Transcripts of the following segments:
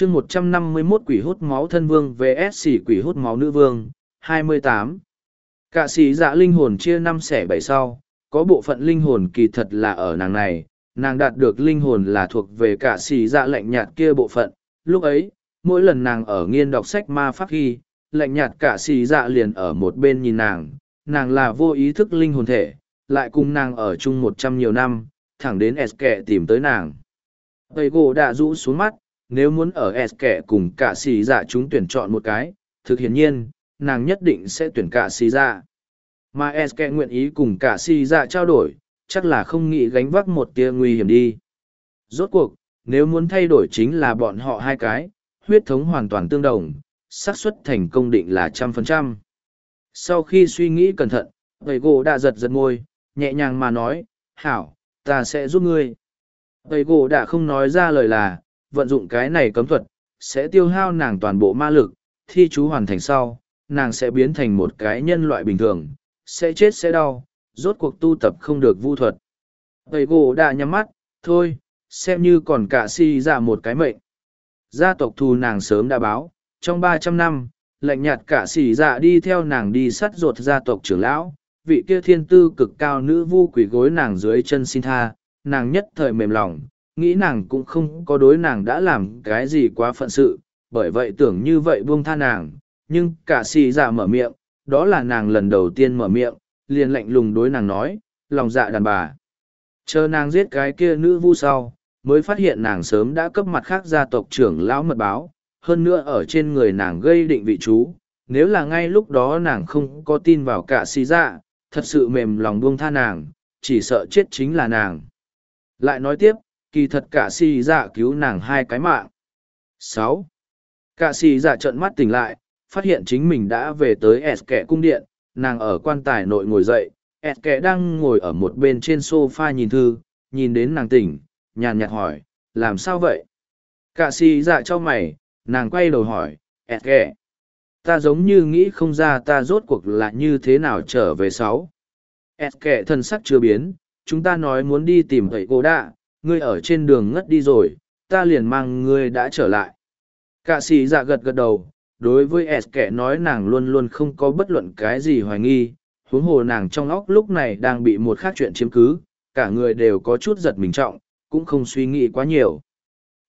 chương 151 quỷ hút máu thân vương vs quỷ hút máu nữ vương, 28. Cả sĩ dạ linh hồn chia năm xẻ bảy sau, có bộ phận linh hồn kỳ thật là ở nàng này, nàng đạt được linh hồn là thuộc về cả sĩ dạ lạnh nhạt kia bộ phận. Lúc ấy, mỗi lần nàng ở nghiên đọc sách ma pháp ghi, lạnh nhạt cả sĩ dạ liền ở một bên nhìn nàng, nàng là vô ý thức linh hồn thể, lại cùng nàng ở chung một trăm nhiều năm, thẳng đến S kệ tìm tới nàng. Tây gỗ đã rũ xuống mắt, nếu muốn ở S kẻ cùng cả xì dạ chúng tuyển chọn một cái, thực hiển nhiên, nàng nhất định sẽ tuyển cả xì dạ. Mà S kẻ nguyện ý cùng cả xì dạ trao đổi, chắc là không nghĩ gánh vác một tia nguy hiểm đi. Rốt cuộc, nếu muốn thay đổi chính là bọn họ hai cái, huyết thống hoàn toàn tương đồng, xác suất thành công định là trăm phần trăm. Sau khi suy nghĩ cẩn thận, Tây gỗ đã giật giật môi, nhẹ nhàng mà nói, hảo, ta sẽ giúp ngươi. Tây gỗ đã không nói ra lời là, vận dụng cái này cấm thuật, sẽ tiêu hao nàng toàn bộ ma lực, thi chú hoàn thành sau, nàng sẽ biến thành một cái nhân loại bình thường, sẽ chết sẽ đau, rốt cuộc tu tập không được vu thuật. Tây gỗ đã nhắm mắt, thôi, xem như còn cả si ra một cái mệnh. Gia tộc thù nàng sớm đã báo, trong ba trăm năm, lạnh nhạt cả xỉ dạ đi theo nàng đi sắt ruột gia tộc trưởng lão, vị kia thiên tư cực cao nữ vu quỷ gối nàng dưới chân xin tha, nàng nhất thời mềm lòng, nghĩ nàng cũng không có đối nàng đã làm cái gì quá phận sự, bởi vậy tưởng như vậy buông tha nàng, nhưng cả xì dạ mở miệng, đó là nàng lần đầu tiên mở miệng, liền lạnh lùng đối nàng nói, lòng dạ đàn bà. Chờ nàng giết cái kia nữ vu sau, mới phát hiện nàng sớm đã cấp mặt khác gia tộc trưởng lão mật báo, hơn nữa ở trên người nàng gây định vị chú, nếu là ngay lúc đó nàng không có tin vào cả xì dạ, thật sự mềm lòng buông tha nàng, chỉ sợ chết chính là nàng. Lại nói tiếp, kỳ thật cả xì dạ cứu nàng hai cái mạng. sáu Cả xì dạ trợn mắt tỉnh lại, phát hiện chính mình đã về tới S kẻ cung điện, nàng ở quan tài nội ngồi dậy, S kẻ đang ngồi ở một bên trên sofa nhìn thư, nhìn đến nàng tỉnh, nhàn nhạt hỏi, làm sao vậy? Cả xì dạ cho mày, nàng quay đầu hỏi, S kẻ. Ta giống như nghĩ không ra ta rốt cuộc là như thế nào trở về sáu. S kẻ thân sắc chưa biến, chúng ta nói muốn đi tìm thầy cô đạ, ngươi ở trên đường ngất đi rồi, ta liền mang ngươi đã trở lại. Cả sĩ dạ gật gật đầu, đối với S kẻ nói nàng luôn luôn không có bất luận cái gì hoài nghi, huống hồ nàng trong óc lúc này đang bị một khác chuyện chiếm cứ, cả người đều có chút giật mình trọng, cũng không suy nghĩ quá nhiều.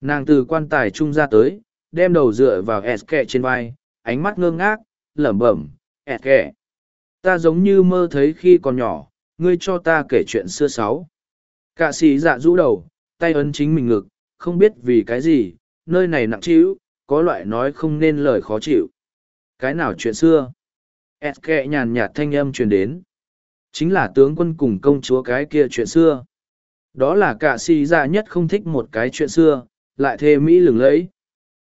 Nàng từ quan tài trung ra tới, đem đầu dựa vào S kẻ trên vai, ánh mắt ngơ ngác, lẩm bẩm, S kẻ. Ta giống như mơ thấy khi còn nhỏ, ngươi cho ta kể chuyện xưa sáu. Cả sĩ dạ rũ đầu, tay ấn chính mình ngực, không biết vì cái gì, nơi này nặng trĩu, có loại nói không nên lời khó chịu. Cái nào chuyện xưa? S kệ nhàn nhạt thanh âm truyền đến. Chính là tướng quân cùng công chúa cái kia chuyện xưa. Đó là cả sĩ dạ nhất không thích một cái chuyện xưa, lại thê Mỹ lừng lẫy.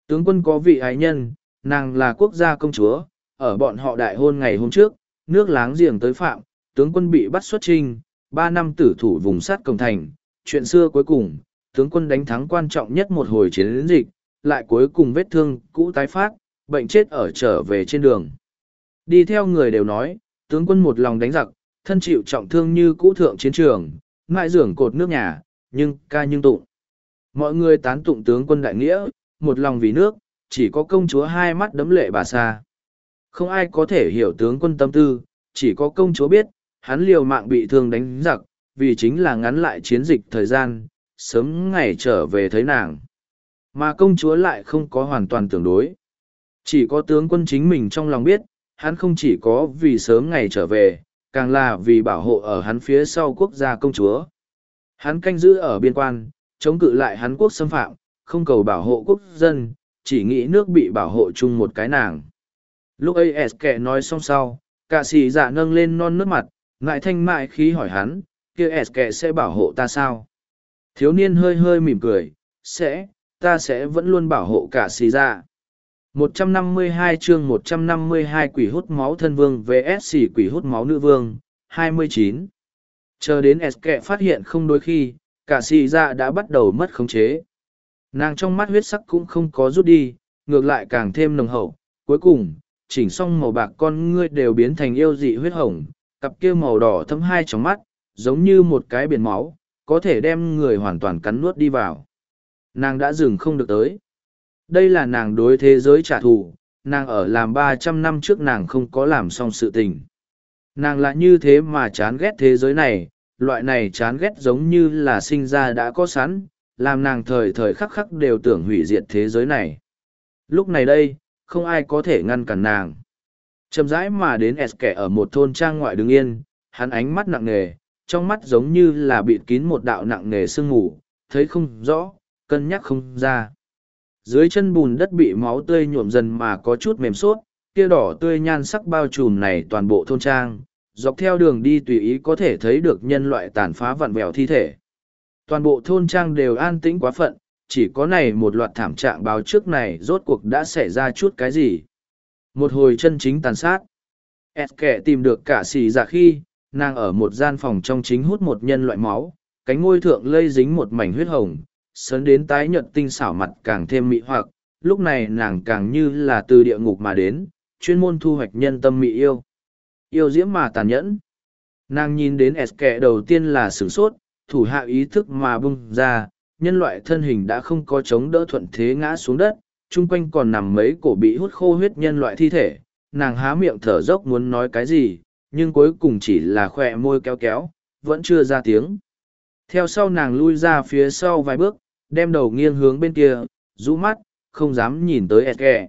Tướng quân có vị ái nhân, nàng là quốc gia công chúa, ở bọn họ đại hôn ngày hôm trước, nước láng giềng tới phạm, tướng quân bị bắt xuất trình ba năm tử thủ vùng sát công thành. Chuyện xưa cuối cùng, tướng quân đánh thắng quan trọng nhất một hồi chiến dịch, lại cuối cùng vết thương cũ tái phát, bệnh chết ở trở về trên đường. Đi theo người đều nói, tướng quân một lòng đánh giặc, thân chịu trọng thương như cũ thượng chiến trường, ngại dưỡng cột nước nhà, nhưng ca nhưng tụng. Mọi người tán tụng tướng quân đại nghĩa, một lòng vì nước, chỉ có công chúa hai mắt đấm lệ bà xa. Không ai có thể hiểu tướng quân tâm tư, chỉ có công chúa biết, hắn liều mạng bị thương đánh giặc, vì chính là ngắn lại chiến dịch thời gian, sớm ngày trở về thấy nàng. Mà công chúa lại không có hoàn toàn tưởng đối. Chỉ có tướng quân chính mình trong lòng biết, hắn không chỉ có vì sớm ngày trở về, càng là vì bảo hộ ở hắn phía sau quốc gia công chúa. Hắn canh giữ ở biên quan, chống cự lại hắn quốc xâm phạm, không cầu bảo hộ quốc dân, chỉ nghĩ nước bị bảo hộ chung một cái nàng. Lúc ấy S kẻ nói xong sau, cả sĩ giả nâng lên non nước mặt, ngại thanh mại khí hỏi hắn, kia S kệ sẽ bảo hộ ta sao? Thiếu niên hơi hơi mỉm cười, sẽ, ta sẽ vẫn luôn bảo hộ cả xì ra. 152 chương 152 quỷ hút máu thân vương vs quỷ hút máu nữ vương, 29. Chờ đến S kệ phát hiện không đôi khi, cả xì ra đã bắt đầu mất khống chế. Nàng trong mắt huyết sắc cũng không có rút đi, ngược lại càng thêm nồng hậu. Cuối cùng, chỉnh xong màu bạc con ngươi đều biến thành yêu dị huyết hồng, cặp kia màu đỏ thấm hai trong mắt, giống như một cái biển máu, có thể đem người hoàn toàn cắn nuốt đi vào. Nàng đã dừng không được tới. Đây là nàng đối thế giới trả thù, nàng ở làm ba trăm năm trước nàng không có làm xong sự tình. Nàng lại như thế mà chán ghét thế giới này, loại này chán ghét giống như là sinh ra đã có sẵn, làm nàng thời thời khắc khắc đều tưởng hủy diệt thế giới này. Lúc này đây, không ai có thể ngăn cản nàng. Chậm rãi mà đến S kẻ ở một thôn trang ngoại đứng yên, hắn ánh mắt nặng nề, trong mắt giống như là bịt kín một đạo nặng nề sương ngủ, thấy không rõ, cân nhắc không ra. Dưới chân bùn đất bị máu tươi nhuộm dần mà có chút mềm suốt, kia đỏ tươi nhan sắc bao trùm này toàn bộ thôn trang, dọc theo đường đi tùy ý có thể thấy được nhân loại tàn phá vặn vẹo thi thể. Toàn bộ thôn trang đều an tĩnh quá phận, chỉ có này một loạt thảm trạng báo trước này rốt cuộc đã xảy ra chút cái gì. Một hồi chân chính tàn sát. S kệ tìm được cả xì dạ khi, nàng ở một gian phòng trong chính hút một nhân loại máu, cánh ngôi thượng lây dính một mảnh huyết hồng, sớn đến tái nhuận tinh xảo mặt càng thêm mị hoặc, lúc này nàng càng như là từ địa ngục mà đến, chuyên môn thu hoạch nhân tâm mị yêu. Yêu diễm mà tàn nhẫn. Nàng nhìn đến S kệ đầu tiên là sửng sốt, thủ hạ ý thức mà bung ra, nhân loại thân hình đã không có chống đỡ thuận thế ngã xuống đất, chung quanh còn nằm mấy cổ bị hút khô huyết nhân loại thi thể, nàng há miệng thở dốc muốn nói cái gì, nhưng cuối cùng chỉ là khỏe môi kéo kéo, vẫn chưa ra tiếng. Theo sau nàng lui ra phía sau vài bước, đem đầu nghiêng hướng bên kia, rũ mắt, không dám nhìn tới Eske.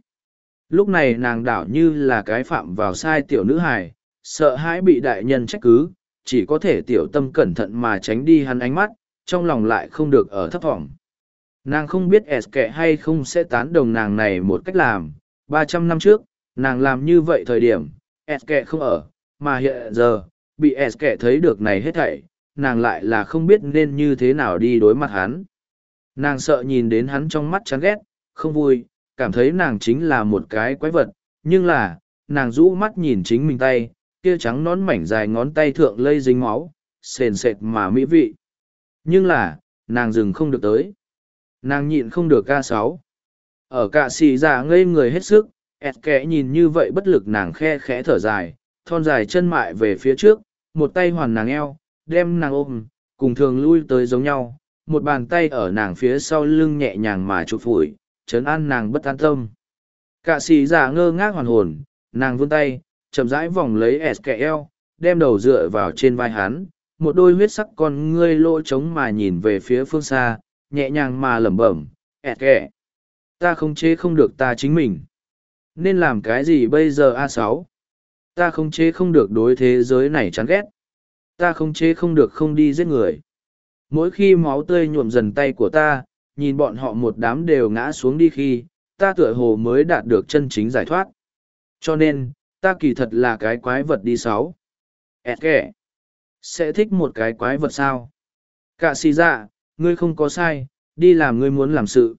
Lúc này nàng đảo như là cái phạm vào sai tiểu nữ hài, sợ hãi bị đại nhân trách cứ, chỉ có thể tiểu tâm cẩn thận mà tránh đi hắn ánh mắt, trong lòng lại không được ở thấp thỏm. Nàng không biết Eske hay không sẽ tán đồng nàng này một cách làm, ba trăm năm trước, nàng làm như vậy thời điểm, Eske không ở, mà hiện giờ, bị Eske thấy được này hết thảy, nàng lại là không biết nên như thế nào đi đối mặt hắn. Nàng sợ nhìn đến hắn trong mắt chán ghét, không vui, cảm thấy nàng chính là một cái quái vật, nhưng là, nàng rũ mắt nhìn chính mình tay, kia trắng nón mảnh dài ngón tay thượng lây dính máu, sền sệt mà mỹ vị. Nhưng là, nàng dừng không được tới. Nàng nhịn không được ca sáu. Ở cạ xì dạ ngây người hết sức, ẹt kẽ nhìn như vậy bất lực nàng khe khẽ thở dài, thon dài chân mại về phía trước, một tay hoàn nàng eo, đem nàng ôm, cùng thường lui tới giống nhau, một bàn tay ở nàng phía sau lưng nhẹ nhàng mà chụp phủi, chấn an nàng bất an tâm. Cạ xì giả ngơ ngác hoàn hồn, nàng vươn tay, chậm rãi vòng lấy ẹt kẽ eo, đem đầu dựa vào trên vai hắn, một đôi huyết sắc con ngươi lỗ trống mà nhìn về phía phương xa, nhẹ nhàng mà lẩm bẩm, ẹt kẻ. Ta không chế không được ta chính mình. Nên làm cái gì bây giờ a sáu? Ta không chế không được đối thế giới này chán ghét. Ta không chế không được không đi giết người. Mỗi khi máu tươi nhuộm dần tay của ta, nhìn bọn họ một đám đều ngã xuống đi khi, ta tựa hồ mới đạt được chân chính giải thoát. Cho nên, ta kỳ thật là cái quái vật đi sáu. Ẹt kẻ. Sẽ thích một cái quái vật sao? Cả xì dạ, ngươi không có sai, đi làm ngươi muốn làm sự.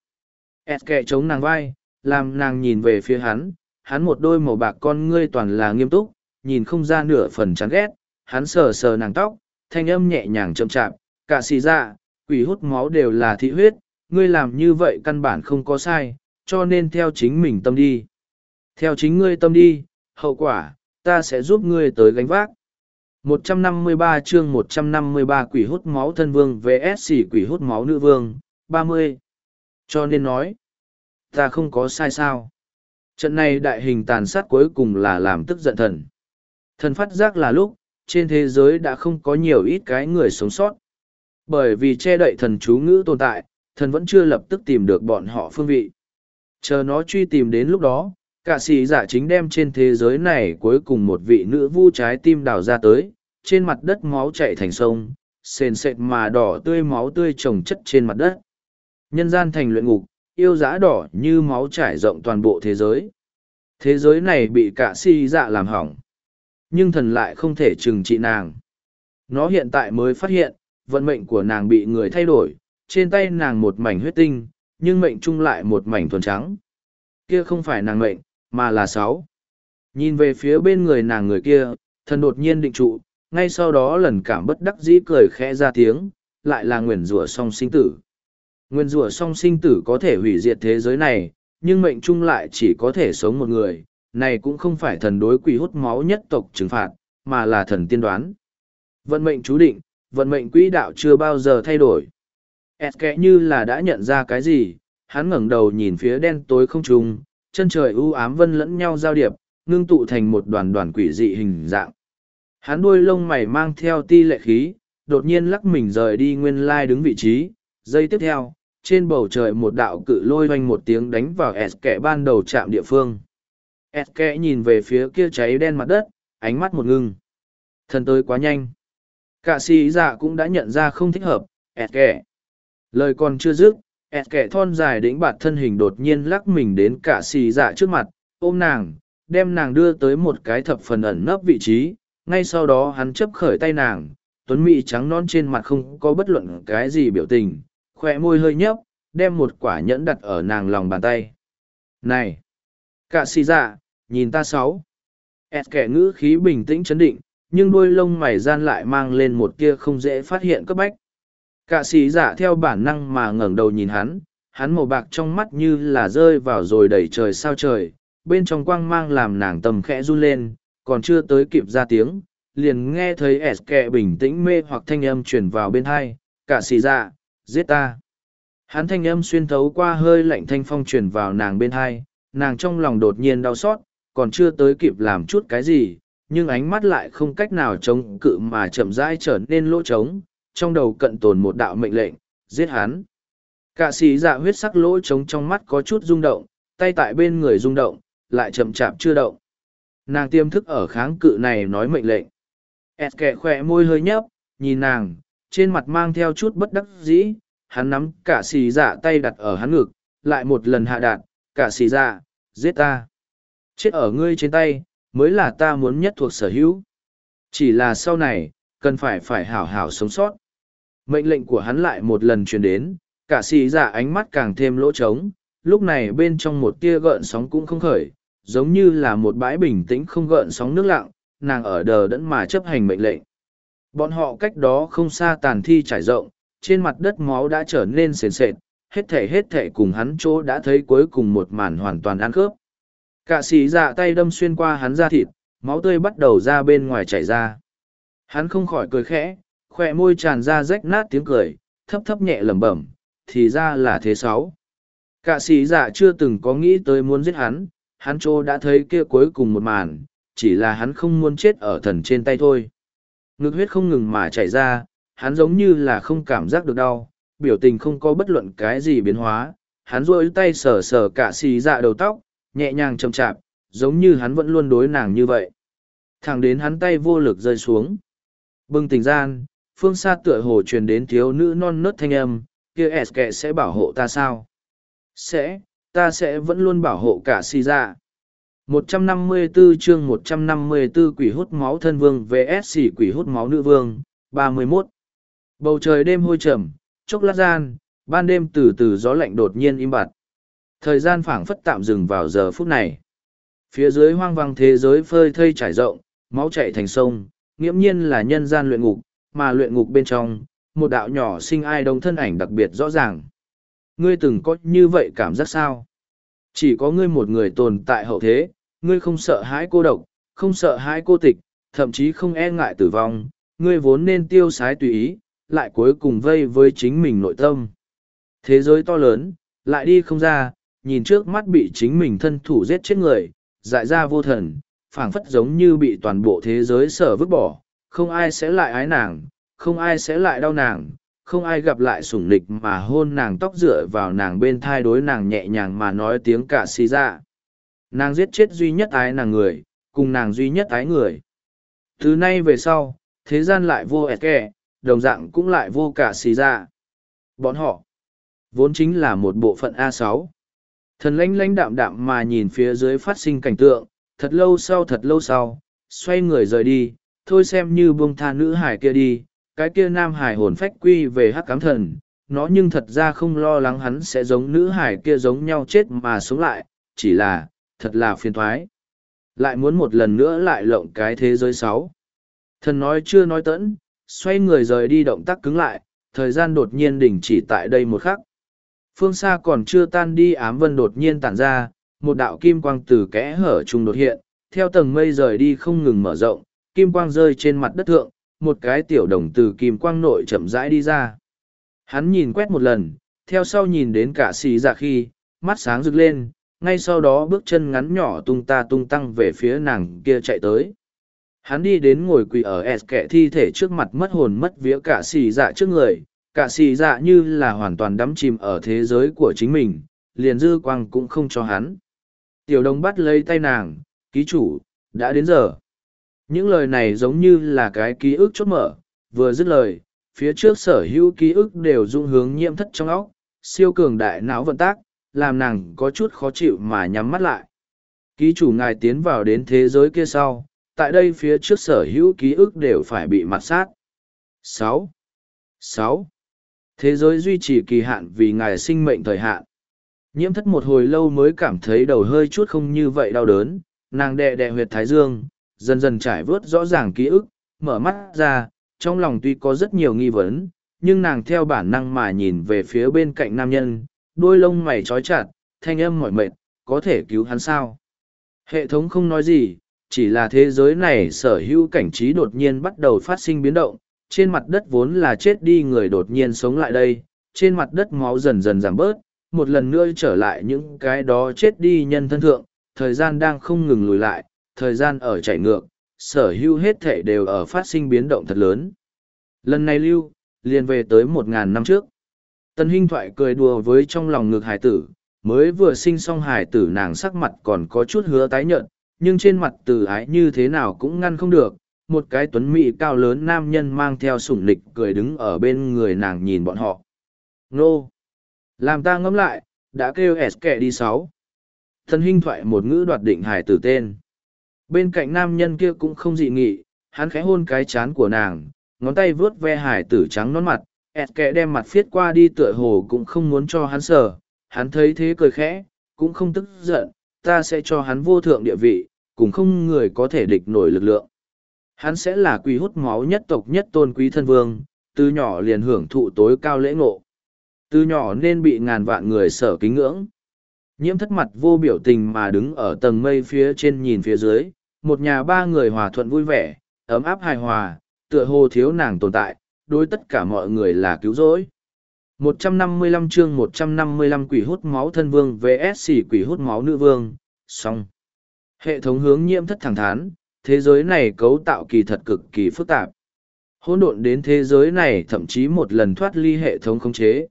Ad kệ chống nàng vai, làm nàng nhìn về phía hắn, hắn một đôi màu bạc con ngươi toàn là nghiêm túc, nhìn không ra nửa phần chán ghét, hắn sờ sờ nàng tóc, thanh âm nhẹ nhàng chậm chạp, cả xì ra, quỷ hút máu đều là thị huyết, ngươi làm như vậy căn bản không có sai, cho nên theo chính mình tâm đi. Theo chính ngươi tâm đi, hậu quả, ta sẽ giúp ngươi tới gánh vác. 153 chương 153 quỷ hút máu thân vương vs quỷ hút máu nữ vương, 30. Cho nên nói, ta không có sai sao. Trận này đại hình tàn sát cuối cùng là làm tức giận thần. Thần phát giác là lúc, trên thế giới đã không có nhiều ít cái người sống sót. Bởi vì che đậy thần chú ngữ tồn tại, thần vẫn chưa lập tức tìm được bọn họ phương vị. Chờ nó truy tìm đến lúc đó, cả sĩ giả chính đem trên thế giới này cuối cùng một vị nữ vu trái tim đào ra tới, trên mặt đất máu chạy thành sông, sền sệt mà đỏ tươi máu tươi trồng chất trên mặt đất. Nhân gian thành luyện ngục, yêu giá đỏ như máu trải rộng toàn bộ thế giới. Thế giới này bị cả si dạ làm hỏng. Nhưng thần lại không thể trừng trị nàng. Nó hiện tại mới phát hiện, vận mệnh của nàng bị người thay đổi, trên tay nàng một mảnh huyết tinh, nhưng mệnh chung lại một mảnh thuần trắng. Kia không phải nàng mệnh, mà là sáu. Nhìn về phía bên người nàng người kia, thần đột nhiên định trụ, ngay sau đó lần cảm bất đắc dĩ cười khẽ ra tiếng, lại là nguyền rủa song sinh tử. Nguyên rủa song sinh tử có thể hủy diệt thế giới này, nhưng mệnh chung lại chỉ có thể sống một người, này cũng không phải thần đối quỷ hút máu nhất tộc trừng phạt, mà là thần tiên đoán. Vận mệnh chú định, vận mệnh quỹ đạo chưa bao giờ thay đổi. Eske như là đã nhận ra cái gì, hắn ngẩng đầu nhìn phía đen tối không trung, chân trời u ám vân lẫn nhau giao điệp, ngưng tụ thành một đoàn đoàn quỷ dị hình dạng. Hắn đuôi lông mày mang theo ti lệ khí, đột nhiên lắc mình rời đi nguyên lai đứng vị trí. Giây tiếp theo, trên bầu trời một đạo cự lôi hoành một tiếng đánh vào ẹt kẻ ban đầu chạm địa phương. ẹt kẻ nhìn về phía kia cháy đen mặt đất, ánh mắt một ngưng. Thần tới quá nhanh. Cả sĩ dạ cũng đã nhận ra không thích hợp, ẹt kẻ. Lời còn chưa dứt, ẹt kẻ thon dài đĩnh bạt thân hình đột nhiên lắc mình đến cả xì dạ trước mặt, ôm nàng, đem nàng đưa tới một cái thập phần ẩn nấp vị trí, ngay sau đó hắn chấp khởi tay nàng, tuấn mỹ trắng non trên mặt không có bất luận cái gì biểu tình, khoe môi hơi nhấp, đem một quả nhẫn đặt ở nàng lòng bàn tay. Này! Cả xì dạ, nhìn ta sáu. ẹt kẻ ngữ khí bình tĩnh chấn định, nhưng đôi lông mày gian lại mang lên một kia không dễ phát hiện cấp bách. Cả sĩ dạ theo bản năng mà ngẩng đầu nhìn hắn, hắn màu bạc trong mắt như là rơi vào rồi đẩy trời sao trời, bên trong quang mang làm nàng tầm khẽ run lên, còn chưa tới kịp ra tiếng, liền nghe thấy S kẹ bình tĩnh mê hoặc thanh âm truyền vào bên hai, cả xì dạ, giết ta. Hắn thanh âm xuyên thấu qua hơi lạnh thanh phong truyền vào nàng bên hai, nàng trong lòng đột nhiên đau xót, còn chưa tới kịp làm chút cái gì, nhưng ánh mắt lại không cách nào chống cự mà chậm rãi trở nên lỗ trống, trong đầu cận tồn một đạo mệnh lệnh, giết hắn. Cả sĩ dạ huyết sắc lỗ trống trong mắt có chút rung động, tay tại bên người rung động, lại chậm chạp chưa động. Nàng tiêm thức ở kháng cự này nói mệnh lệnh. ẹt kẹ khỏe môi hơi nhấp, nhìn nàng, trên mặt mang theo chút bất đắc dĩ, hắn nắm cả xì dạ tay đặt ở hắn ngực, lại một lần hạ đạt, cả xì dạ, giết ta. Chết ở ngươi trên tay, mới là ta muốn nhất thuộc sở hữu. Chỉ là sau này, cần phải phải hảo hảo sống sót. Mệnh lệnh của hắn lại một lần truyền đến, cả xì dạ ánh mắt càng thêm lỗ trống, lúc này bên trong một tia gợn sóng cũng không khởi, giống như là một bãi bình tĩnh không gợn sóng nước lặng, nàng ở đờ đẫn mà chấp hành mệnh lệnh. Bọn họ cách đó không xa tàn thi trải rộng, trên mặt đất máu đã trở nên sền sệt, hết thể hết thể cùng hắn chỗ đã thấy cuối cùng một màn hoàn toàn ăn khớp. Cả xì dạ tay đâm xuyên qua hắn ra thịt, máu tươi bắt đầu ra bên ngoài chảy ra. Hắn không khỏi cười khẽ, khoe môi tràn ra rách nát tiếng cười, thấp thấp nhẹ lẩm bẩm, thì ra là thế sáu. Cả sĩ dạ chưa từng có nghĩ tới muốn giết hắn, hắn chỗ đã thấy kia cuối cùng một màn, chỉ là hắn không muốn chết ở thần trên tay thôi. Ngực huyết không ngừng mà chảy ra, hắn giống như là không cảm giác được đau, biểu tình không có bất luận cái gì biến hóa, hắn rôi tay sờ sờ cả xì dạ đầu tóc, nhẹ nhàng chậm chạp, giống như hắn vẫn luôn đối nàng như vậy. Thẳng đến hắn tay vô lực rơi xuống. bưng tình gian, phương xa tựa hồ truyền đến thiếu nữ non nớt thanh âm, kia S kệ sẽ bảo hộ ta sao? Sẽ, ta sẽ vẫn luôn bảo hộ cả si dạ. ra 154 chương 154 quỷ hút máu thân vương vs quỷ hút máu nữ vương, 31. Bầu trời đêm hôi trầm, chốc lát gian, ban đêm từ từ gió lạnh đột nhiên im bặt. Thời gian phảng phất tạm dừng vào giờ phút này. Phía dưới hoang vang thế giới phơi thây trải rộng, máu chảy thành sông, nghiễm nhiên là nhân gian luyện ngục, mà luyện ngục bên trong, một đạo nhỏ sinh ai đông thân ảnh đặc biệt rõ ràng. Ngươi từng có như vậy cảm giác sao? Chỉ có ngươi một người tồn tại hậu thế, ngươi không sợ hãi cô độc, không sợ hãi cô tịch, thậm chí không e ngại tử vong, ngươi vốn nên tiêu sái tùy ý, lại cuối cùng vây với chính mình nội tâm. Thế giới to lớn, lại đi không ra, nhìn trước mắt bị chính mình thân thủ giết chết người, dại ra vô thần, phảng phất giống như bị toàn bộ thế giới sở vứt bỏ, không ai sẽ lại ái nàng, không ai sẽ lại đau nàng, không ai gặp lại sủng nịch mà hôn nàng tóc dựa vào nàng bên thai đối nàng nhẹ nhàng mà nói tiếng cả xì ra. Nàng giết chết duy nhất ái nàng người, cùng nàng duy nhất ái người. Từ nay về sau, thế gian lại vô ẹt kẻ, đồng dạng cũng lại vô cả xì ra. Bọn họ, vốn chính là một bộ phận a sáu Thần lãnh lãnh đạm đạm mà nhìn phía dưới phát sinh cảnh tượng, thật lâu sau thật lâu sau, xoay người rời đi, thôi xem như buông tha nữ hải kia đi, cái kia nam hải hồn phách quy về hắc cám thần, nó nhưng thật ra không lo lắng hắn sẽ giống nữ hải kia giống nhau chết mà sống lại, chỉ là, thật là phiền thoái. Lại muốn một lần nữa lại lộng cái thế giới sáu. Thần nói chưa nói tẫn, xoay người rời đi động tác cứng lại, thời gian đột nhiên đỉnh chỉ tại đây một khắc. Phương xa còn chưa tan đi ám vân đột nhiên tản ra, một đạo kim quang từ kẽ hở trung đột hiện, theo tầng mây rời đi không ngừng mở rộng, kim quang rơi trên mặt đất thượng, một cái tiểu đồng từ kim quang nội chậm rãi đi ra. Hắn nhìn quét một lần, theo sau nhìn đến cả xì dạ khi, mắt sáng rực lên, ngay sau đó bước chân ngắn nhỏ tung ta tung tăng về phía nàng kia chạy tới. Hắn đi đến ngồi quỳ ở S kẻ thi thể trước mặt mất hồn mất vía cả xì dạ trước người, cả xì dạ như là hoàn toàn đắm chìm ở thế giới của chính mình, liền dư quang cũng không cho hắn. Tiểu đồng bắt lấy tay nàng, ký chủ, đã đến giờ. Những lời này giống như là cái ký ức chốt mở, vừa dứt lời, phía trước sở hữu ký ức đều dung hướng nhiễm thất trong óc, siêu cường đại não vận tác, làm nàng có chút khó chịu mà nhắm mắt lại. Ký chủ ngài tiến vào đến thế giới kia sau, tại đây phía trước sở hữu ký ức đều phải bị mặt sát. sáu sáu Thế giới duy trì kỳ hạn vì ngài sinh mệnh thời hạn. Nhiễm thất một hồi lâu mới cảm thấy đầu hơi chút không như vậy đau đớn, nàng đè đè huyệt thái dương, dần dần trải vớt rõ ràng ký ức, mở mắt ra, trong lòng tuy có rất nhiều nghi vấn, nhưng nàng theo bản năng mà nhìn về phía bên cạnh nam nhân, đôi lông mày trói chặt, thanh âm mỏi mệt, có thể cứu hắn sao? Hệ thống không nói gì, chỉ là thế giới này sở hữu cảnh trí đột nhiên bắt đầu phát sinh biến động, trên mặt đất vốn là chết đi người đột nhiên sống lại đây, trên mặt đất máu dần dần giảm bớt, một lần nữa trở lại những cái đó chết đi nhân thân thượng, thời gian đang không ngừng lùi lại, thời gian ở chạy ngược, sở hữu hết thể đều ở phát sinh biến động thật lớn. Lần này lưu, liền về tới một ngàn năm trước. Tân Hinh Thoại cười đùa với trong lòng ngực hải tử, mới vừa sinh xong hải tử nàng sắc mặt còn có chút hứa tái nhợt, nhưng trên mặt từ ái như thế nào cũng ngăn không được. Một cái tuấn mỹ cao lớn nam nhân mang theo sủng lịch cười đứng ở bên người nàng nhìn bọn họ. Nô! Làm ta ngẫm lại, đã kêu S kẻ đi sáu. Thân Hinh Thoại một ngữ đoạt định hải tử tên. Bên cạnh nam nhân kia cũng không dị nghị, hắn khẽ hôn cái chán của nàng, ngón tay vướt ve hải tử trắng nón mặt, ẹt kẹ đem mặt phiết qua đi tựa hồ cũng không muốn cho hắn sờ, hắn thấy thế cười khẽ, cũng không tức giận, ta sẽ cho hắn vô thượng địa vị, cũng không người có thể địch nổi lực lượng. Hắn sẽ là quý hút máu nhất tộc nhất tôn quý thân vương, từ nhỏ liền hưởng thụ tối cao lễ ngộ. Từ nhỏ nên bị ngàn vạn người sở kính ngưỡng. Nhiễm thất mặt vô biểu tình mà đứng ở tầng mây phía trên nhìn phía dưới, một nhà ba người hòa thuận vui vẻ, ấm áp hài hòa, tựa hồ thiếu nàng tồn tại, đối tất cả mọi người là cứu rỗi. 155 chương 155 quỷ hút máu thân vương vs quỷ hút máu nữ vương, xong. Hệ thống hướng nhiễm thất thẳng thắn, thế giới này cấu tạo kỳ thật cực kỳ phức tạp. Hỗn độn đến thế giới này thậm chí một lần thoát ly hệ thống khống chế.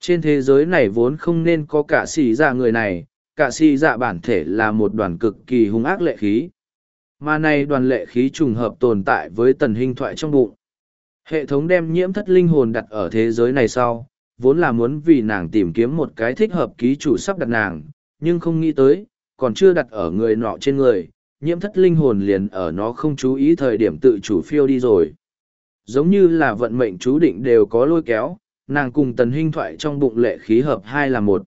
Trên thế giới này vốn không nên có cả xì dạ người này, cả xì dạ bản thể là một đoàn cực kỳ hung ác lệ khí. Mà này đoàn lệ khí trùng hợp tồn tại với tần hình thoại trong bụng. Hệ thống đem nhiễm thất linh hồn đặt ở thế giới này sau, vốn là muốn vì nàng tìm kiếm một cái thích hợp ký chủ sắp đặt nàng, nhưng không nghĩ tới, còn chưa đặt ở người nọ trên người, nhiễm thất linh hồn liền ở nó không chú ý thời điểm tự chủ phiêu đi rồi. Giống như là vận mệnh chú định đều có lôi kéo, nàng cùng tần hình thoại trong bụng lệ khí hợp hai là một.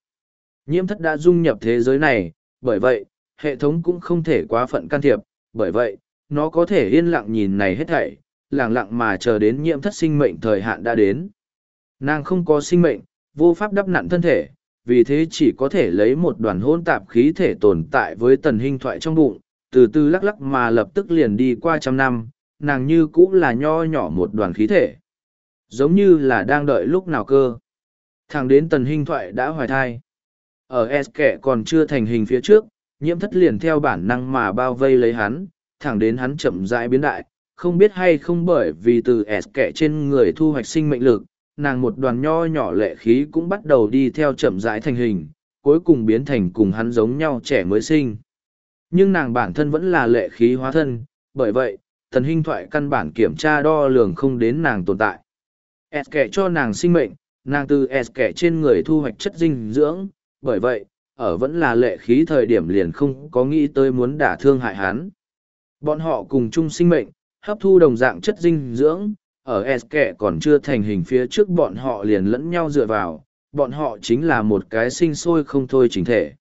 Nhiễm thất đã dung nhập thế giới này, bởi vậy, hệ thống cũng không thể quá phận can thiệp, bởi vậy, nó có thể yên lặng nhìn này hết thảy, lặng lặng mà chờ đến nhiễm thất sinh mệnh thời hạn đã đến. Nàng không có sinh mệnh, vô pháp đắp nặn thân thể, vì thế chỉ có thể lấy một đoàn hôn tạp khí thể tồn tại với tần hình thoại trong bụng, từ từ lắc lắc mà lập tức liền đi qua trăm năm, nàng như cũng là nho nhỏ một đoàn khí thể. Giống như là đang đợi lúc nào cơ. Thẳng đến tần hình thoại đã hoài thai. Ở S kẻ còn chưa thành hình phía trước, nhiễm thất liền theo bản năng mà bao vây lấy hắn, thẳng đến hắn chậm rãi biến đại, không biết hay không bởi vì từ S kẻ trên người thu hoạch sinh mệnh lực, nàng một đoàn nho nhỏ lệ khí cũng bắt đầu đi theo chậm rãi thành hình, cuối cùng biến thành cùng hắn giống nhau trẻ mới sinh. Nhưng nàng bản thân vẫn là lệ khí hóa thân, bởi vậy, thần hình thoại căn bản kiểm tra đo lường không đến nàng tồn tại. S kẻ cho nàng sinh mệnh, nàng từ S kẻ trên người thu hoạch chất dinh dưỡng, bởi vậy, ở vẫn là lệ khí thời điểm liền không có nghĩ tới muốn đả thương hại hắn. Bọn họ cùng chung sinh mệnh, hấp thu đồng dạng chất dinh dưỡng, ở S kẻ còn chưa thành hình phía trước bọn họ liền lẫn nhau dựa vào, bọn họ chính là một cái sinh sôi không thôi chính thể.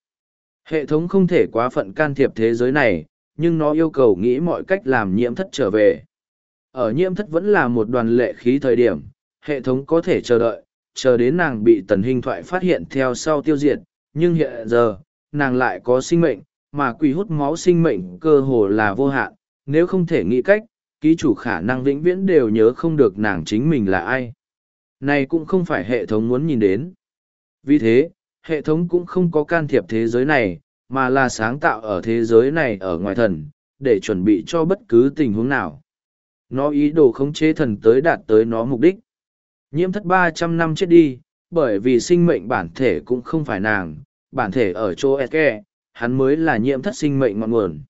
Hệ thống không thể quá phận can thiệp thế giới này, nhưng nó yêu cầu nghĩ mọi cách làm nhiễm thất trở về. Ở nhiễm thất vẫn là một đoàn lệ khí thời điểm, hệ thống có thể chờ đợi, chờ đến nàng bị tần hình thoại phát hiện theo sau tiêu diệt, nhưng hiện giờ, nàng lại có sinh mệnh, mà quỷ hút máu sinh mệnh cơ hồ là vô hạn, nếu không thể nghĩ cách, ký chủ khả năng vĩnh viễn đều nhớ không được nàng chính mình là ai. Này cũng không phải hệ thống muốn nhìn đến. Vì thế, hệ thống cũng không có can thiệp thế giới này, mà là sáng tạo ở thế giới này ở ngoài thần, để chuẩn bị cho bất cứ tình huống nào. Nó ý đồ khống chế thần tới đạt tới nó mục đích. Nhiễm thất ba trăm năm chết đi, bởi vì sinh mệnh bản thể cũng không phải nàng, bản thể ở chỗ Eske, hắn mới là nhiễm thất sinh mệnh ngọn nguồn.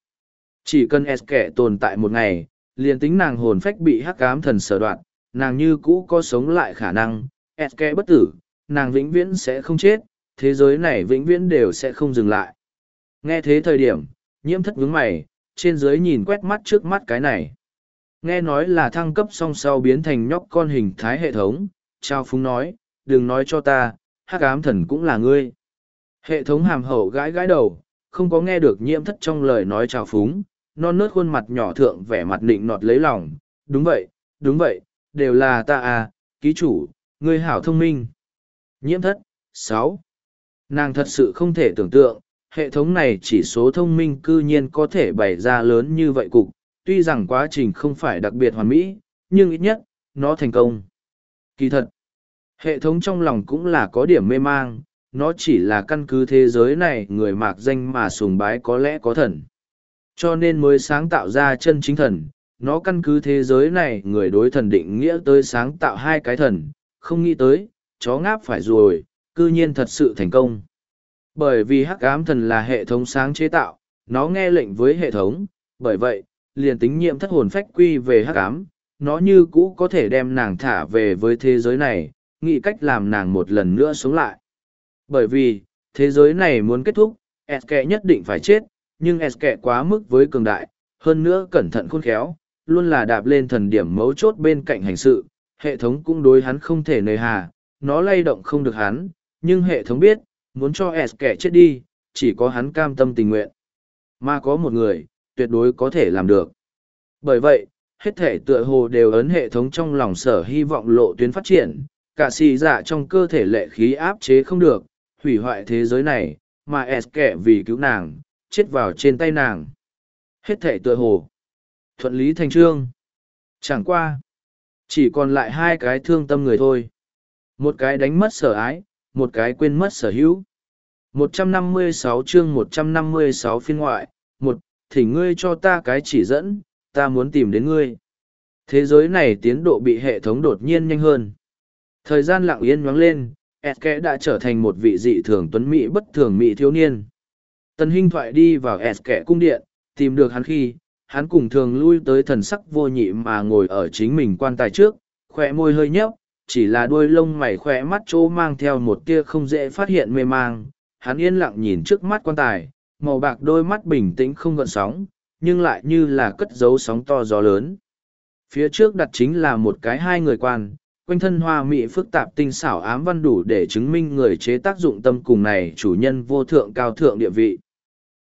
Chỉ cần Eske tồn tại một ngày, liền tính nàng hồn phách bị hắc ám thần sở đoạn, nàng như cũ có sống lại khả năng, Eske bất tử, nàng vĩnh viễn sẽ không chết, thế giới này vĩnh viễn đều sẽ không dừng lại. Nghe thế thời điểm, nhiễm thất vướng mày, trên dưới nhìn quét mắt trước mắt cái này. Nghe nói là thăng cấp song sau biến thành nhóc con hình thái hệ thống, Trao Phúng nói, đừng nói cho ta, hắc ám thần cũng là ngươi. Hệ thống hàm hậu gãi gãi đầu, không có nghe được nhiễm thất trong lời nói chào Phúng, non nớt khuôn mặt nhỏ thượng vẻ mặt nịnh nọt lấy lòng, đúng vậy, đúng vậy, đều là ta à, ký chủ, người hảo thông minh. Nhiễm thất, sáu Nàng thật sự không thể tưởng tượng, hệ thống này chỉ số thông minh cư nhiên có thể bày ra lớn như vậy cục, tuy rằng quá trình không phải đặc biệt hoàn mỹ, nhưng ít nhất, nó thành công. Kỳ thật, hệ thống trong lòng cũng là có điểm mê mang, nó chỉ là căn cứ thế giới này người mạc danh mà sùng bái có lẽ có thần. Cho nên mới sáng tạo ra chân chính thần, nó căn cứ thế giới này người đối thần định nghĩa tới sáng tạo hai cái thần, không nghĩ tới, chó ngáp phải rồi, cư nhiên thật sự thành công. Bởi vì hắc ám thần là hệ thống sáng chế tạo, nó nghe lệnh với hệ thống, bởi vậy, liền tính nhiệm thất hồn phách quy về hắc ám, nó như cũ có thể đem nàng thả về với thế giới này, nghĩ cách làm nàng một lần nữa sống lại. Bởi vì, thế giới này muốn kết thúc, Eske nhất định phải chết, nhưng Eske quá mức với cường đại, hơn nữa cẩn thận khôn khéo, luôn là đạp lên thần điểm mấu chốt bên cạnh hành sự, hệ thống cũng đối hắn không thể nề hà, nó lay động không được hắn, nhưng hệ thống biết, muốn cho Eske chết đi, chỉ có hắn cam tâm tình nguyện. Mà có một người, tuyệt đối có thể làm được. Bởi vậy, hết thể tựa hồ đều ấn hệ thống trong lòng sở hy vọng lộ tuyến phát triển, cả xì dạ trong cơ thể lệ khí áp chế không được, hủy hoại thế giới này, mà S kẻ vì cứu nàng, chết vào trên tay nàng. Hết thể tựa hồ. Thuận lý thành trương. Chẳng qua. Chỉ còn lại hai cái thương tâm người thôi. Một cái đánh mất sở ái, một cái quên mất sở hữu. 156 chương 156 phiên ngoại, một thì ngươi cho ta cái chỉ dẫn, ta muốn tìm đến ngươi. Thế giới này tiến độ bị hệ thống đột nhiên nhanh hơn. Thời gian lặng yên nhoáng lên, Eske đã trở thành một vị dị thường tuấn mỹ bất thường mỹ thiếu niên. Tần Hinh thoại đi vào Eske cung điện, tìm được hắn khi, hắn cùng thường lui tới thần sắc vô nhị mà ngồi ở chính mình quan tài trước, khỏe môi hơi nhếch, chỉ là đuôi lông mày khỏe mắt chỗ mang theo một tia không dễ phát hiện mê mang. Hắn yên lặng nhìn trước mắt quan tài, màu bạc đôi mắt bình tĩnh không gợn sóng, nhưng lại như là cất dấu sóng to gió lớn. Phía trước đặt chính là một cái hai người quan, quanh thân hoa mỹ phức tạp tinh xảo ám văn đủ để chứng minh người chế tác dụng tâm cùng này chủ nhân vô thượng cao thượng địa vị.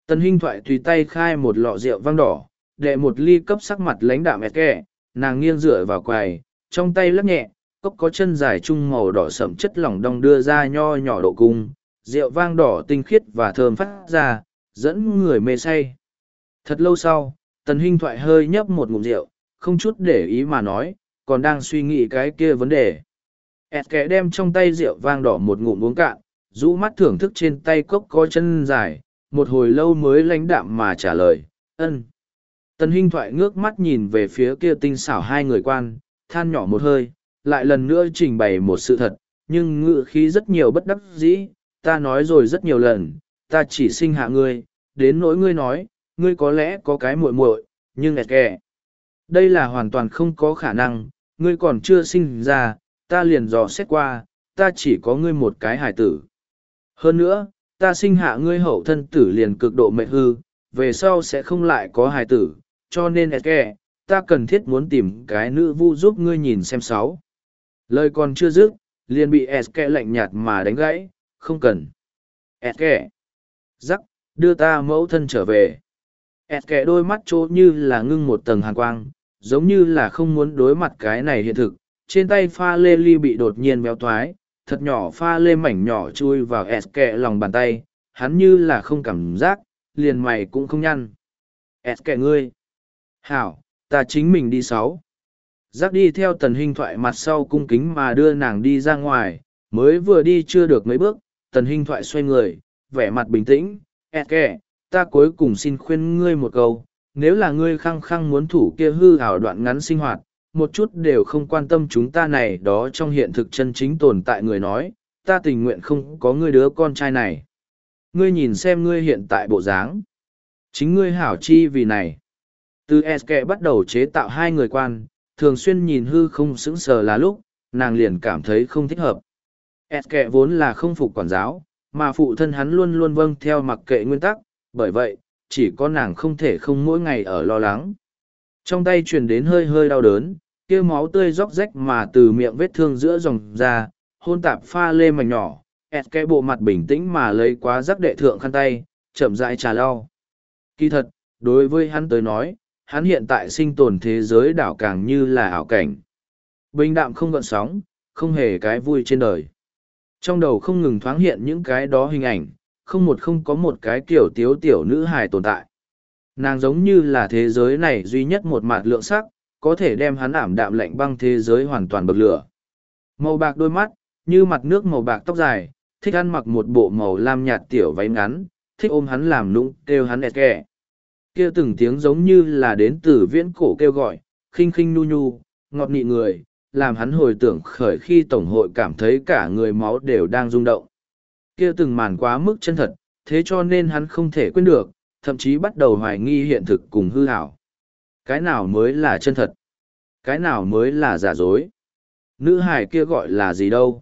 Tân Hinh Thoại tùy tay khai một lọ rượu vang đỏ, đệ một ly cấp sắc mặt lãnh đạm mệt kẻ, nàng nghiêng dựa vào quầy, trong tay lắc nhẹ, cốc có chân dài trung màu đỏ sẫm chất lỏng đong đưa ra nho nhỏ độ cung, rượu vang đỏ tinh khiết và thơm phát ra, dẫn người mê say. Thật lâu sau, tần hinh thoại hơi nhấp một ngụm rượu, không chút để ý mà nói, còn đang suy nghĩ cái kia vấn đề. ẹt kẻ đem trong tay rượu vang đỏ một ngụm uống cạn, rũ mắt thưởng thức trên tay cốc có chân dài, một hồi lâu mới lãnh đạm mà trả lời, ân. Tần hinh thoại ngước mắt nhìn về phía kia tinh xảo hai người quan, than nhỏ một hơi, lại lần nữa trình bày một sự thật, nhưng ngự khí rất nhiều bất đắc dĩ, ta nói rồi rất nhiều lần, ta chỉ sinh hạ ngươi, đến nỗi ngươi nói, ngươi có lẽ có cái muội muội, nhưng ẹt kẻ. Đây là hoàn toàn không có khả năng, ngươi còn chưa sinh ra, ta liền dò xét qua, ta chỉ có ngươi một cái hài tử. Hơn nữa, ta sinh hạ ngươi hậu thân tử liền cực độ mệt hư, về sau sẽ không lại có hài tử, cho nên e ẹt kẻ, ta cần thiết muốn tìm cái nữ vu giúp ngươi nhìn xem sáu. Lời còn chưa dứt, liền bị Eske lạnh nhạt mà đánh gãy, không cần. Eske. Giắc, đưa ta mẫu thân trở về. Eske đôi mắt trố như là ngưng một tầng hàn quang giống như là không muốn đối mặt cái này hiện thực trên tay pha lê ly bị đột nhiên béo toái, thật nhỏ pha lê mảnh nhỏ chui vào ẹt kẻ lòng bàn tay hắn như là không cảm giác liền mày cũng không nhăn. Ẹt kẻ ngươi hảo ta chính mình đi sáu. Giác đi theo tần hình thoại mặt sau cung kính mà đưa nàng đi ra ngoài mới vừa đi chưa được mấy bước tần hinh thoại xoay người, vẻ mặt bình tĩnh, ẹt kẻ, ta cuối cùng xin khuyên ngươi một câu, nếu là ngươi khăng khăng muốn thủ kia hư hảo đoạn ngắn sinh hoạt, một chút đều không quan tâm chúng ta này đó trong hiện thực chân chính tồn tại người nói, ta tình nguyện không có ngươi đứa con trai này. Ngươi nhìn xem ngươi hiện tại bộ dáng. Chính ngươi hảo chi vì này. Từ Eske bắt đầu chế tạo hai người quan, thường xuyên nhìn hư không sững sờ là lúc, nàng liền cảm thấy không thích hợp. Eske vốn là không phục quản giáo, mà phụ thân hắn luôn luôn vâng theo mặc kệ nguyên tắc, bởi vậy, chỉ có nàng không thể không mỗi ngày ở lo lắng. Trong tay truyền đến hơi hơi đau đớn, kia máu tươi róc rách mà từ miệng vết thương giữa dòng ra, hôn tạp pha lê mảnh nhỏ, ẹt cái bộ mặt bình tĩnh mà lấy quá rắc đệ thượng khăn tay, chậm rãi trà lau. Kỳ thật, đối với hắn tới nói, hắn hiện tại sinh tồn thế giới đảo càng như là ảo cảnh. Bình đạm không gợn sóng, không hề cái vui trên đời. Trong đầu không ngừng thoáng hiện những cái đó hình ảnh, không một không có một cái kiểu tiếu tiểu nữ hài tồn tại. Nàng giống như là thế giới này duy nhất một mặt lượng sắc, có thể đem hắn ảm đạm lạnh băng thế giới hoàn toàn bậc lửa. Màu bạc đôi mắt, như mặt nước màu bạc tóc dài, thích ăn mặc một bộ màu lam nhạt tiểu váy ngắn, thích ôm hắn làm nũng, kêu hắn ẹt kẻ. Kêu từng tiếng giống như là đến từ viễn cổ kêu gọi, khinh khinh nu nhu, ngọt nị người, làm hắn hồi tưởng khởi khi tổng hội cảm thấy cả người máu đều đang rung động. Kia từng màn quá mức chân thật, thế cho nên hắn không thể quên được, thậm chí bắt đầu hoài nghi hiện thực cùng hư hảo. Cái nào mới là chân thật? Cái nào mới là giả dối? Nữ hải kia gọi là gì đâu?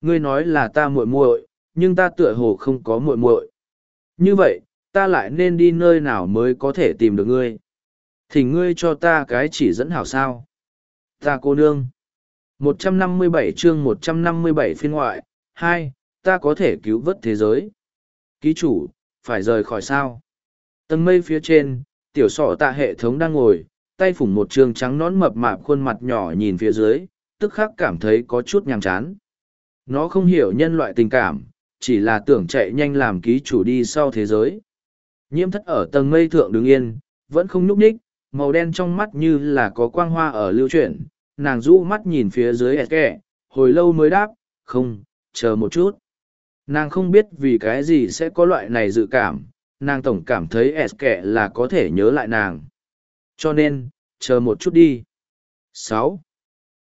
Ngươi nói là ta muội muội, nhưng ta tựa hồ không có muội muội. Như vậy, ta lại nên đi nơi nào mới có thể tìm được ngươi? Thì ngươi cho ta cái chỉ dẫn hảo sao? Ta cô nương. 157 chương 157 phiên ngoại, 2 ta có thể cứu vớt thế giới. Ký chủ, phải rời khỏi sao? Tầng mây phía trên, tiểu sọ tạ hệ thống đang ngồi, tay phủng một trường trắng nón mập mạp khuôn mặt nhỏ nhìn phía dưới, tức khắc cảm thấy có chút nhàm chán. Nó không hiểu nhân loại tình cảm, chỉ là tưởng chạy nhanh làm ký chủ đi sau thế giới. Nhiễm thất ở tầng mây thượng đứng yên, vẫn không nhúc nhích, màu đen trong mắt như là có quang hoa ở lưu chuyển, nàng rũ mắt nhìn phía dưới ẹt kẻ, hồi lâu mới đáp, không, chờ một chút. Nàng không biết vì cái gì sẽ có loại này dự cảm, nàng tổng cảm thấy s kẻ là có thể nhớ lại nàng. Cho nên chờ một chút đi. Sáu.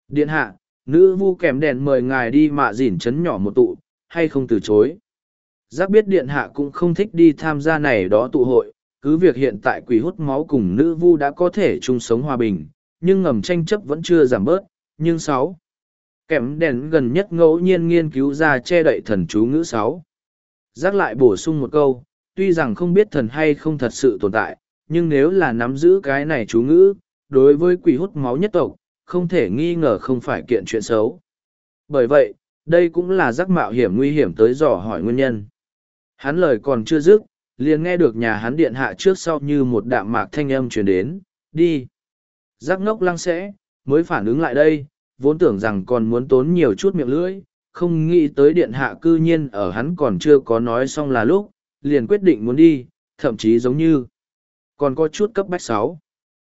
Điện hạ nữ vu kèm đèn mời ngài đi mạ dỉn chấn nhỏ một tụ hay không từ chối? Giác biết điện hạ cũng không thích đi tham gia này đó tụ hội cứ việc hiện tại quỷ hút máu cùng nữ vu đã có thể chung sống hòa bình nhưng ngầm tranh chấp vẫn chưa giảm bớt. Nhưng sáu kèm đèn gần nhất ngẫu nhiên nghiên cứu ra che đậy thần chú ngữ sáu giác lại bổ sung một câu tuy rằng không biết thần hay không thật sự tồn tại, nhưng nếu là nắm giữ cái này chú ngữ, đối với quỷ hút máu nhất tộc, không thể nghi ngờ không phải kiện chuyện xấu. Bởi vậy, đây cũng là giác mạo hiểm nguy hiểm tới dò hỏi nguyên nhân. Hắn lời còn chưa dứt, liền nghe được nhà hắn điện hạ trước sau như một đạm mạc thanh âm truyền đến, đi. Giác ngốc lăng sẽ, mới phản ứng lại đây, vốn tưởng rằng còn muốn tốn nhiều chút miệng lưỡi, không nghĩ tới điện hạ cư nhiên ở hắn còn chưa có nói xong là lúc, liền quyết định muốn đi, thậm chí giống như còn có chút cấp bách sáu.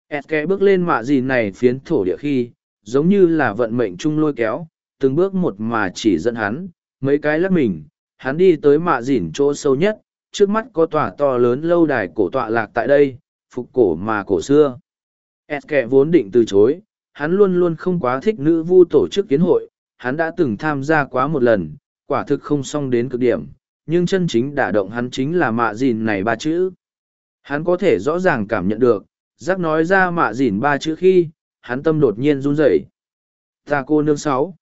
Eske bước lên mạ gì này phiến thổ địa khi, giống như là vận mệnh chung lôi kéo, từng bước một mà chỉ dẫn hắn, mấy cái lắc mình, hắn đi tới mạ dỉn chỗ sâu nhất, trước mắt có tòa to lớn lâu đài cổ tọa lạc tại đây, phục cổ mà cổ xưa. Eske vốn định từ chối, hắn luôn luôn không quá thích nữ vu tổ chức kiến hội, hắn đã từng tham gia quá một lần, quả thực không xong đến cực điểm, nhưng chân chính đả động hắn chính là mạ dìn này ba chữ. Hắn có thể rõ ràng cảm nhận được, giác nói ra mạ dìn ba chữ khi, hắn tâm đột nhiên run rẩy. Ta cô nương sáu.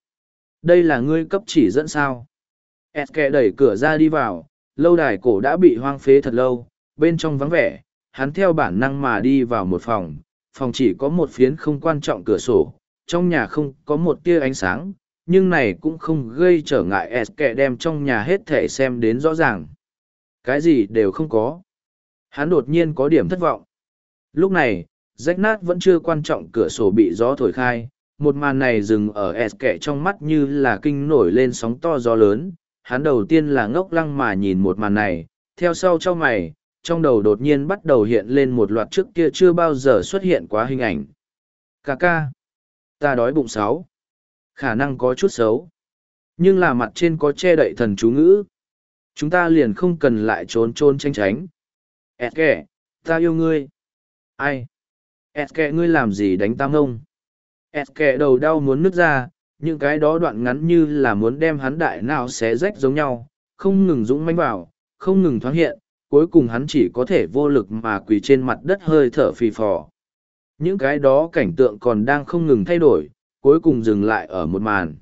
Đây là ngươi cấp chỉ dẫn sao. Ed kẹ đẩy cửa ra đi vào, lâu đài cổ đã bị hoang phế thật lâu, bên trong vắng vẻ, hắn theo bản năng mà đi vào một phòng, phòng chỉ có một phiến không quan trọng cửa sổ, trong nhà không có một tia ánh sáng, nhưng này cũng không gây trở ngại s kệ đem trong nhà hết thể xem đến rõ ràng. Cái gì đều không có. Hắn đột nhiên có điểm thất vọng. Lúc này rách nát vẫn chưa quan trọng cửa sổ bị gió thổi khai một màn này dừng ở s kệ trong mắt như là kinh nổi lên sóng to gió lớn. Hắn đầu tiên là ngốc lăng mà nhìn một màn này theo sau cho mày trong đầu đột nhiên bắt đầu hiện lên một loạt trước kia chưa bao giờ xuất hiện quá hình ảnh. Ca ca, ta đói bụng sáu. Khả năng có chút xấu. Nhưng là mặt trên có che đậy thần chú ngữ. Chúng ta liền không cần lại trốn trôn tranh tránh. Ẹt kẻ ta yêu ngươi. Ai? Ẹt kẻ ngươi làm gì đánh tam ông ẹt kẻ đầu đau muốn nứt ra. Những cái đó đoạn ngắn như là muốn đem hắn đại nào xé rách giống nhau. Không ngừng dũng manh vào, không ngừng thoáng hiện cuối cùng hắn chỉ có thể vô lực mà quỳ trên mặt đất hơi thở phì phò. Những cái đó cảnh tượng còn đang không ngừng thay đổi, cuối cùng dừng lại ở một màn.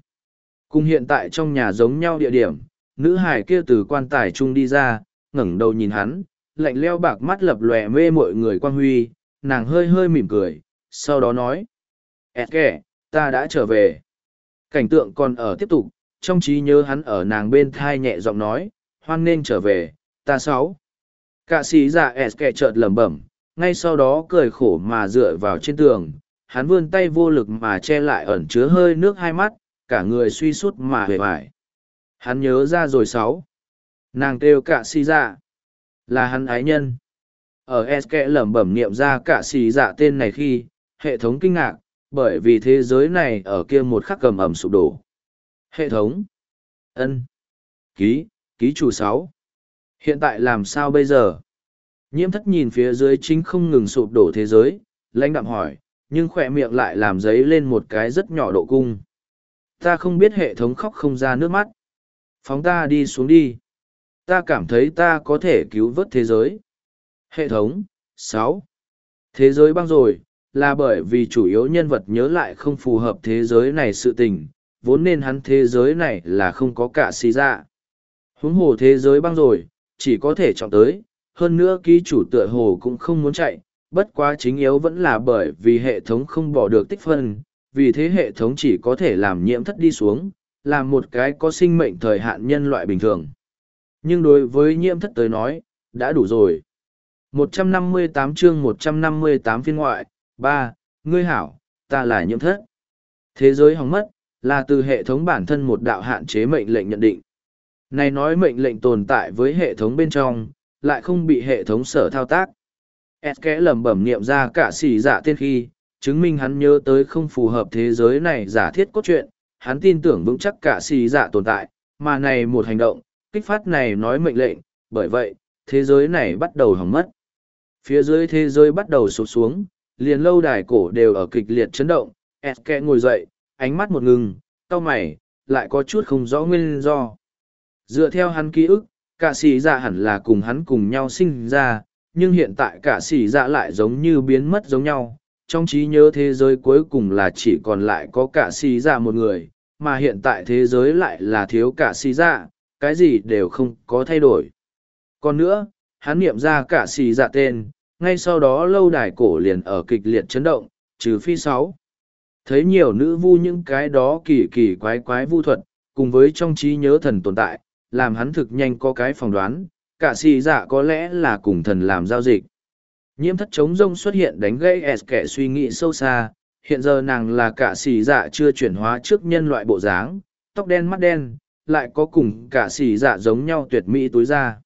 Cùng hiện tại trong nhà giống nhau địa điểm, nữ hải kia từ quan tài trung đi ra, ngẩng đầu nhìn hắn, lạnh leo bạc mắt lập lòe mê mọi người quan huy, nàng hơi hơi mỉm cười, sau đó nói Ế kẻ ta đã trở về. Cảnh tượng còn ở tiếp tục, trong trí nhớ hắn ở nàng bên thai nhẹ giọng nói, hoan nên trở về, ta sáu cạ sĩ giả S kẻ chợt lẩm bẩm, ngay sau đó cười khổ mà dựa vào trên tường. Hắn vươn tay vô lực mà che lại ẩn chứa hơi nước hai mắt, cả người suy sút mà hề vải hắn nhớ ra rồi sáu. Nàng kêu cạ sĩ dạ. Là hắn ái nhân. Ở s kẻ lẩm bẩm niệm ra cạ sĩ dạ tên này khi, hệ thống kinh ngạc, bởi vì thế giới này ở kia một khắc cầm ẩm sụp đổ. Hệ thống. Ân. Ký ký chủ sáu hiện tại làm sao bây giờ? Nhiễm thất nhìn phía dưới chính không ngừng sụp đổ thế giới, lãnh đạm hỏi, nhưng khỏe miệng lại làm giấy lên một cái rất nhỏ độ cung. Ta không biết hệ thống khóc không ra nước mắt. Phóng ta đi xuống đi. Ta cảm thấy ta có thể cứu vớt thế giới. Hệ thống, sáu. Thế giới băng rồi, là bởi vì chủ yếu nhân vật nhớ lại không phù hợp thế giới này sự tình, vốn nên hắn thế giới này là không có cả xì ra huống hồ thế giới băng rồi chỉ có thể chọn tới. Hơn nữa ký chủ tựa hồ cũng không muốn chạy, bất quá chính yếu vẫn là bởi vì hệ thống không bỏ được tích phân, vì thế hệ thống chỉ có thể làm nhiễm thất đi xuống làm một cái có sinh mệnh thời hạn nhân loại bình thường. Nhưng đối với nhiễm thất tới nói, đã đủ rồi. 158 chương 158 phiên ngoại, ba, ngươi hảo, ta là nhiễm thất. Thế giới hỏng mất, là từ hệ thống bản thân một đạo hạn chế mệnh lệnh nhận định này nói mệnh lệnh tồn tại với hệ thống bên trong, lại không bị hệ thống sở thao tác. S kẽ lẩm bẩm niệm ra cả xì dạ tiên khi, chứng minh hắn nhớ tới không phù hợp thế giới này giả thiết cốt truyện, hắn tin tưởng vững chắc cả xì dạ tồn tại, mà này một hành động, kích phát này nói mệnh lệnh, bởi vậy, thế giới này bắt đầu hỏng mất. Phía dưới thế giới bắt đầu sụp xuống, liền lâu đài cổ đều ở kịch liệt chấn động s kẽ ngồi dậy, ánh mắt một ngừng, cau mày, lại có chút không rõ nguyên do dựa theo hắn ký ức, cả xì dạ hẳn là cùng hắn cùng nhau sinh ra, nhưng hiện tại cả xì dạ lại giống như biến mất giống nhau. Trong trí nhớ thế giới cuối cùng là chỉ còn lại có cả xì dạ một người, mà hiện tại thế giới lại là thiếu cả xì dạ cái gì đều không có thay đổi. Còn nữa, hắn niệm ra cả xì dạ tên, ngay sau đó lâu đài cổ liền ở kịch liệt chấn động, trừ phi sáu. Thấy nhiều nữ vu những cái đó kỳ kỳ quái quái vu thuật, cùng với trong trí nhớ thần tồn tại làm hắn thực nhanh có cái phỏng đoán, cả xì dạ có lẽ là cùng thần làm giao dịch. Nhiễm thất chống rông xuất hiện đánh gây S kẻ suy nghĩ sâu xa, hiện giờ nàng là cả xì dạ chưa chuyển hóa trước nhân loại bộ dáng, tóc đen mắt đen, lại có cùng cả xì dạ giống nhau tuyệt mỹ túi ra.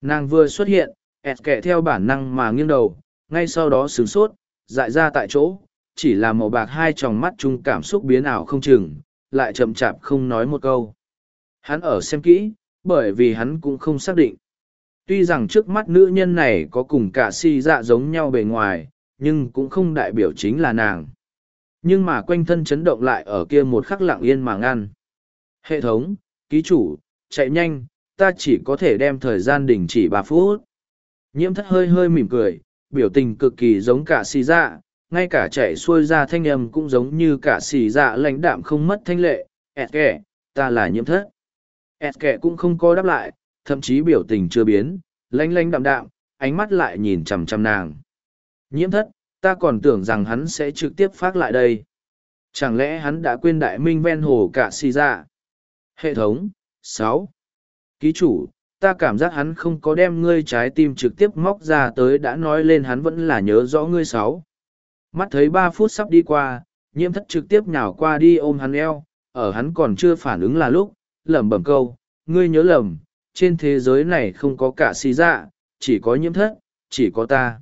Nàng vừa xuất hiện, S kẻ theo bản năng mà nghiêng đầu, ngay sau đó sướng sốt, dại ra tại chỗ, chỉ là màu bạc hai tròng mắt chung cảm xúc biến ảo không chừng, lại chậm chạp không nói một câu. Hắn ở xem kỹ, bởi vì hắn cũng không xác định. Tuy rằng trước mắt nữ nhân này có cùng cả si dạ giống nhau bề ngoài, nhưng cũng không đại biểu chính là nàng. Nhưng mà quanh thân chấn động lại ở kia một khắc lặng yên mà ngăn. Hệ thống, ký chủ, chạy nhanh, ta chỉ có thể đem thời gian đình chỉ ba phút. Nhiễm thất hơi hơi mỉm cười, biểu tình cực kỳ giống cả si dạ, ngay cả chạy xuôi ra thanh âm cũng giống như cả xì dạ lãnh đạm không mất thanh lệ, ẹt kẻ, ta là nhiễm thất s kệ cũng không có đáp lại, thậm chí biểu tình chưa biến, lanh lanh đạm đạm, ánh mắt lại nhìn chằm chằm nàng. Nhiễm thất, ta còn tưởng rằng hắn sẽ trực tiếp phát lại đây. Chẳng lẽ hắn đã quên đại minh ven hồ cả xì ra Hệ thống, sáu Ký chủ, ta cảm giác hắn không có đem ngươi trái tim trực tiếp móc ra tới đã nói lên hắn vẫn là nhớ rõ ngươi sáu Mắt thấy ba phút sắp đi qua, nhiễm thất trực tiếp nhào qua đi ôm hắn eo, ở hắn còn chưa phản ứng là lúc, lẩm bẩm câu, ngươi nhớ lầm, trên thế giới này không có cả xì dạ, chỉ có nhiễm thất, chỉ có ta.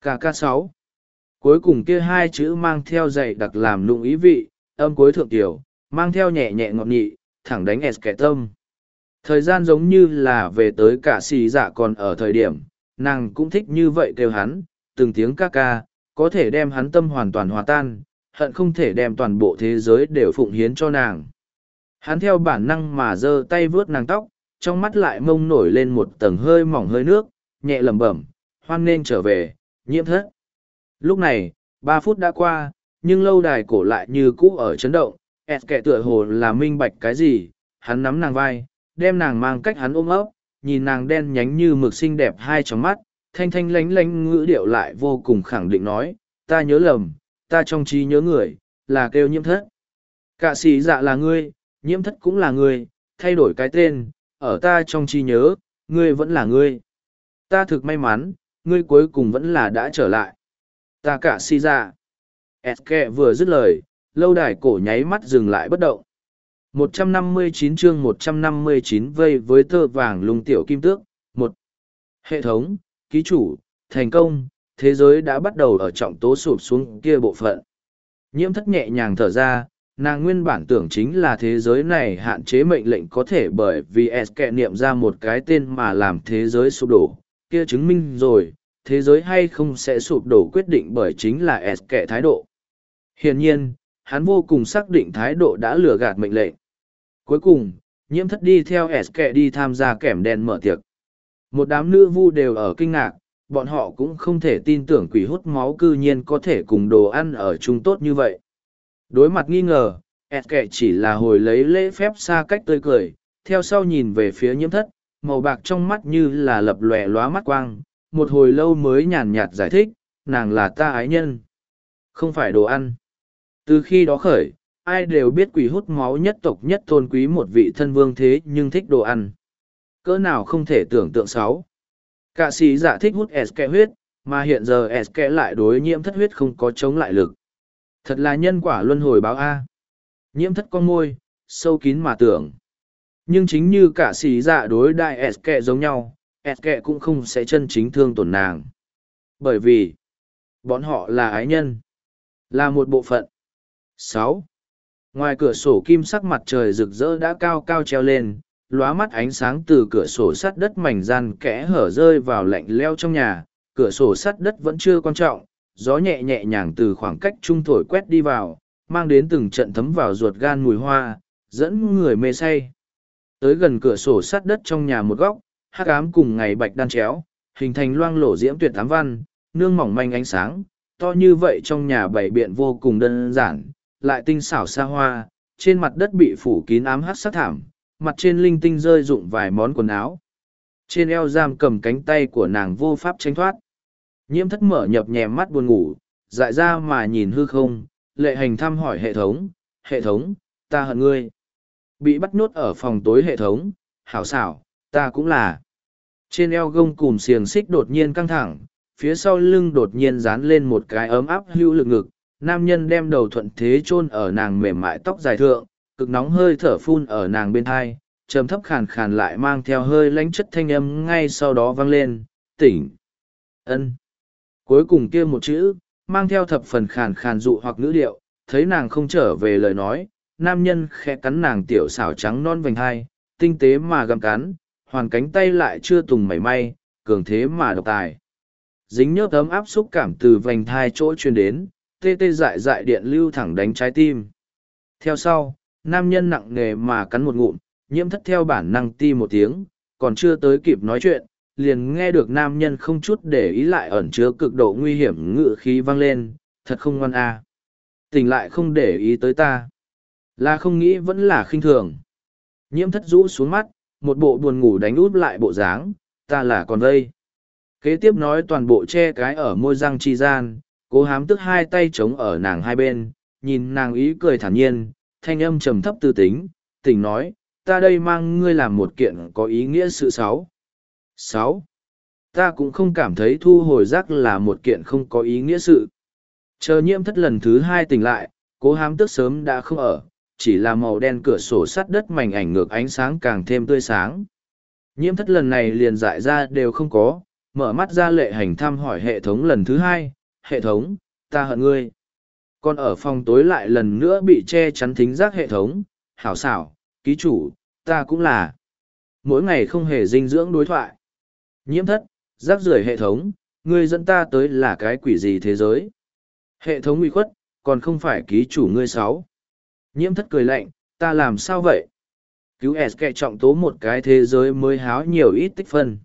kk sáu Cuối cùng kia hai chữ mang theo dạy đặc làm lụng ý vị, âm cuối thượng tiểu, mang theo nhẹ nhẹ ngọt nhị, thẳng đánh ẹt kẻ tâm. thời gian giống như là về tới cả xì dạ còn ở thời điểm nàng cũng thích như vậy kêu hắn từng tiếng ca ca có thể đem hắn tâm hoàn toàn hòa tan hận không thể đem toàn bộ thế giới đều phụng hiến cho nàng hắn theo bản năng mà giơ tay vướt nàng tóc, trong mắt lại mông nổi lên một tầng hơi mỏng hơi nước, nhẹ lẩm bẩm, hoan nên trở về, nhiễm thất. Lúc này, ba phút đã qua, nhưng lâu đài cổ lại như cũ ở chấn động, ẹt kẻ tựa hồ là minh bạch cái gì, hắn nắm nàng vai, đem nàng mang cách hắn ôm ấp, nhìn nàng đen nhánh như mực xinh đẹp hai trong mắt, thanh thanh lánh lánh ngữ điệu lại vô cùng khẳng định nói, ta nhớ lầm, ta trong trí nhớ người, là kêu nhiễm thất. Cả sĩ dạ là ngươi nhiễm thất cũng là ngươi thay đổi cái tên ở ta trong trí nhớ ngươi vẫn là ngươi ta thực may mắn ngươi cuối cùng vẫn là đã trở lại ta cả si ra. Eske vừa dứt lời lâu đài cổ nháy mắt dừng lại bất động 159 chương 159 vây với tơ vàng lung tiểu kim tước. một Hệ thống, ký chủ, thành công, thế giới đã bắt đầu ở trọng tố sụp xuống kia bộ phận. Nhiễm thất nhẹ nhàng thở ra, nàng nguyên bản tưởng chính là thế giới này hạn chế mệnh lệnh có thể bởi vì S kệ niệm ra một cái tên mà làm thế giới sụp đổ, kia chứng minh rồi, thế giới hay không sẽ sụp đổ quyết định bởi chính là S kệ thái độ. Hiển nhiên, hắn vô cùng xác định thái độ đã lừa gạt mệnh lệnh. Cuối cùng, nhiễm thất đi theo S kệ đi tham gia kẻm đen mở tiệc. Một đám nữ vu đều ở kinh ngạc, bọn họ cũng không thể tin tưởng quỷ hút máu cư nhiên có thể cùng đồ ăn ở chung tốt như vậy. Đối mặt nghi ngờ, ẹt kệ chỉ là hồi lấy lễ phép xa cách tươi cười, theo sau nhìn về phía nhiễm thất, màu bạc trong mắt như là lập lòe lóa mắt quang, một hồi lâu mới nhàn nhạt giải thích, nàng là ta ái nhân, không phải đồ ăn. Từ khi đó khởi, ai đều biết quỷ hút máu nhất tộc nhất tôn quý một vị thân vương thế nhưng thích đồ ăn. Cỡ nào không thể tưởng tượng sáu. Cả sĩ giả thích hút Eske huyết, mà hiện giờ Eske lại đối nhiễm thất huyết không có chống lại lực. Thật là nhân quả luân hồi báo A. Nhiễm thất con môi, sâu kín mà tưởng. Nhưng chính như cả xì giả dạ đối đại Eske giống nhau, Eske cũng không sẽ chân chính thương tổn nàng. Bởi vì, bọn họ là ái nhân, là một bộ phận. sáu ngoài cửa sổ kim sắc mặt trời rực rỡ đã cao cao treo lên lóa mắt ánh sáng từ cửa sổ sắt đất mảnh gian kẽ hở rơi vào lạnh leo trong nhà cửa sổ sắt đất vẫn chưa quan trọng gió nhẹ nhẹ nhàng từ khoảng cách trung thổi quét đi vào mang đến từng trận thấm vào ruột gan mùi hoa dẫn người mê say tới gần cửa sổ sắt đất trong nhà một góc hắc ám cùng ngày bạch đan chéo hình thành loang lổ diễm tuyệt tám văn nương mỏng manh ánh sáng to như vậy trong nhà bảy biện vô cùng đơn giản lại tinh xảo xa hoa, trên mặt đất bị phủ kín ám hát sát thảm, mặt trên linh tinh rơi rụng vài món quần áo. Trên eo giam cầm cánh tay của nàng vô pháp tránh thoát. Nhiễm thất mở nhập nhèm mắt buồn ngủ, dại ra mà nhìn hư không, lệ hành thăm hỏi hệ thống, hệ thống, ta hận ngươi. Bị bắt nốt ở phòng tối hệ thống, hảo xảo, ta cũng là. Trên eo gông cùm xiềng xích đột nhiên căng thẳng, phía sau lưng đột nhiên dán lên một cái ấm áp hữu lực ngực, nam nhân đem đầu thuận thế chôn ở nàng mềm mại tóc dài thượng, cực nóng hơi thở phun ở nàng bên thai, trầm thấp khàn khàn lại mang theo hơi lánh chất thanh âm ngay sau đó vang lên, tỉnh. ân Cuối cùng kia một chữ, mang theo thập phần khàn khàn dụ hoặc ngữ điệu, thấy nàng không trở về lời nói, nam nhân khẽ cắn nàng tiểu xảo trắng non vành hai, tinh tế mà gặm cắn, hoàn cánh tay lại chưa tùng mảy may, cường thế mà độc tài. Dính nhớp ấm áp xúc cảm từ vành thai chỗ truyền đến, tê tê dại dại điện lưu thẳng đánh trái tim. Theo sau, nam nhân nặng nề mà cắn một ngụm, nhiễm thất theo bản năng ti một tiếng, còn chưa tới kịp nói chuyện, liền nghe được nam nhân không chút để ý lại ẩn chứa cực độ nguy hiểm ngự khí vang lên, thật không ngoan a à. Tỉnh lại không để ý tới ta. Là không nghĩ vẫn là khinh thường. Nhiễm thất rũ xuống mắt, một bộ buồn ngủ đánh út lại bộ dáng, ta là con vây. Kế tiếp nói toàn bộ che cái ở môi răng chi gian, cố hám tức hai tay trống ở nàng hai bên nhìn nàng ý cười thản nhiên thanh âm trầm thấp tư tính tỉnh nói ta đây mang ngươi làm một kiện có ý nghĩa sự sáu sáu ta cũng không cảm thấy thu hồi rác là một kiện không có ý nghĩa sự chờ nhiễm thất lần thứ hai tỉnh lại cố hám tức sớm đã không ở chỉ là màu đen cửa sổ sắt đất mảnh ảnh ngược ánh sáng càng thêm tươi sáng nhiễm thất lần này liền dại ra đều không có mở mắt ra lệ hành thăm hỏi hệ thống lần thứ hai hệ thống, ta hận ngươi. Còn ở phòng tối lại lần nữa bị che chắn thính giác hệ thống, hảo xảo, ký chủ, ta cũng là. mỗi ngày không hề dinh dưỡng đối thoại. Nhiễm thất, rác rưởi hệ thống, ngươi dẫn ta tới là cái quỷ gì thế giới? Hệ thống nguy khuất, còn không phải ký chủ ngươi sáu. Nhiễm thất cười lạnh, ta làm sao vậy? Cứu S kệ trọng tố một cái thế giới mới háo nhiều ít tích phân.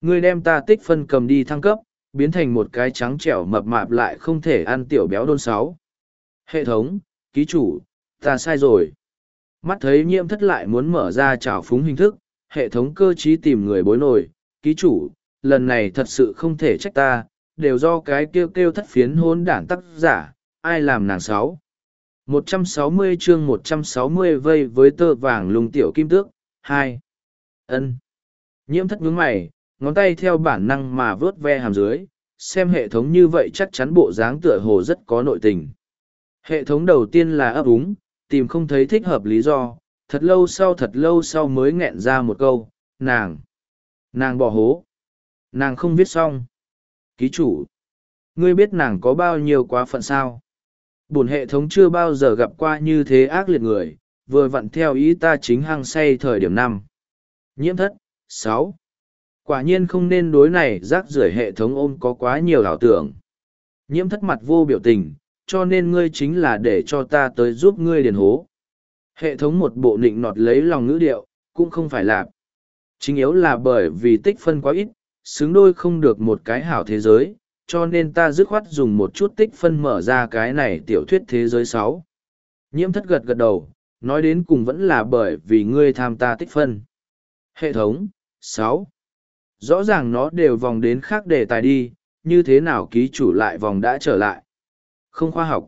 Ngươi đem ta tích phân cầm đi thăng cấp, biến thành một cái trắng trẻo mập mạp lại không thể ăn tiểu béo đôn sáu. Hệ thống, ký chủ, ta sai rồi. Mắt thấy nhiễm thất lại muốn mở ra trào phúng hình thức, hệ thống cơ trí tìm người bối nổi, ký chủ, lần này thật sự không thể trách ta, đều do cái kêu kêu thất phiến hôn đản tác giả, ai làm nàng sáu. 160 chương 160 vây với tơ vàng lùng tiểu kim tước, 2. ân Nhiễm thất nhướng mày, ngón tay theo bản năng mà vớt ve hàm dưới, xem hệ thống như vậy chắc chắn bộ dáng tựa hồ rất có nội tình. Hệ thống đầu tiên là ấp úng, tìm không thấy thích hợp lý do, thật lâu sau thật lâu sau mới nghẹn ra một câu, nàng, nàng bỏ hố, nàng không viết xong. Ký chủ, ngươi biết nàng có bao nhiêu quá phận sao? Bổn hệ thống chưa bao giờ gặp qua như thế ác liệt người, vừa vặn theo ý ta chính hăng say thời điểm năm. Nhiễm thất, sáu. Quả nhiên không nên đối này rác rưởi hệ thống ôm có quá nhiều ảo tưởng. Nhiễm thất mặt vô biểu tình, cho nên ngươi chính là để cho ta tới giúp ngươi điền hố. Hệ thống một bộ nịnh nọt lấy lòng ngữ điệu, cũng không phải là. Chính yếu là bởi vì tích phân quá ít, xứng đôi không được một cái hảo thế giới, cho nên ta dứt khoát dùng một chút tích phân mở ra cái này tiểu thuyết thế giới sáu. Nhiễm thất gật gật đầu, nói đến cùng vẫn là bởi vì ngươi tham ta tích phân. Hệ thống, sáu. Rõ ràng nó đều vòng đến khác đề tài đi, như thế nào ký chủ lại vòng đã trở lại. Không khoa học.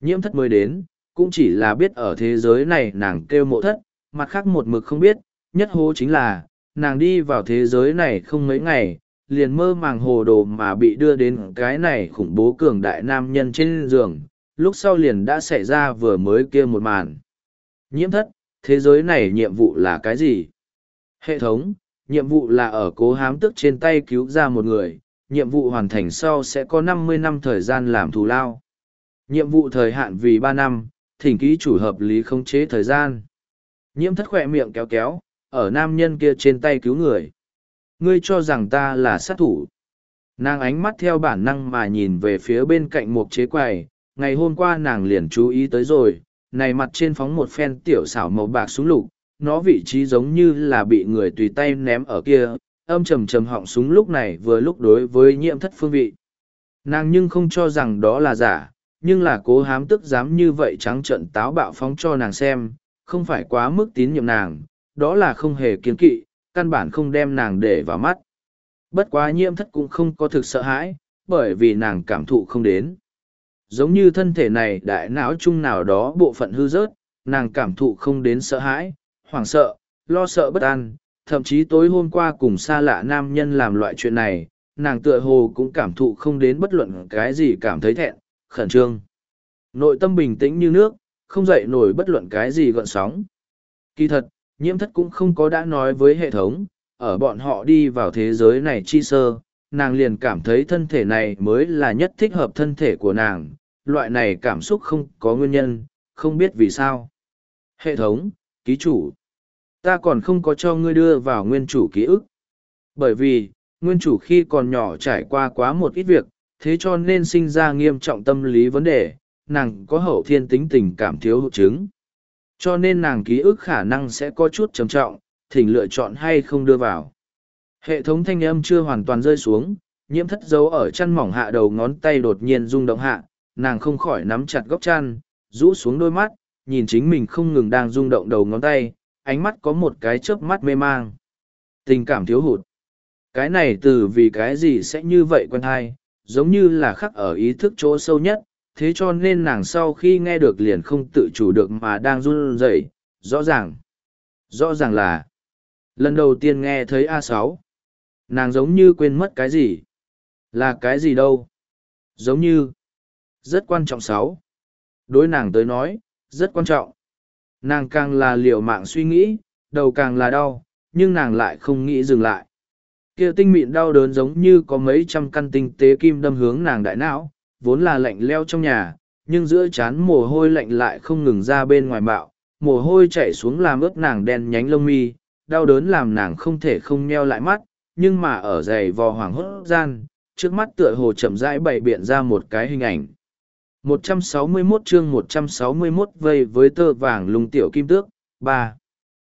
Nhiễm thất mới đến, cũng chỉ là biết ở thế giới này nàng kêu mộ thất, mặt khác một mực không biết, nhất hố chính là, nàng đi vào thế giới này không mấy ngày, liền mơ màng hồ đồ mà bị đưa đến cái này khủng bố cường đại nam nhân trên giường, lúc sau liền đã xảy ra vừa mới kia một màn. Nhiễm thất, thế giới này nhiệm vụ là cái gì? Hệ thống, nhiệm vụ là ở cố hám tức trên tay cứu ra một người, nhiệm vụ hoàn thành sau sẽ có năm mươi năm thời gian làm thù lao. Nhiệm vụ thời hạn vì ba năm, thỉnh ký chủ hợp lý khống chế thời gian. Nhiễm thất khoe miệng kéo kéo, ở nam nhân kia trên tay cứu người. Ngươi cho rằng ta là sát thủ. Nàng ánh mắt theo bản năng mà nhìn về phía bên cạnh một chế quầy, ngày hôm qua nàng liền chú ý tới rồi, này mặt trên phóng một phen tiểu xảo màu bạc súng lục, nó vị trí giống như là bị người tùy tay ném ở kia, âm trầm trầm họng súng lúc này vừa lúc đối với nhiễm thất phương vị. Nàng nhưng không cho rằng đó là giả, nhưng là cố hám tức dám như vậy trắng trận táo bạo phóng cho nàng xem, không phải quá mức tín nhiệm nàng, đó là không hề kiên kỵ, căn bản không đem nàng để vào mắt. Bất quá nhiễm thất cũng không có thực sợ hãi, bởi vì nàng cảm thụ không đến. Giống như thân thể này đại não chung nào đó bộ phận hư rớt, nàng cảm thụ không đến sợ hãi, hoảng sợ, lo sợ bất an, thậm chí tối hôm qua cùng xa lạ nam nhân làm loại chuyện này, nàng tựa hồ cũng cảm thụ không đến bất luận cái gì cảm thấy thẹn, khẩn trương. Nội tâm bình tĩnh như nước, không dậy nổi bất luận cái gì gọn sóng. Kỳ thật, nhiễm thất cũng không có đã nói với hệ thống, ở bọn họ đi vào thế giới này chi sơ, nàng liền cảm thấy thân thể này mới là nhất thích hợp thân thể của nàng, loại này cảm xúc không có nguyên nhân, không biết vì sao. Hệ thống, ký chủ, ta còn không có cho ngươi đưa vào nguyên chủ ký ức. Bởi vì, nguyên chủ khi còn nhỏ trải qua quá một ít việc, thế cho nên sinh ra nghiêm trọng tâm lý vấn đề, nàng có hậu thiên tính tình cảm thiếu hụt chứng. Cho nên nàng ký ức khả năng sẽ có chút trầm trọng, thỉnh lựa chọn hay không đưa vào. Hệ thống thanh âm chưa hoàn toàn rơi xuống, nhiễm thất dấu ở chăn mỏng hạ đầu ngón tay đột nhiên rung động hạ, nàng không khỏi nắm chặt góc chăn, rũ xuống đôi mắt, nhìn chính mình không ngừng đang rung động đầu ngón tay, ánh mắt có một cái chớp mắt mê mang. Tình cảm thiếu hụt. Cái này từ vì cái gì sẽ như vậy quen hay, giống như là khắc ở ý thức chỗ sâu nhất, thế cho nên nàng sau khi nghe được liền không tự chủ được mà đang run rẩy, rõ ràng. Rõ ràng là, lần đầu tiên nghe thấy a sáu. Nàng giống như quên mất cái gì. Là cái gì đâu? Giống như, rất quan trọng sáu. Đối nàng tới nói, rất quan trọng. Nàng càng là liều mạng suy nghĩ, đầu càng là đau, nhưng nàng lại không nghĩ dừng lại. Kia tinh mịn đau đớn giống như có mấy trăm căn tinh tế kim đâm hướng nàng đại não vốn là lạnh leo trong nhà, nhưng giữa chán mồ hôi lạnh lại không ngừng ra bên ngoài bạo, mồ hôi chảy xuống làm ướt nàng đen nhánh lông mi, đau đớn làm nàng không thể không nheo lại mắt, nhưng mà ở giày vò hoàng hốt gian, trước mắt tựa hồ chậm rãi bày biện ra một cái hình ảnh. 161 chương 161 vây với tơ vàng lung tiểu kim tước, 3.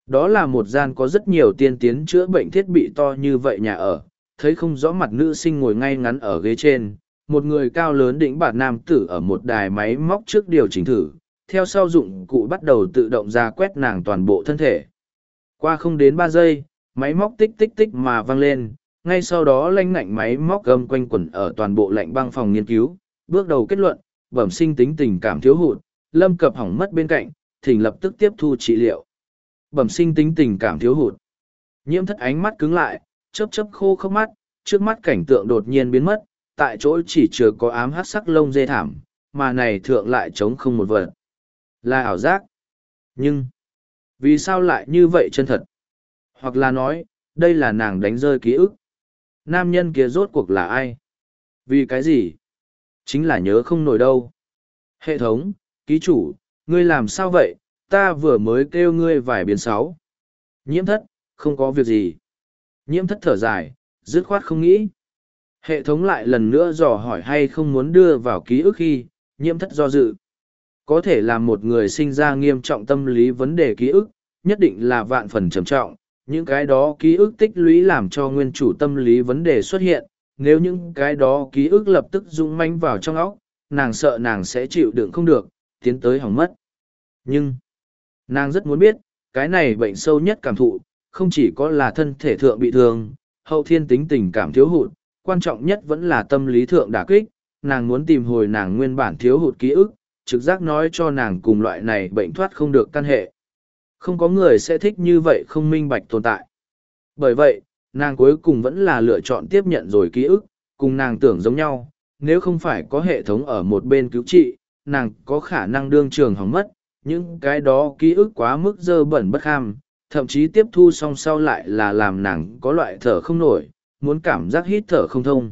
Đó là một gian có rất nhiều tiên tiến chữa bệnh thiết bị to như vậy nhà ở, thấy không rõ mặt nữ sinh ngồi ngay ngắn ở ghế trên, một người cao lớn đỉnh bản nam tử ở một đài máy móc trước điều chỉnh thử, theo sau dụng cụ bắt đầu tự động ra quét nàng toàn bộ thân thể. Qua không đến ba giây, máy móc tích tích tích mà vang lên, ngay sau đó lanh ngạnh máy móc gầm quanh quẩn ở toàn bộ lạnh băng phòng nghiên cứu, bước đầu kết luận, bẩm sinh tính tình cảm thiếu hụt, lâm cập hỏng mất bên cạnh, thỉnh lập tức tiếp thu trị liệu. Bẩm sinh tính tình cảm thiếu hụt. Nhiễm thất ánh mắt cứng lại, chớp chớp khô khốc mắt, trước mắt cảnh tượng đột nhiên biến mất, tại chỗ chỉ chưa có ám hát sắc lông dê thảm, mà này thượng lại trống không một vật. Là ảo giác. Nhưng, vì sao lại như vậy chân thật? Hoặc là nói, đây là nàng đánh rơi ký ức. Nam nhân kia rốt cuộc là ai? Vì cái gì? Chính là nhớ không nổi đâu. Hệ thống, ký chủ, ngươi làm sao vậy? Ta vừa mới kêu ngươi vài biến sáu. Nhiễm thất, không có việc gì. Nhiễm thất thở dài, dứt khoát không nghĩ. Hệ thống lại lần nữa dò hỏi hay không muốn đưa vào ký ức khi, nhiễm thất do dự. Có thể là một người sinh ra nghiêm trọng tâm lý vấn đề ký ức, nhất định là vạn phần trầm trọng. Những cái đó ký ức tích lũy làm cho nguyên chủ tâm lý vấn đề xuất hiện. Nếu những cái đó ký ức lập tức rung manh vào trong óc, nàng sợ nàng sẽ chịu đựng không được, tiến tới hỏng mất. Nhưng, nàng rất muốn biết, cái này bệnh sâu nhất cảm thụ, không chỉ có là thân thể thượng bị thương, hậu thiên tính tình cảm thiếu hụt, quan trọng nhất vẫn là tâm lý thượng đả kích, nàng muốn tìm hồi nàng nguyên bản thiếu hụt ký ức, trực giác nói cho nàng cùng loại này bệnh thoát không được căn hệ. Không có người sẽ thích như vậy không minh bạch tồn tại. Bởi vậy, nàng cuối cùng vẫn là lựa chọn tiếp nhận rồi ký ức, cùng nàng tưởng giống nhau, nếu không phải có hệ thống ở một bên cứu trị, nàng có khả năng đương trường hỏng mất, những cái đó ký ức quá mức dơ bẩn bất ham, thậm chí tiếp thu xong sau lại là làm nàng có loại thở không nổi, muốn cảm giác hít thở không thông.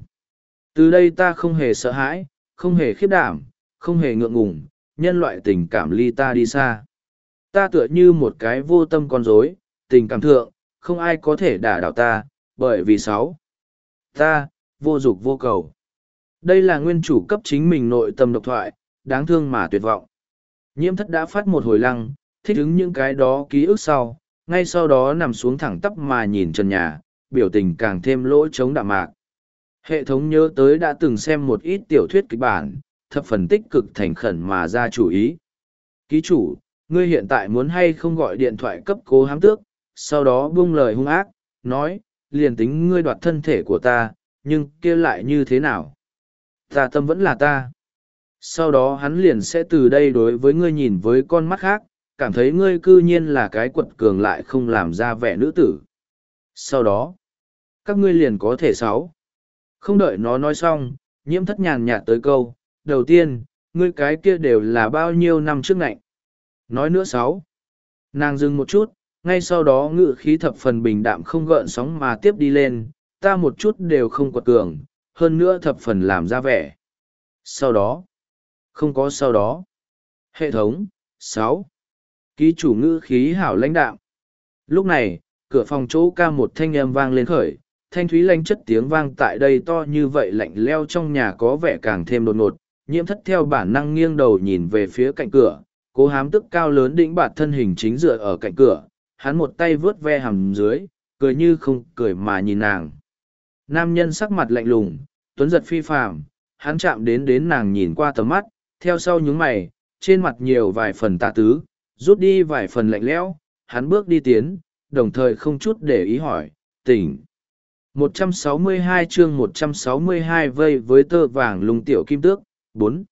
Từ đây ta không hề sợ hãi, không hề khiếp đảm, không hề ngượng ngùng, nhân loại tình cảm ly ta đi xa. Ta tựa như một cái vô tâm con rối, tình cảm thượng, không ai có thể đả đảo ta, bởi vì sáu. Ta, vô dục vô cầu. Đây là nguyên chủ cấp chính mình nội tâm độc thoại, đáng thương mà tuyệt vọng. Nhiễm thất đã phát một hồi lăng, thích ứng những cái đó ký ức sau, ngay sau đó nằm xuống thẳng tắp mà nhìn trần nhà, biểu tình càng thêm lỗ chống đạm mạc. Hệ thống nhớ tới đã từng xem một ít tiểu thuyết kịch bản, thập phần tích cực thành khẩn mà ra chủ ý. Ký chủ, ngươi hiện tại muốn hay không gọi điện thoại cấp cố hám tước, sau đó buông lời hung ác, nói, liền tính ngươi đoạt thân thể của ta, nhưng kia lại như thế nào? Ta tâm vẫn là ta. Sau đó hắn liền sẽ từ đây đối với ngươi nhìn với con mắt khác, cảm thấy ngươi cư nhiên là cái quật cường lại không làm ra vẻ nữ tử. Sau đó, các ngươi liền có thể sáu. Không đợi nó nói xong, nhiễm thất nhàn nhạt tới câu, đầu tiên, ngươi cái kia đều là bao nhiêu năm trước ngạnh. Nói nữa sáu. Nàng dừng một chút, ngay sau đó ngự khí thập phần bình đạm không gợn sóng mà tiếp đi lên, ta một chút đều không quật cường, hơn nữa thập phần làm ra vẻ. Sau đó, không có sau đó. Hệ thống, sáu Ký chủ ngữ khí hảo lãnh đạo. Lúc này, cửa phòng chỗ ca một thanh âm vang lên khởi, thanh thúy lanh chất tiếng vang tại đây to như vậy lạnh leo trong nhà có vẻ càng thêm đột ngột, nhiễm thất theo bản năng nghiêng đầu nhìn về phía cạnh cửa, cố hám tức cao lớn đĩnh bạt thân hình chính dựa ở cạnh cửa, hắn một tay vớt ve hầm dưới, cười như không cười mà nhìn nàng. Nam nhân sắc mặt lạnh lùng, tuấn giật phi phàm, hắn chạm đến đến nàng nhìn qua tầm mắt, theo sau nhúng mày, trên mặt nhiều vài phần tạ tứ, rút đi vài phần lạnh lẽo, hắn bước đi tiến, đồng thời không chút để ý hỏi, tỉnh. 162 chương 162 vây với tơ vàng lùng tiểu kim tước, 4.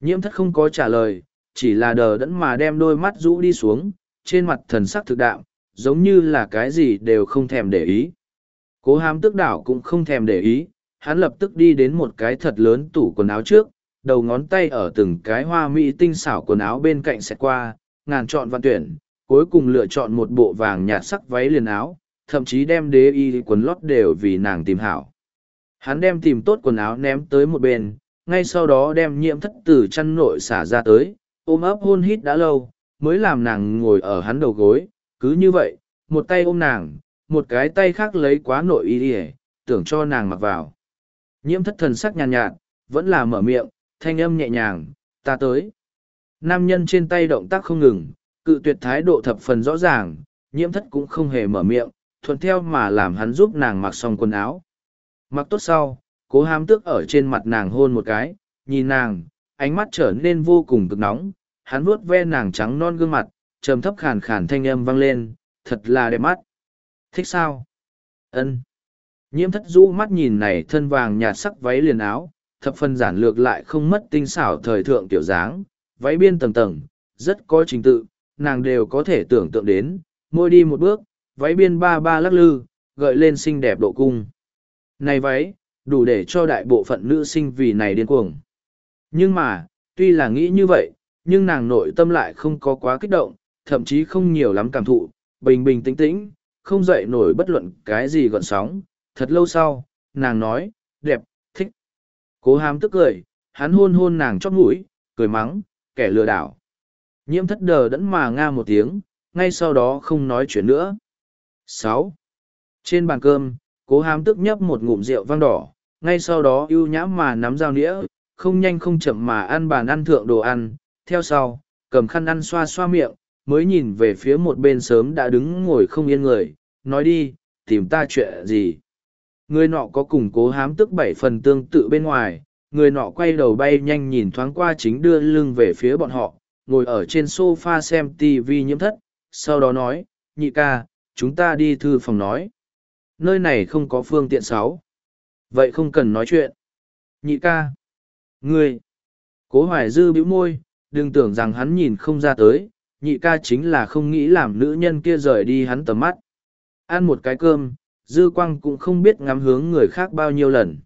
Nhiễm thất không có trả lời, chỉ là đờ đẫn mà đem đôi mắt rũ đi xuống, trên mặt thần sắc thực đạo, giống như là cái gì đều không thèm để ý. Cố hám tức đảo cũng không thèm để ý, hắn lập tức đi đến một cái thật lớn tủ quần áo trước, đầu ngón tay ở từng cái hoa mỹ tinh xảo quần áo bên cạnh xẹt qua, ngàn chọn văn tuyển, cuối cùng lựa chọn một bộ vàng nhạt sắc váy liền áo, thậm chí đem đế y quần lót đều vì nàng tìm hảo. Hắn đem tìm tốt quần áo ném tới một bên, ngay sau đó đem nhiễm thất tử chăn nội xả ra tới, ôm ấp hôn hít đã lâu, mới làm nàng ngồi ở hắn đầu gối, cứ như vậy, một tay ôm nàng, một cái tay khác lấy quá nội y ỉa tưởng cho nàng mặc vào. Nhiễm thất thần sắc nhàn nhạt, nhạt vẫn là mở miệng thanh âm nhẹ nhàng ta tới. Nam nhân trên tay động tác không ngừng cự tuyệt thái độ thập phần rõ ràng nhiễm thất cũng không hề mở miệng thuận theo mà làm hắn giúp nàng mặc xong quần áo. Mặc tốt sau, cố hám tước ở trên mặt nàng hôn một cái, nhìn nàng, ánh mắt trở nên vô cùng cực nóng, hắn vuốt ve nàng trắng non gương mặt, trầm thấp khàn khàn thanh âm vang lên, thật là đẹp mắt. Thích sao? Ân. Nhiễm thất rũ mắt nhìn này thân vàng nhạt sắc váy liền áo, thập phần giản lược lại không mất tinh xảo thời thượng tiểu dáng, váy biên tầng tầng, rất có trình tự, nàng đều có thể tưởng tượng đến môi đi một bước váy biên ba ba lắc lư gợi lên xinh đẹp độ cung này váy đủ để cho đại bộ phận nữ sinh vì này điên cuồng nhưng mà tuy là nghĩ như vậy nhưng nàng nội tâm lại không có quá kích động thậm chí không nhiều lắm cảm thụ bình bình tĩnh tĩnh không dậy nổi bất luận cái gì gọn sóng. Thật lâu sau, nàng nói, đẹp, thích. Cố hám tức cười, hắn hôn hôn nàng chót mũi, cười mắng, kẻ lừa đảo. Nhiễm thất đờ đẫn mà nga một tiếng, ngay sau đó không nói chuyện nữa sáu Trên bàn cơm, cố hám tức nhấp một ngụm rượu vang đỏ, ngay sau đó ưu nhãm mà nắm dao nĩa, không nhanh không chậm mà ăn bàn ăn thượng đồ ăn, theo sau, cầm khăn ăn xoa xoa miệng, mới nhìn về phía một bên sớm đã đứng ngồi không yên người, nói đi, tìm ta chuyện gì. Người nọ có cùng cố hám tức bảy phần tương tự bên ngoài, người nọ quay đầu bay nhanh nhìn thoáng qua chính đưa lưng về phía bọn họ, ngồi ở trên sofa xem TV nhiễm thất, sau đó nói, nhị ca, chúng ta đi thư phòng nói. Nơi này không có phương tiện sáu. Vậy không cần nói chuyện. Nhị ca. Ngươi. Cố hoài dư bĩu môi, đừng tưởng rằng hắn nhìn không ra tới, nhị ca chính là không nghĩ làm nữ nhân kia rời đi hắn tầm mắt. Ăn một cái cơm, dư quang cũng không biết ngắm hướng người khác bao nhiêu lần.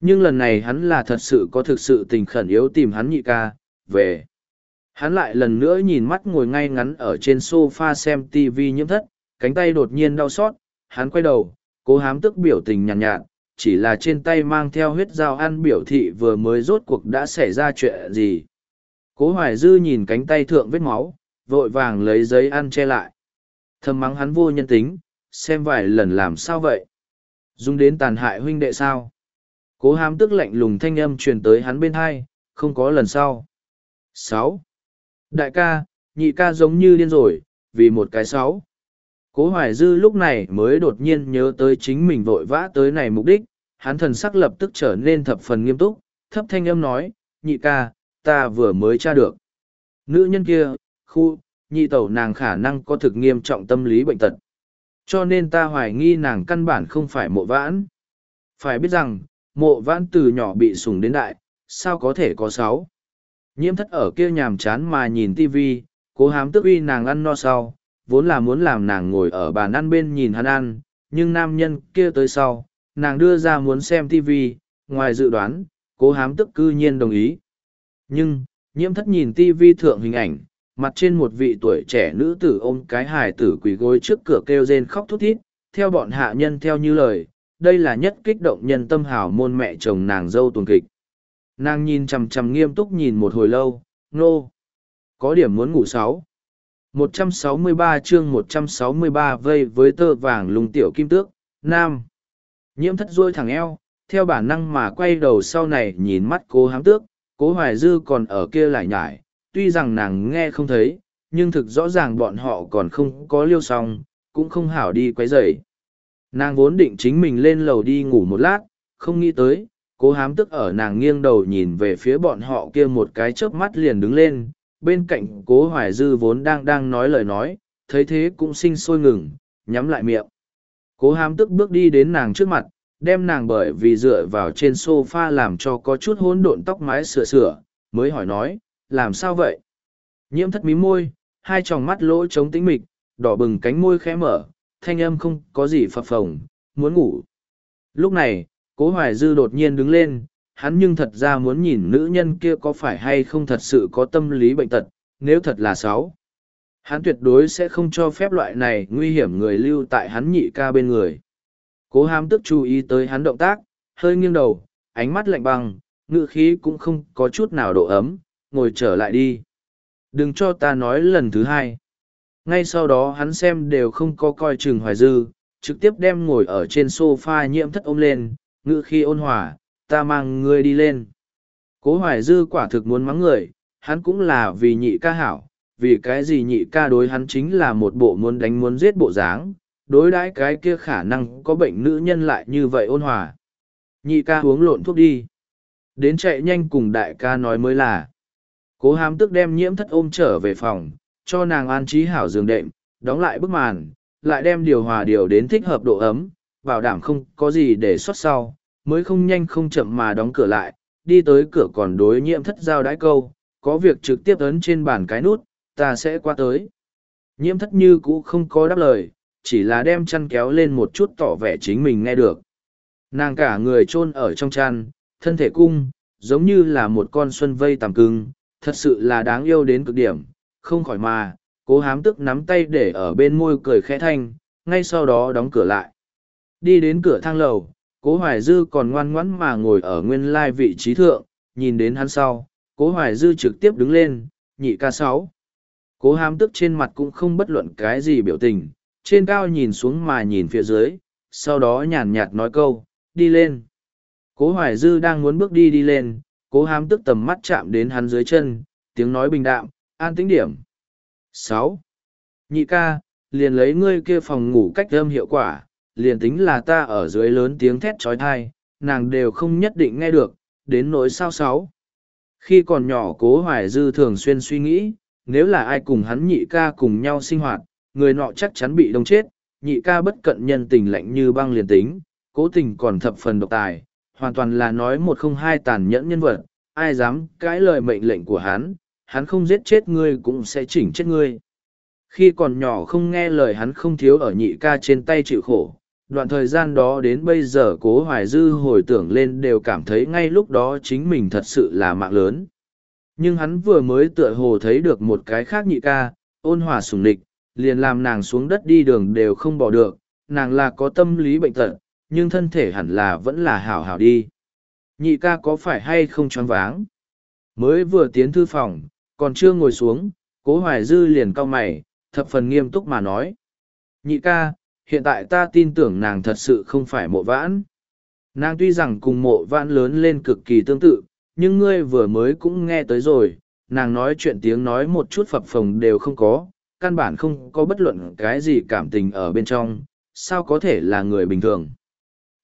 Nhưng lần này hắn là thật sự có thực sự tình khẩn yếu tìm hắn nhị ca, về. Hắn lại lần nữa nhìn mắt ngồi ngay ngắn ở trên sofa xem TV nhiễm thất, cánh tay đột nhiên đau xót, hắn quay đầu, cố hám tức biểu tình nhàn nhạt, nhạt, chỉ là trên tay mang theo huyết dao ăn biểu thị vừa mới rốt cuộc đã xảy ra chuyện gì. Cố hoài dư nhìn cánh tay thượng vết máu, vội vàng lấy giấy ăn che lại. Thầm mắng hắn vô nhân tính, xem vài lần làm sao vậy. Dùng đến tàn hại huynh đệ sao. Cố hám tức lạnh lùng thanh âm truyền tới hắn bên hai, không có lần sau. sáu Đại ca, nhị ca giống như điên rồi, vì một cái sáu. Cố hoài dư lúc này mới đột nhiên nhớ tới chính mình vội vã tới này mục đích, hắn thần sắc lập tức trở nên thập phần nghiêm túc, thấp thanh âm nói, nhị ca, ta vừa mới tra được. Nữ nhân kia, khu, nhị tẩu nàng khả năng có thực nghiêm trọng tâm lý bệnh tật. Cho nên ta hoài nghi nàng căn bản không phải mộ vãn. Phải biết rằng, mộ vãn từ nhỏ bị sủng đến đại, sao có thể có sáu. Nhiễm thất ở kia nhàm chán mà nhìn tivi, cố hám tức uy nàng ăn no sau, vốn là muốn làm nàng ngồi ở bàn ăn bên nhìn hắn ăn, nhưng nam nhân kia tới sau, nàng đưa ra muốn xem tivi, ngoài dự đoán, cố hám tức cư nhiên đồng ý. Nhưng, nhiễm thất nhìn tivi thượng hình ảnh, mặt trên một vị tuổi trẻ nữ tử ôm cái hài tử quỳ gối trước cửa kêu rên khóc thút thít theo bọn hạ nhân theo như lời đây là nhất kích động nhân tâm hào môn mẹ chồng nàng dâu tuần kịch nàng nhìn chằm chằm nghiêm túc nhìn một hồi lâu nô có điểm muốn ngủ sáu 163 chương 163 vây với tơ vàng lùng tiểu kim tước nam nhiễm thất ruôi thẳng eo theo bản năng mà quay đầu sau này nhìn mắt cố hám tước cố hoài dư còn ở kia lại nhải tuy rằng nàng nghe không thấy, nhưng thực rõ ràng bọn họ còn không có liêu xong, cũng không hảo đi quấy rầy. Nàng vốn định chính mình lên lầu đi ngủ một lát, không nghĩ tới, cố hám tức ở nàng nghiêng đầu nhìn về phía bọn họ kia một cái chớp mắt liền đứng lên, bên cạnh cố hoài dư vốn đang đang nói lời nói, thấy thế cũng sinh sôi ngừng, nhắm lại miệng. Cố hám tức bước đi đến nàng trước mặt, đem nàng bởi vì dựa vào trên sofa làm cho có chút hỗn độn tóc mái sửa sửa, mới hỏi nói, làm sao vậy? Nhiễm thất mí môi, hai tròng mắt lỗ trống tĩnh mịch, đỏ bừng cánh môi khẽ mở, thanh âm không có gì phập phồng, muốn ngủ. Lúc này, cố hoài dư đột nhiên đứng lên, hắn nhưng thật ra muốn nhìn nữ nhân kia có phải hay không thật sự có tâm lý bệnh tật, nếu thật là sáu, Hắn tuyệt đối sẽ không cho phép loại này nguy hiểm người lưu tại hắn nhị ca bên người. Cố hám tức chú ý tới hắn động tác, hơi nghiêng đầu, ánh mắt lạnh băng, ngự khí cũng không có chút nào độ ấm, ngồi trở lại đi. Đừng cho ta nói lần thứ hai. ngay sau đó hắn xem đều không có coi chừng hoài dư trực tiếp đem ngồi ở trên sofa nhiễm thất ôm lên ngự khí ôn hòa ta mang ngươi đi lên. Cố hoài dư quả thực muốn mắng người, hắn cũng là vì nhị ca hảo, vì cái gì nhị ca đối hắn chính là một bộ muốn đánh muốn giết bộ dáng, đối đãi cái kia khả năng có bệnh nữ nhân lại như vậy ôn hòa. Nhị ca uống lộn thuốc đi. Đến chạy nhanh cùng đại ca nói mới là. Cố hám tức đem nhiễm thất ôm trở về phòng, cho nàng an trí hảo giường đệm, đóng lại bức màn, lại đem điều hòa điều đến thích hợp độ ấm, bảo đảm không có gì để xuất sau mới không nhanh không chậm mà đóng cửa lại, đi tới cửa còn đối nhiễm thất giao đãi câu, có việc trực tiếp ấn trên bàn cái nút, ta sẽ qua tới. Nhiễm thất như cũ không có đáp lời, chỉ là đem chăn kéo lên một chút tỏ vẻ chính mình nghe được. Nàng cả người chôn ở trong chăn, thân thể cung, giống như là một con xuân vây tàm cưng, thật sự là đáng yêu đến cực điểm, không khỏi mà, cố hám tức nắm tay để ở bên môi cười khẽ thanh, ngay sau đó đóng cửa lại. Đi đến cửa thang lầu cố hoài dư còn ngoan ngoãn mà ngồi ở nguyên lai vị trí thượng, nhìn đến hắn sau, cố hoài dư trực tiếp đứng lên, nhị ca sáu. Cố hám tức trên mặt cũng không bất luận cái gì biểu tình, trên cao nhìn xuống mà nhìn phía dưới, sau đó nhàn nhạt nói câu, đi lên. Cố hoài dư đang muốn bước đi đi lên, cố hám tức tầm mắt chạm đến hắn dưới chân, tiếng nói bình đạm, an tĩnh điểm. Sáu. Nhị ca, liền lấy ngươi kia phòng ngủ cách âm hiệu quả liền tính là ta ở dưới lớn tiếng thét trói thai, nàng đều không nhất định nghe được, đến nỗi sao sáu. Khi còn nhỏ cố hoài dư thường xuyên suy nghĩ, nếu là ai cùng hắn nhị ca cùng nhau sinh hoạt, người nọ chắc chắn bị đông chết, nhị ca bất cận nhân tình lạnh như băng liền tính, cố tình còn thập phần độc tài, hoàn toàn là nói một không hai tàn nhẫn nhân vật, ai dám cãi lời mệnh lệnh của hắn hắn không giết chết ngươi cũng sẽ chỉnh chết ngươi. Khi còn nhỏ không nghe lời hắn không thiếu ở nhị ca trên tay chịu khổ đoạn thời gian đó đến bây giờ cố hoài dư hồi tưởng lên đều cảm thấy ngay lúc đó chính mình thật sự là mạng lớn. Nhưng hắn vừa mới tựa hồ thấy được một cái khác nhị ca, ôn hòa sùng nịch liền làm nàng xuống đất đi đường đều không bỏ được, nàng là có tâm lý bệnh tật, nhưng thân thể hẳn là vẫn là hảo hảo đi. Nhị ca có phải hay không choáng váng? Mới vừa tiến thư phòng, còn chưa ngồi xuống, cố hoài dư liền cau mày, thập phần nghiêm túc mà nói. Nhị ca hiện tại ta tin tưởng nàng thật sự không phải mộ vãn. Nàng tuy rằng cùng mộ vãn lớn lên cực kỳ tương tự, nhưng ngươi vừa mới cũng nghe tới rồi, nàng nói chuyện tiếng nói một chút phập phồng đều không có, căn bản không có bất luận cái gì cảm tình ở bên trong, sao có thể là người bình thường.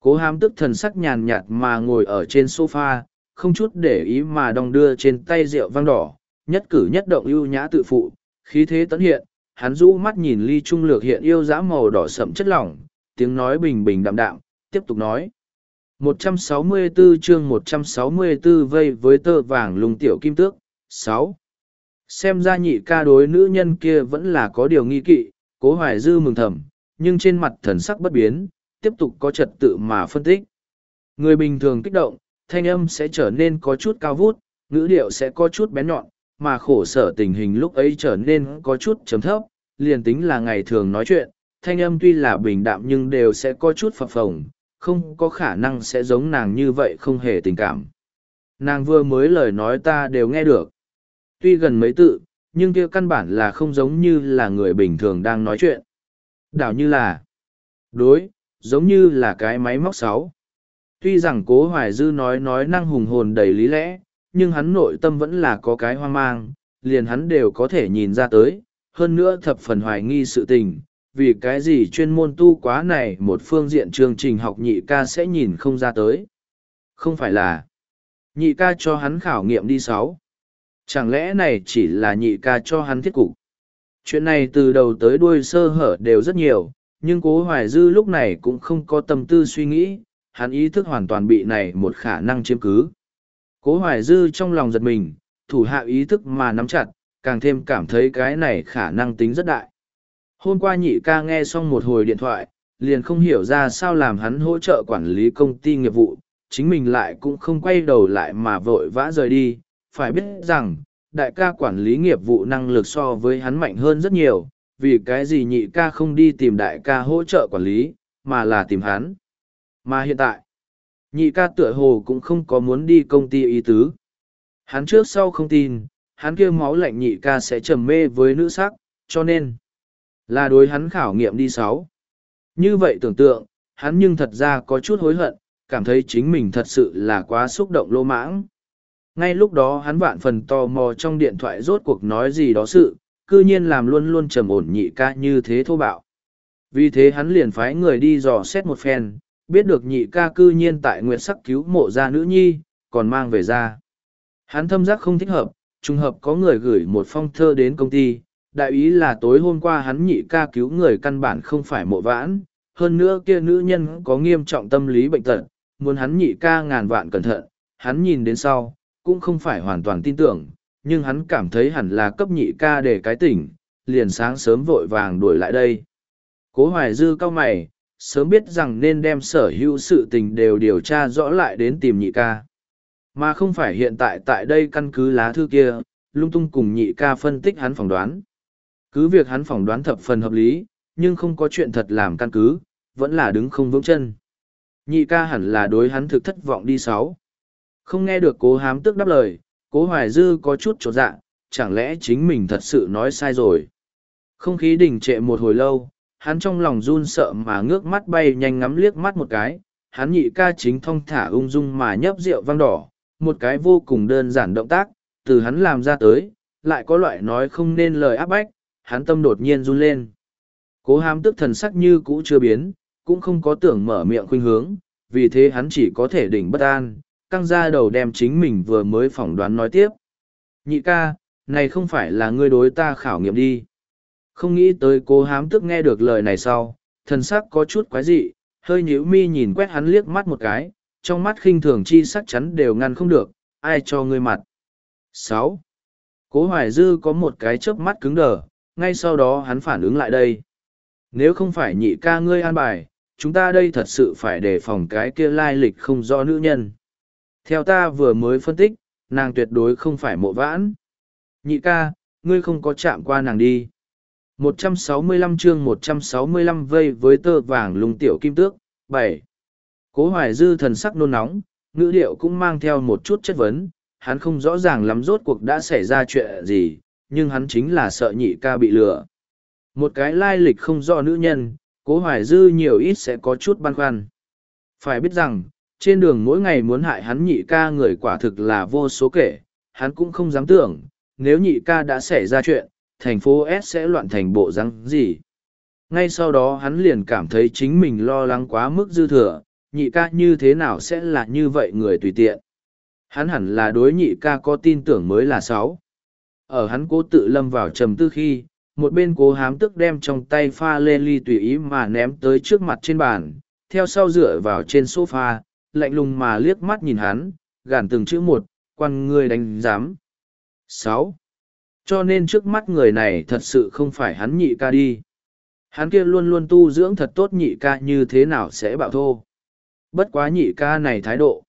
Cố hám tức thần sắc nhàn nhạt mà ngồi ở trên sofa, không chút để ý mà đong đưa trên tay rượu vang đỏ, nhất cử nhất động ưu nhã tự phụ, khí thế tấn hiện, hắn rũ mắt nhìn ly trung lược hiện yêu dã màu đỏ sậm chất lỏng, tiếng nói bình bình đạm đạm, tiếp tục nói. 164 chương 164 vây với tơ vàng lùng tiểu kim tước, 6. Xem ra nhị ca đối nữ nhân kia vẫn là có điều nghi kỵ, cố hoài dư mừng thầm, nhưng trên mặt thần sắc bất biến, tiếp tục có trật tự mà phân tích. Người bình thường kích động, thanh âm sẽ trở nên có chút cao vút, ngữ điệu sẽ có chút bén nhọn, mà khổ sở tình hình lúc ấy trở nên có chút chấm thấp, liền tính là ngày thường nói chuyện, thanh âm tuy là bình đạm nhưng đều sẽ có chút phập phồng, không có khả năng sẽ giống nàng như vậy không hề tình cảm. Nàng vừa mới lời nói ta đều nghe được. Tuy gần mấy tự, nhưng kia căn bản là không giống như là người bình thường đang nói chuyện. Đảo như là đối, giống như là cái máy móc sáu. Tuy rằng cố hoài dư nói nói năng hùng hồn đầy lý lẽ, nhưng hắn nội tâm vẫn là có cái hoang mang, liền hắn đều có thể nhìn ra tới, hơn nữa thập phần hoài nghi sự tình, vì cái gì chuyên môn tu quá này một phương diện chương trình học nhị ca sẽ nhìn không ra tới. Không phải là nhị ca cho hắn khảo nghiệm đi sáu. Chẳng lẽ này chỉ là nhị ca cho hắn thiết cục. Chuyện này từ đầu tới đuôi sơ hở đều rất nhiều, nhưng cố hoài dư lúc này cũng không có tâm tư suy nghĩ, hắn ý thức hoàn toàn bị này một khả năng chiếm cứ. Cố hoài dư trong lòng giật mình, thủ hạ ý thức mà nắm chặt, càng thêm cảm thấy cái này khả năng tính rất đại. Hôm qua nhị ca nghe xong một hồi điện thoại, liền không hiểu ra sao làm hắn hỗ trợ quản lý công ty nghiệp vụ, chính mình lại cũng không quay đầu lại mà vội vã rời đi. Phải biết rằng, đại ca quản lý nghiệp vụ năng lực so với hắn mạnh hơn rất nhiều, vì cái gì nhị ca không đi tìm đại ca hỗ trợ quản lý, mà là tìm hắn. Mà hiện tại, Nhị ca tựa hồ cũng không có muốn đi công ty ý tứ. Hắn trước sau không tin, hắn kia máu lạnh nhị ca sẽ trầm mê với nữ sắc, cho nên Là đối hắn khảo nghiệm đi sáu. Như vậy tưởng tượng, hắn nhưng thật ra có chút hối hận, cảm thấy chính mình thật sự là quá xúc động lô mãng. Ngay lúc đó hắn vạn phần tò mò trong điện thoại rốt cuộc nói gì đó sự, cư nhiên làm luôn luôn trầm ổn nhị ca như thế thô bạo. Vì thế hắn liền phái người đi dò xét một phen, biết được nhị ca cư nhiên tại nguyệt sắc cứu mộ ra nữ nhi, còn mang về ra. Hắn thâm giác không thích hợp, trùng hợp có người gửi một phong thơ đến công ty, đại ý là tối hôm qua hắn nhị ca cứu người căn bản không phải mộ vãn, hơn nữa kia nữ nhân có nghiêm trọng tâm lý bệnh tật, muốn hắn nhị ca ngàn vạn cẩn thận, hắn nhìn đến sau, cũng không phải hoàn toàn tin tưởng, nhưng hắn cảm thấy hẳn là cấp nhị ca để cái tỉnh, liền sáng sớm vội vàng đuổi lại đây. Cố hoài dư cao mày, sớm biết rằng nên đem sở hữu sự tình đều điều tra rõ lại đến tìm nhị ca. Mà không phải hiện tại tại đây căn cứ lá thư kia, lung tung cùng nhị ca phân tích hắn phỏng đoán. Cứ việc hắn phỏng đoán thập phần hợp lý, nhưng không có chuyện thật làm căn cứ, vẫn là đứng không vững chân. Nhị ca hẳn là đối hắn thực thất vọng đi sáu. Không nghe được cố hám tức đáp lời, cố hoài dư có chút chột dạ, chẳng lẽ chính mình thật sự nói sai rồi. Không khí đình trệ một hồi lâu, hắn trong lòng run sợ mà ngước mắt bay nhanh ngắm liếc mắt một cái, hắn nhị ca chính thong thả ung dung mà nhấp rượu vang đỏ, một cái vô cùng đơn giản động tác, từ hắn làm ra tới, lại có loại nói không nên lời áp bách, hắn tâm đột nhiên run lên. Cố hám tức thần sắc như cũ chưa biến, cũng không có tưởng mở miệng khuynh hướng, vì thế hắn chỉ có thể đỉnh bất an, căng ra đầu đem chính mình vừa mới phỏng đoán nói tiếp. Nhị ca, này không phải là ngươi đối ta khảo nghiệm đi. Không nghĩ tới cố hám tức nghe được lời này sau, thần sắc có chút quái dị, hơi nhíu mi nhìn quét hắn liếc mắt một cái, trong mắt khinh thường chi sắc chắn đều ngăn không được, ai cho ngươi mặt. sáu Cố Hoài Dư có một cái chớp mắt cứng đờ, ngay sau đó hắn phản ứng lại đây. Nếu không phải nhị ca ngươi an bài, chúng ta đây thật sự phải đề phòng cái kia lai lịch không rõ nữ nhân. Theo ta vừa mới phân tích, nàng tuyệt đối không phải mộ vãn. Nhị ca, ngươi không có chạm qua nàng đi. 165 chương 165 vây với tơ vàng lùng tiểu kim tước, 7. Cố hoài dư thần sắc nôn nóng, ngữ điệu cũng mang theo một chút chất vấn, hắn không rõ ràng lắm rốt cuộc đã xảy ra chuyện gì, nhưng hắn chính là sợ nhị ca bị lừa. Một cái lai lịch không rõ nữ nhân, cố hoài dư nhiều ít sẽ có chút băn khoăn. Phải biết rằng, trên đường mỗi ngày muốn hại hắn nhị ca người quả thực là vô số kể, hắn cũng không dám tưởng, nếu nhị ca đã xảy ra chuyện, thành phố S sẽ loạn thành bộ răng gì. Ngay sau đó hắn liền cảm thấy chính mình lo lắng quá mức dư thừa, nhị ca như thế nào sẽ là như vậy người tùy tiện. Hắn hẳn là đối nhị ca có tin tưởng mới là sáu. Ở hắn cố tự lâm vào trầm tư khi, một bên cố hám tức đem trong tay pha lê ly tùy ý mà ném tới trước mặt trên bàn, theo sau dựa vào trên sofa, lạnh lùng mà liếc mắt nhìn hắn, gàn từng chữ một, quan người đánh giám. sáu cho nên trước mắt người này thật sự không phải hắn nhị ca đi. Hắn kia luôn luôn tu dưỡng thật tốt nhị ca như thế nào sẽ bạo thô. Bất quá nhị ca này thái độ.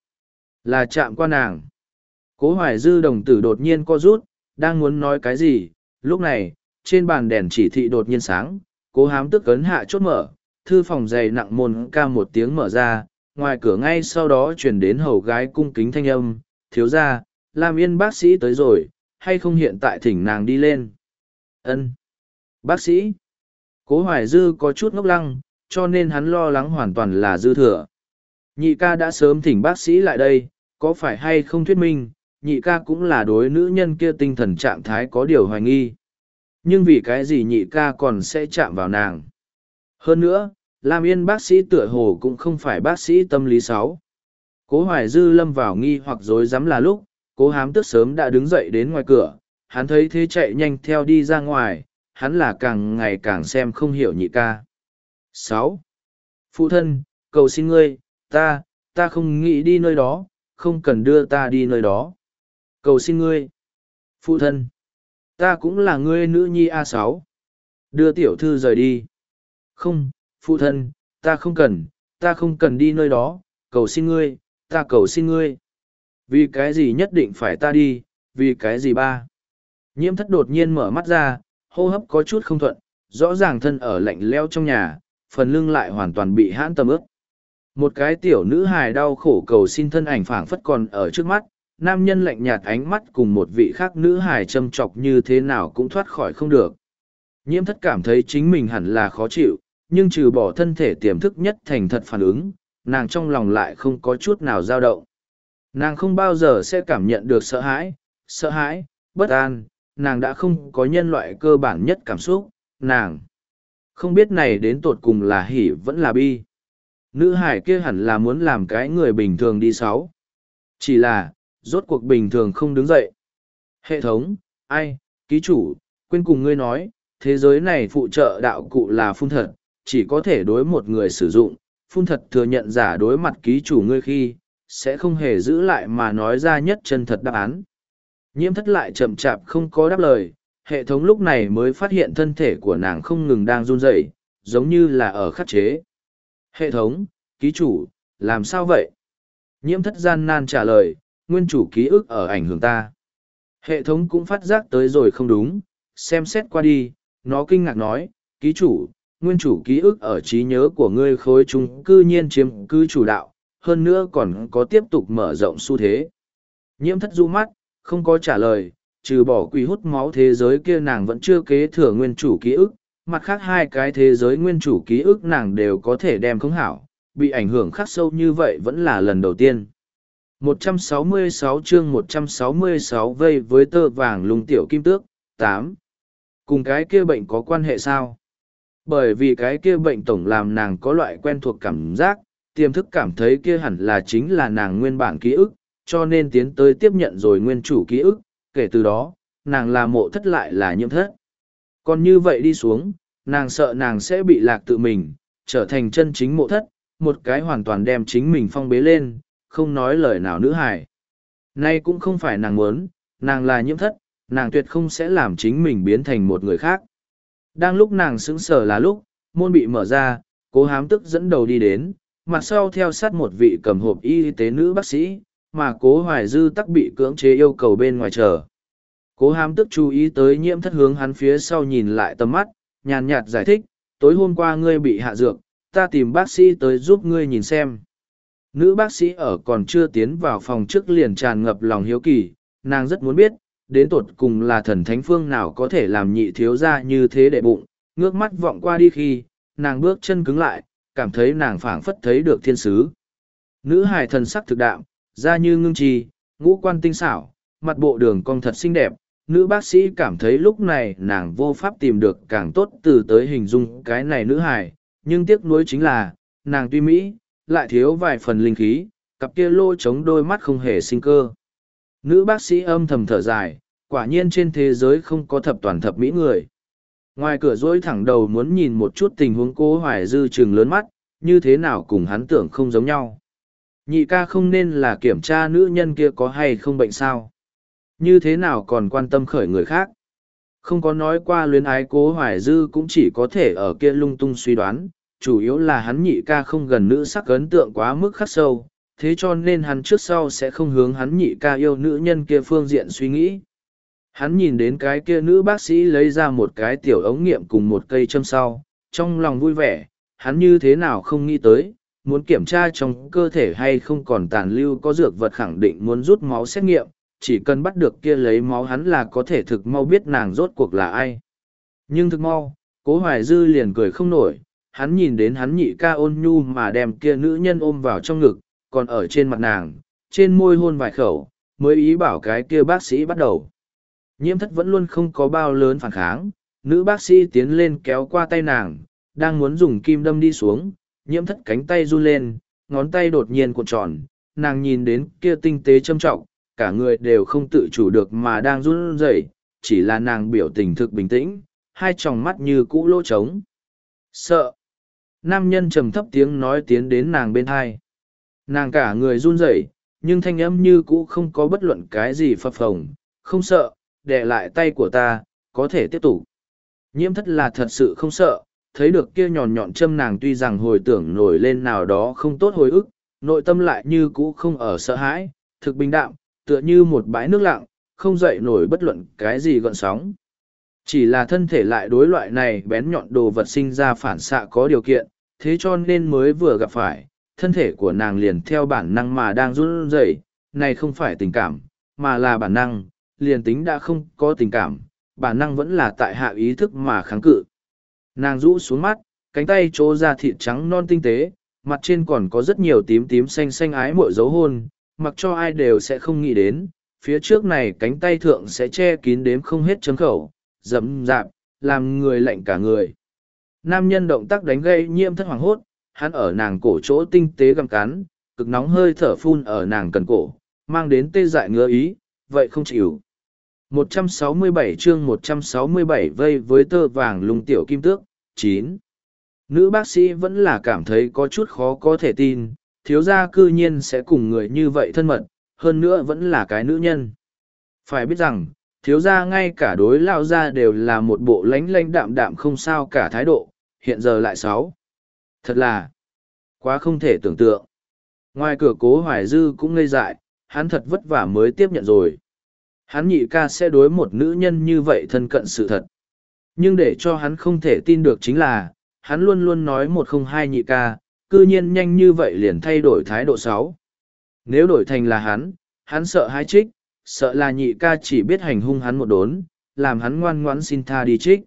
Là chạm qua nàng. Cố hoài dư đồng tử đột nhiên co rút, đang muốn nói cái gì. Lúc này, trên bàn đèn chỉ thị đột nhiên sáng, cố hám tức cấn hạ chốt mở, thư phòng dày nặng môn ca một tiếng mở ra, ngoài cửa ngay sau đó chuyển đến hầu gái cung kính thanh âm, thiếu ra, làm yên bác sĩ tới rồi, hay không hiện tại thỉnh nàng đi lên. ân Bác sĩ. Cố hoài dư có chút ngốc lăng, cho nên hắn lo lắng hoàn toàn là dư thừa. Nhị ca đã sớm thỉnh bác sĩ lại đây, có phải hay không thuyết minh, nhị ca cũng là đối nữ nhân kia tinh thần trạng thái có điều hoài nghi. Nhưng vì cái gì nhị ca còn sẽ chạm vào nàng. Hơn nữa, Lam Yên bác sĩ tựa hồ cũng không phải bác sĩ tâm lý sáu. Cố Hoài Dư lâm vào nghi hoặc dối rắm là lúc, cố hám tức sớm đã đứng dậy đến ngoài cửa, hắn thấy thế chạy nhanh theo đi ra ngoài, hắn là càng ngày càng xem không hiểu nhị ca. sáu Phụ thân, cầu xin ngươi, ta, ta không nghĩ đi nơi đó, không cần đưa ta đi nơi đó. Cầu xin ngươi. Phụ thân, ta cũng là ngươi nữ nhi a sáu Đưa tiểu thư rời đi. Không, phụ thân, ta không cần, ta không cần đi nơi đó, cầu xin ngươi, ta cầu xin ngươi. Vì cái gì nhất định phải ta đi, vì cái gì ba? Nhiễm thất đột nhiên mở mắt ra, hô hấp có chút không thuận, rõ ràng thân ở lạnh leo trong nhà, phần lưng lại hoàn toàn bị hãn tầm ướp. Một cái tiểu nữ hài đau khổ cầu xin thân ảnh phảng phất còn ở trước mắt, nam nhân lạnh nhạt ánh mắt cùng một vị khác nữ hài châm chọc như thế nào cũng thoát khỏi không được. Nhiễm thất cảm thấy chính mình hẳn là khó chịu, nhưng trừ bỏ thân thể tiềm thức nhất thành thật phản ứng, nàng trong lòng lại không có chút nào dao động. Nàng không bao giờ sẽ cảm nhận được sợ hãi, sợ hãi, bất an, nàng đã không có nhân loại cơ bản nhất cảm xúc, nàng. Không biết này đến tột cùng là hỉ vẫn là bi. Nữ hải kia hẳn là muốn làm cái người bình thường đi sáu. Chỉ là, rốt cuộc bình thường không đứng dậy. Hệ thống, ai, ký chủ, quên cùng ngươi nói, thế giới này phụ trợ đạo cụ là phun thật, chỉ có thể đối một người sử dụng, phun thật thừa nhận giả đối mặt ký chủ ngươi khi, sẽ không hề giữ lại mà nói ra nhất chân thật đáp án. Nhiễm thất lại chậm chạp không có đáp lời, hệ thống lúc này mới phát hiện thân thể của nàng không ngừng đang run rẩy, giống như là ở khắc chế. Hệ thống, ký chủ, làm sao vậy? Nhiễm thất gian nan trả lời, nguyên chủ ký ức ở ảnh hưởng ta. Hệ thống cũng phát giác tới rồi không đúng, xem xét qua đi, nó kinh ngạc nói, ký chủ, nguyên chủ ký ức ở trí nhớ của ngươi khối chúng cư nhiên chiếm cư chủ đạo, hơn nữa còn có tiếp tục mở rộng xu thế. Nhiễm thất du mắt, không có trả lời, trừ bỏ quỷ hút máu thế giới kia nàng vẫn chưa kế thừa nguyên chủ ký ức, mặt khác hai cái thế giới nguyên chủ ký ức nàng đều có thể đem không hảo, bị ảnh hưởng khắc sâu như vậy vẫn là lần đầu tiên. 166 chương 166 vây với tơ vàng lùng tiểu kim tước, 8. Cùng cái kia bệnh có quan hệ sao? Bởi vì cái kia bệnh tổng làm nàng có loại quen thuộc cảm giác, tiềm thức cảm thấy kia hẳn là chính là nàng nguyên bản ký ức, cho nên tiến tới tiếp nhận rồi nguyên chủ ký ức, kể từ đó, nàng là mộ thất lại là nhiễm thất. Còn như vậy đi xuống, nàng sợ nàng sẽ bị lạc tự mình, trở thành chân chính mộ thất, một cái hoàn toàn đem chính mình phong bế lên, không nói lời nào nữ hài. Nay cũng không phải nàng muốn, nàng là nhiễm thất, nàng tuyệt không sẽ làm chính mình biến thành một người khác. Đang lúc nàng sững sờ là lúc, môn bị mở ra, cố hám tức dẫn đầu đi đến, mặt sau theo sát một vị cầm hộp y tế nữ bác sĩ, mà cố hoài dư tắc bị cưỡng chế yêu cầu bên ngoài chờ. Cố hám tức chú ý tới nhiễm thất hướng hắn phía sau nhìn lại tầm mắt, nhàn nhạt giải thích, tối hôm qua ngươi bị hạ dược, ta tìm bác sĩ tới giúp ngươi nhìn xem. Nữ bác sĩ ở còn chưa tiến vào phòng trước liền tràn ngập lòng hiếu kỳ, nàng rất muốn biết, đến tột cùng là thần thánh phương nào có thể làm nhị thiếu ra như thế để bụng, ngước mắt vọng qua đi khi, nàng bước chân cứng lại, cảm thấy nàng phảng phất thấy được thiên sứ. Nữ hài thần sắc thực đạm, da như ngưng trì, ngũ quan tinh xảo, mặt bộ đường cong thật xinh đẹp. Nữ bác sĩ cảm thấy lúc này nàng vô pháp tìm được càng tốt từ tới hình dung cái này nữ hài, nhưng tiếc nuối chính là, nàng tuy Mỹ, lại thiếu vài phần linh khí, cặp kia lô chống đôi mắt không hề sinh cơ. Nữ bác sĩ âm thầm thở dài, quả nhiên trên thế giới không có thập toàn thập mỹ người. Ngoài cửa dỗi thẳng đầu muốn nhìn một chút tình huống cố hoài dư trừng lớn mắt, như thế nào cùng hắn tưởng không giống nhau. Nhị ca không nên là kiểm tra nữ nhân kia có hay không bệnh sao. Như thế nào còn quan tâm khởi người khác. Không có nói qua luyến ái cố hoài dư cũng chỉ có thể ở kia lung tung suy đoán, chủ yếu là hắn nhị ca không gần nữ sắc ấn tượng quá mức khắc sâu, thế cho nên hắn trước sau sẽ không hướng hắn nhị ca yêu nữ nhân kia phương diện suy nghĩ. Hắn nhìn đến cái kia nữ bác sĩ lấy ra một cái tiểu ống nghiệm cùng một cây châm sau, trong lòng vui vẻ, hắn như thế nào không nghĩ tới, muốn kiểm tra trong cơ thể hay không còn tàn lưu có dược vật khẳng định muốn rút máu xét nghiệm, chỉ cần bắt được kia lấy máu hắn là có thể thực mau biết nàng rốt cuộc là ai. Nhưng thực mau, cố hoài dư liền cười không nổi, hắn nhìn đến hắn nhị ca ôn nhu mà đem kia nữ nhân ôm vào trong ngực, còn ở trên mặt nàng, trên môi hôn vài khẩu, mới ý bảo cái kia bác sĩ bắt đầu. Nhiễm thất vẫn luôn không có bao lớn phản kháng, nữ bác sĩ tiến lên kéo qua tay nàng, đang muốn dùng kim đâm đi xuống, nhiễm thất cánh tay run lên, ngón tay đột nhiên cuộn tròn, nàng nhìn đến kia tinh tế châm trọng, cả người đều không tự chủ được mà đang run rẩy, chỉ là nàng biểu tình thực bình tĩnh, hai tròng mắt như cũ lỗ trống. Sợ. Nam nhân trầm thấp tiếng nói tiến đến nàng bên hai. Nàng cả người run rẩy, nhưng thanh âm như cũ không có bất luận cái gì phập phồng, không sợ, đè lại tay của ta, có thể tiếp tục. Nhiễm thất là thật sự không sợ, thấy được kia nhọn nhọn châm nàng tuy rằng hồi tưởng nổi lên nào đó không tốt hồi ức, nội tâm lại như cũ không ở sợ hãi, thực bình đạm, tựa như một bãi nước lặng, không dậy nổi bất luận cái gì gọn sóng. Chỉ là thân thể lại đối loại này bén nhọn đồ vật sinh ra phản xạ có điều kiện, thế cho nên mới vừa gặp phải, thân thể của nàng liền theo bản năng mà đang run rẩy, này không phải tình cảm, mà là bản năng, liền tính đã không có tình cảm, bản năng vẫn là tại hạ ý thức mà kháng cự. Nàng rũ xuống mắt, cánh tay trô ra thịt trắng non tinh tế, mặt trên còn có rất nhiều tím tím xanh xanh ái mội dấu hôn, mặc cho ai đều sẽ không nghĩ đến, phía trước này cánh tay thượng sẽ che kín đếm không hết chấm khẩu, dẫm dạp, làm người lạnh cả người. Nam nhân động tác đánh gây nhiễm thất hoàng hốt, hắn ở nàng cổ chỗ tinh tế găm cắn, cực nóng hơi thở phun ở nàng cần cổ, mang đến tê dại ngứa ý, vậy không chịu. 167 chương 167 vây với tơ vàng lung tiểu kim tước, 9. Nữ bác sĩ vẫn là cảm thấy có chút khó có thể tin, thiếu gia cư nhiên sẽ cùng người như vậy thân mật, hơn nữa vẫn là cái nữ nhân. Phải biết rằng, thiếu gia ngay cả đối lao gia đều là một bộ lánh lánh đạm đạm không sao cả thái độ, hiện giờ lại sáu. Thật là, quá không thể tưởng tượng. Ngoài cửa cố hoài dư cũng ngây dại, hắn thật vất vả mới tiếp nhận rồi. Hắn nhị ca sẽ đối một nữ nhân như vậy thân cận sự thật. Nhưng để cho hắn không thể tin được chính là, hắn luôn luôn nói một không hai nhị ca, cư nhiên nhanh như vậy liền thay đổi thái độ sáu. Nếu đổi thành là hắn, hắn sợ hãi trích, sợ là nhị ca chỉ biết hành hung hắn một đốn, làm hắn ngoan ngoãn xin tha đi trích.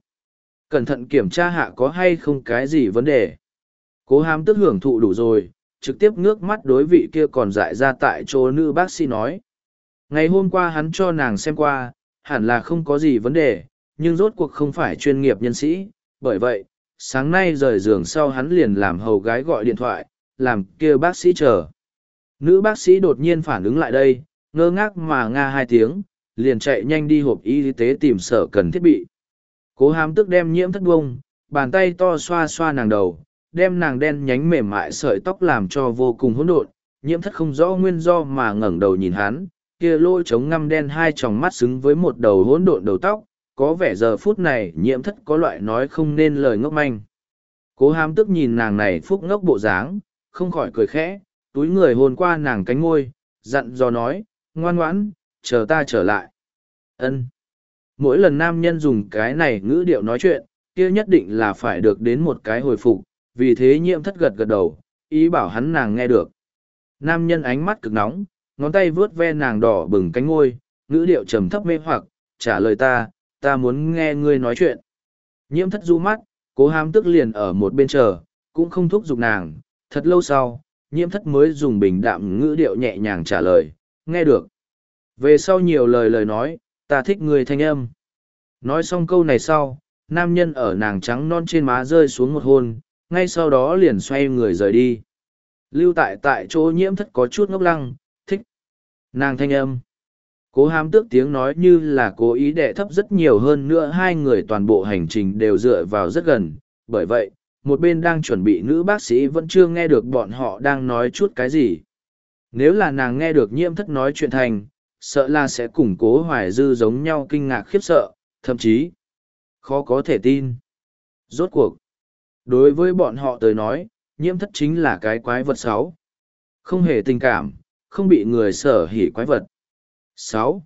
Cẩn thận kiểm tra hạ có hay không cái gì vấn đề. Cố hám tức hưởng thụ đủ rồi, trực tiếp ngước mắt đối vị kia còn dại ra tại chỗ nữ bác sĩ nói. Ngày hôm qua hắn cho nàng xem qua, hẳn là không có gì vấn đề, nhưng rốt cuộc không phải chuyên nghiệp nhân sĩ, bởi vậy, sáng nay rời giường sau hắn liền làm hầu gái gọi điện thoại, làm kia bác sĩ chờ. Nữ bác sĩ đột nhiên phản ứng lại đây, ngơ ngác mà nga hai tiếng, liền chạy nhanh đi hộp y tế tìm sở cần thiết bị. Cố hám tức đem nhiễm thất bông, bàn tay to xoa xoa nàng đầu, đem nàng đen nhánh mềm mại sợi tóc làm cho vô cùng hỗn độn, nhiễm thất không rõ nguyên do mà ngẩng đầu nhìn hắn, kia lôi trống ngăm đen hai tròng mắt xứng với một đầu hỗn độn đầu tóc, có vẻ giờ phút này nhiễm thất có loại nói không nên lời ngốc manh. Cố hám tức nhìn nàng này phúc ngốc bộ dáng, không khỏi cười khẽ, túi người hôn qua nàng cánh ngôi, dặn dò nói, ngoan ngoãn, chờ ta trở lại. ân Mỗi lần nam nhân dùng cái này ngữ điệu nói chuyện, kia nhất định là phải được đến một cái hồi phục, vì thế nhiễm thất gật gật đầu, ý bảo hắn nàng nghe được. Nam nhân ánh mắt cực nóng, ngón tay vướt ve nàng đỏ bừng cánh ngôi, ngữ điệu trầm thấp mê hoặc, trả lời ta, ta muốn nghe ngươi nói chuyện. Nhiễm thất du mắt, cố hám tức liền ở một bên chờ, cũng không thúc giục nàng, thật lâu sau, nhiễm thất mới dùng bình đạm ngữ điệu nhẹ nhàng trả lời, nghe được. Về sau nhiều lời lời nói, ta thích người thanh âm. Nói xong câu này sau, nam nhân ở nàng trắng non trên má rơi xuống một hôn, ngay sau đó liền xoay người rời đi. Lưu tại tại chỗ nhiễm thất có chút ngốc lăng. Nàng thanh âm. Cố hám tước tiếng nói như là cố ý đệ thấp rất nhiều hơn nữa hai người toàn bộ hành trình đều dựa vào rất gần. Bởi vậy, một bên đang chuẩn bị nữ bác sĩ vẫn chưa nghe được bọn họ đang nói chút cái gì. Nếu là nàng nghe được nhiễm thất nói chuyện thành, sợ là sẽ củng cố hoài dư giống nhau kinh ngạc khiếp sợ, thậm chí khó có thể tin. Rốt cuộc, đối với bọn họ tới nói, nhiễm thất chính là cái quái vật sáu. Không hề tình cảm, không bị người sở hỉ quái vật. sáu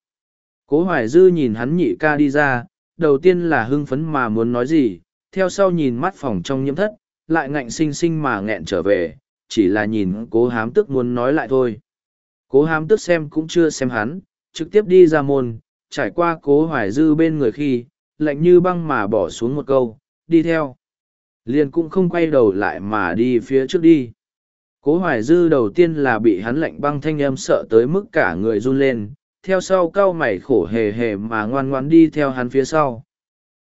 Cố hoài dư nhìn hắn nhị ca đi ra, đầu tiên là hưng phấn mà muốn nói gì, theo sau nhìn mắt phòng trong nhiễm thất, lại ngạnh sinh sinh mà nghẹn trở về, chỉ là nhìn cố hám tức muốn nói lại thôi. Cố hám tức xem cũng chưa xem hắn, trực tiếp đi ra môn, trải qua cố hoài dư bên người khi, lạnh như băng mà bỏ xuống một câu, đi theo. Liền cũng không quay đầu lại mà đi phía trước đi. Cố hoài dư đầu tiên là bị hắn lạnh băng thanh âm sợ tới mức cả người run lên, theo sau cau mày khổ hề hề mà ngoan ngoan đi theo hắn phía sau.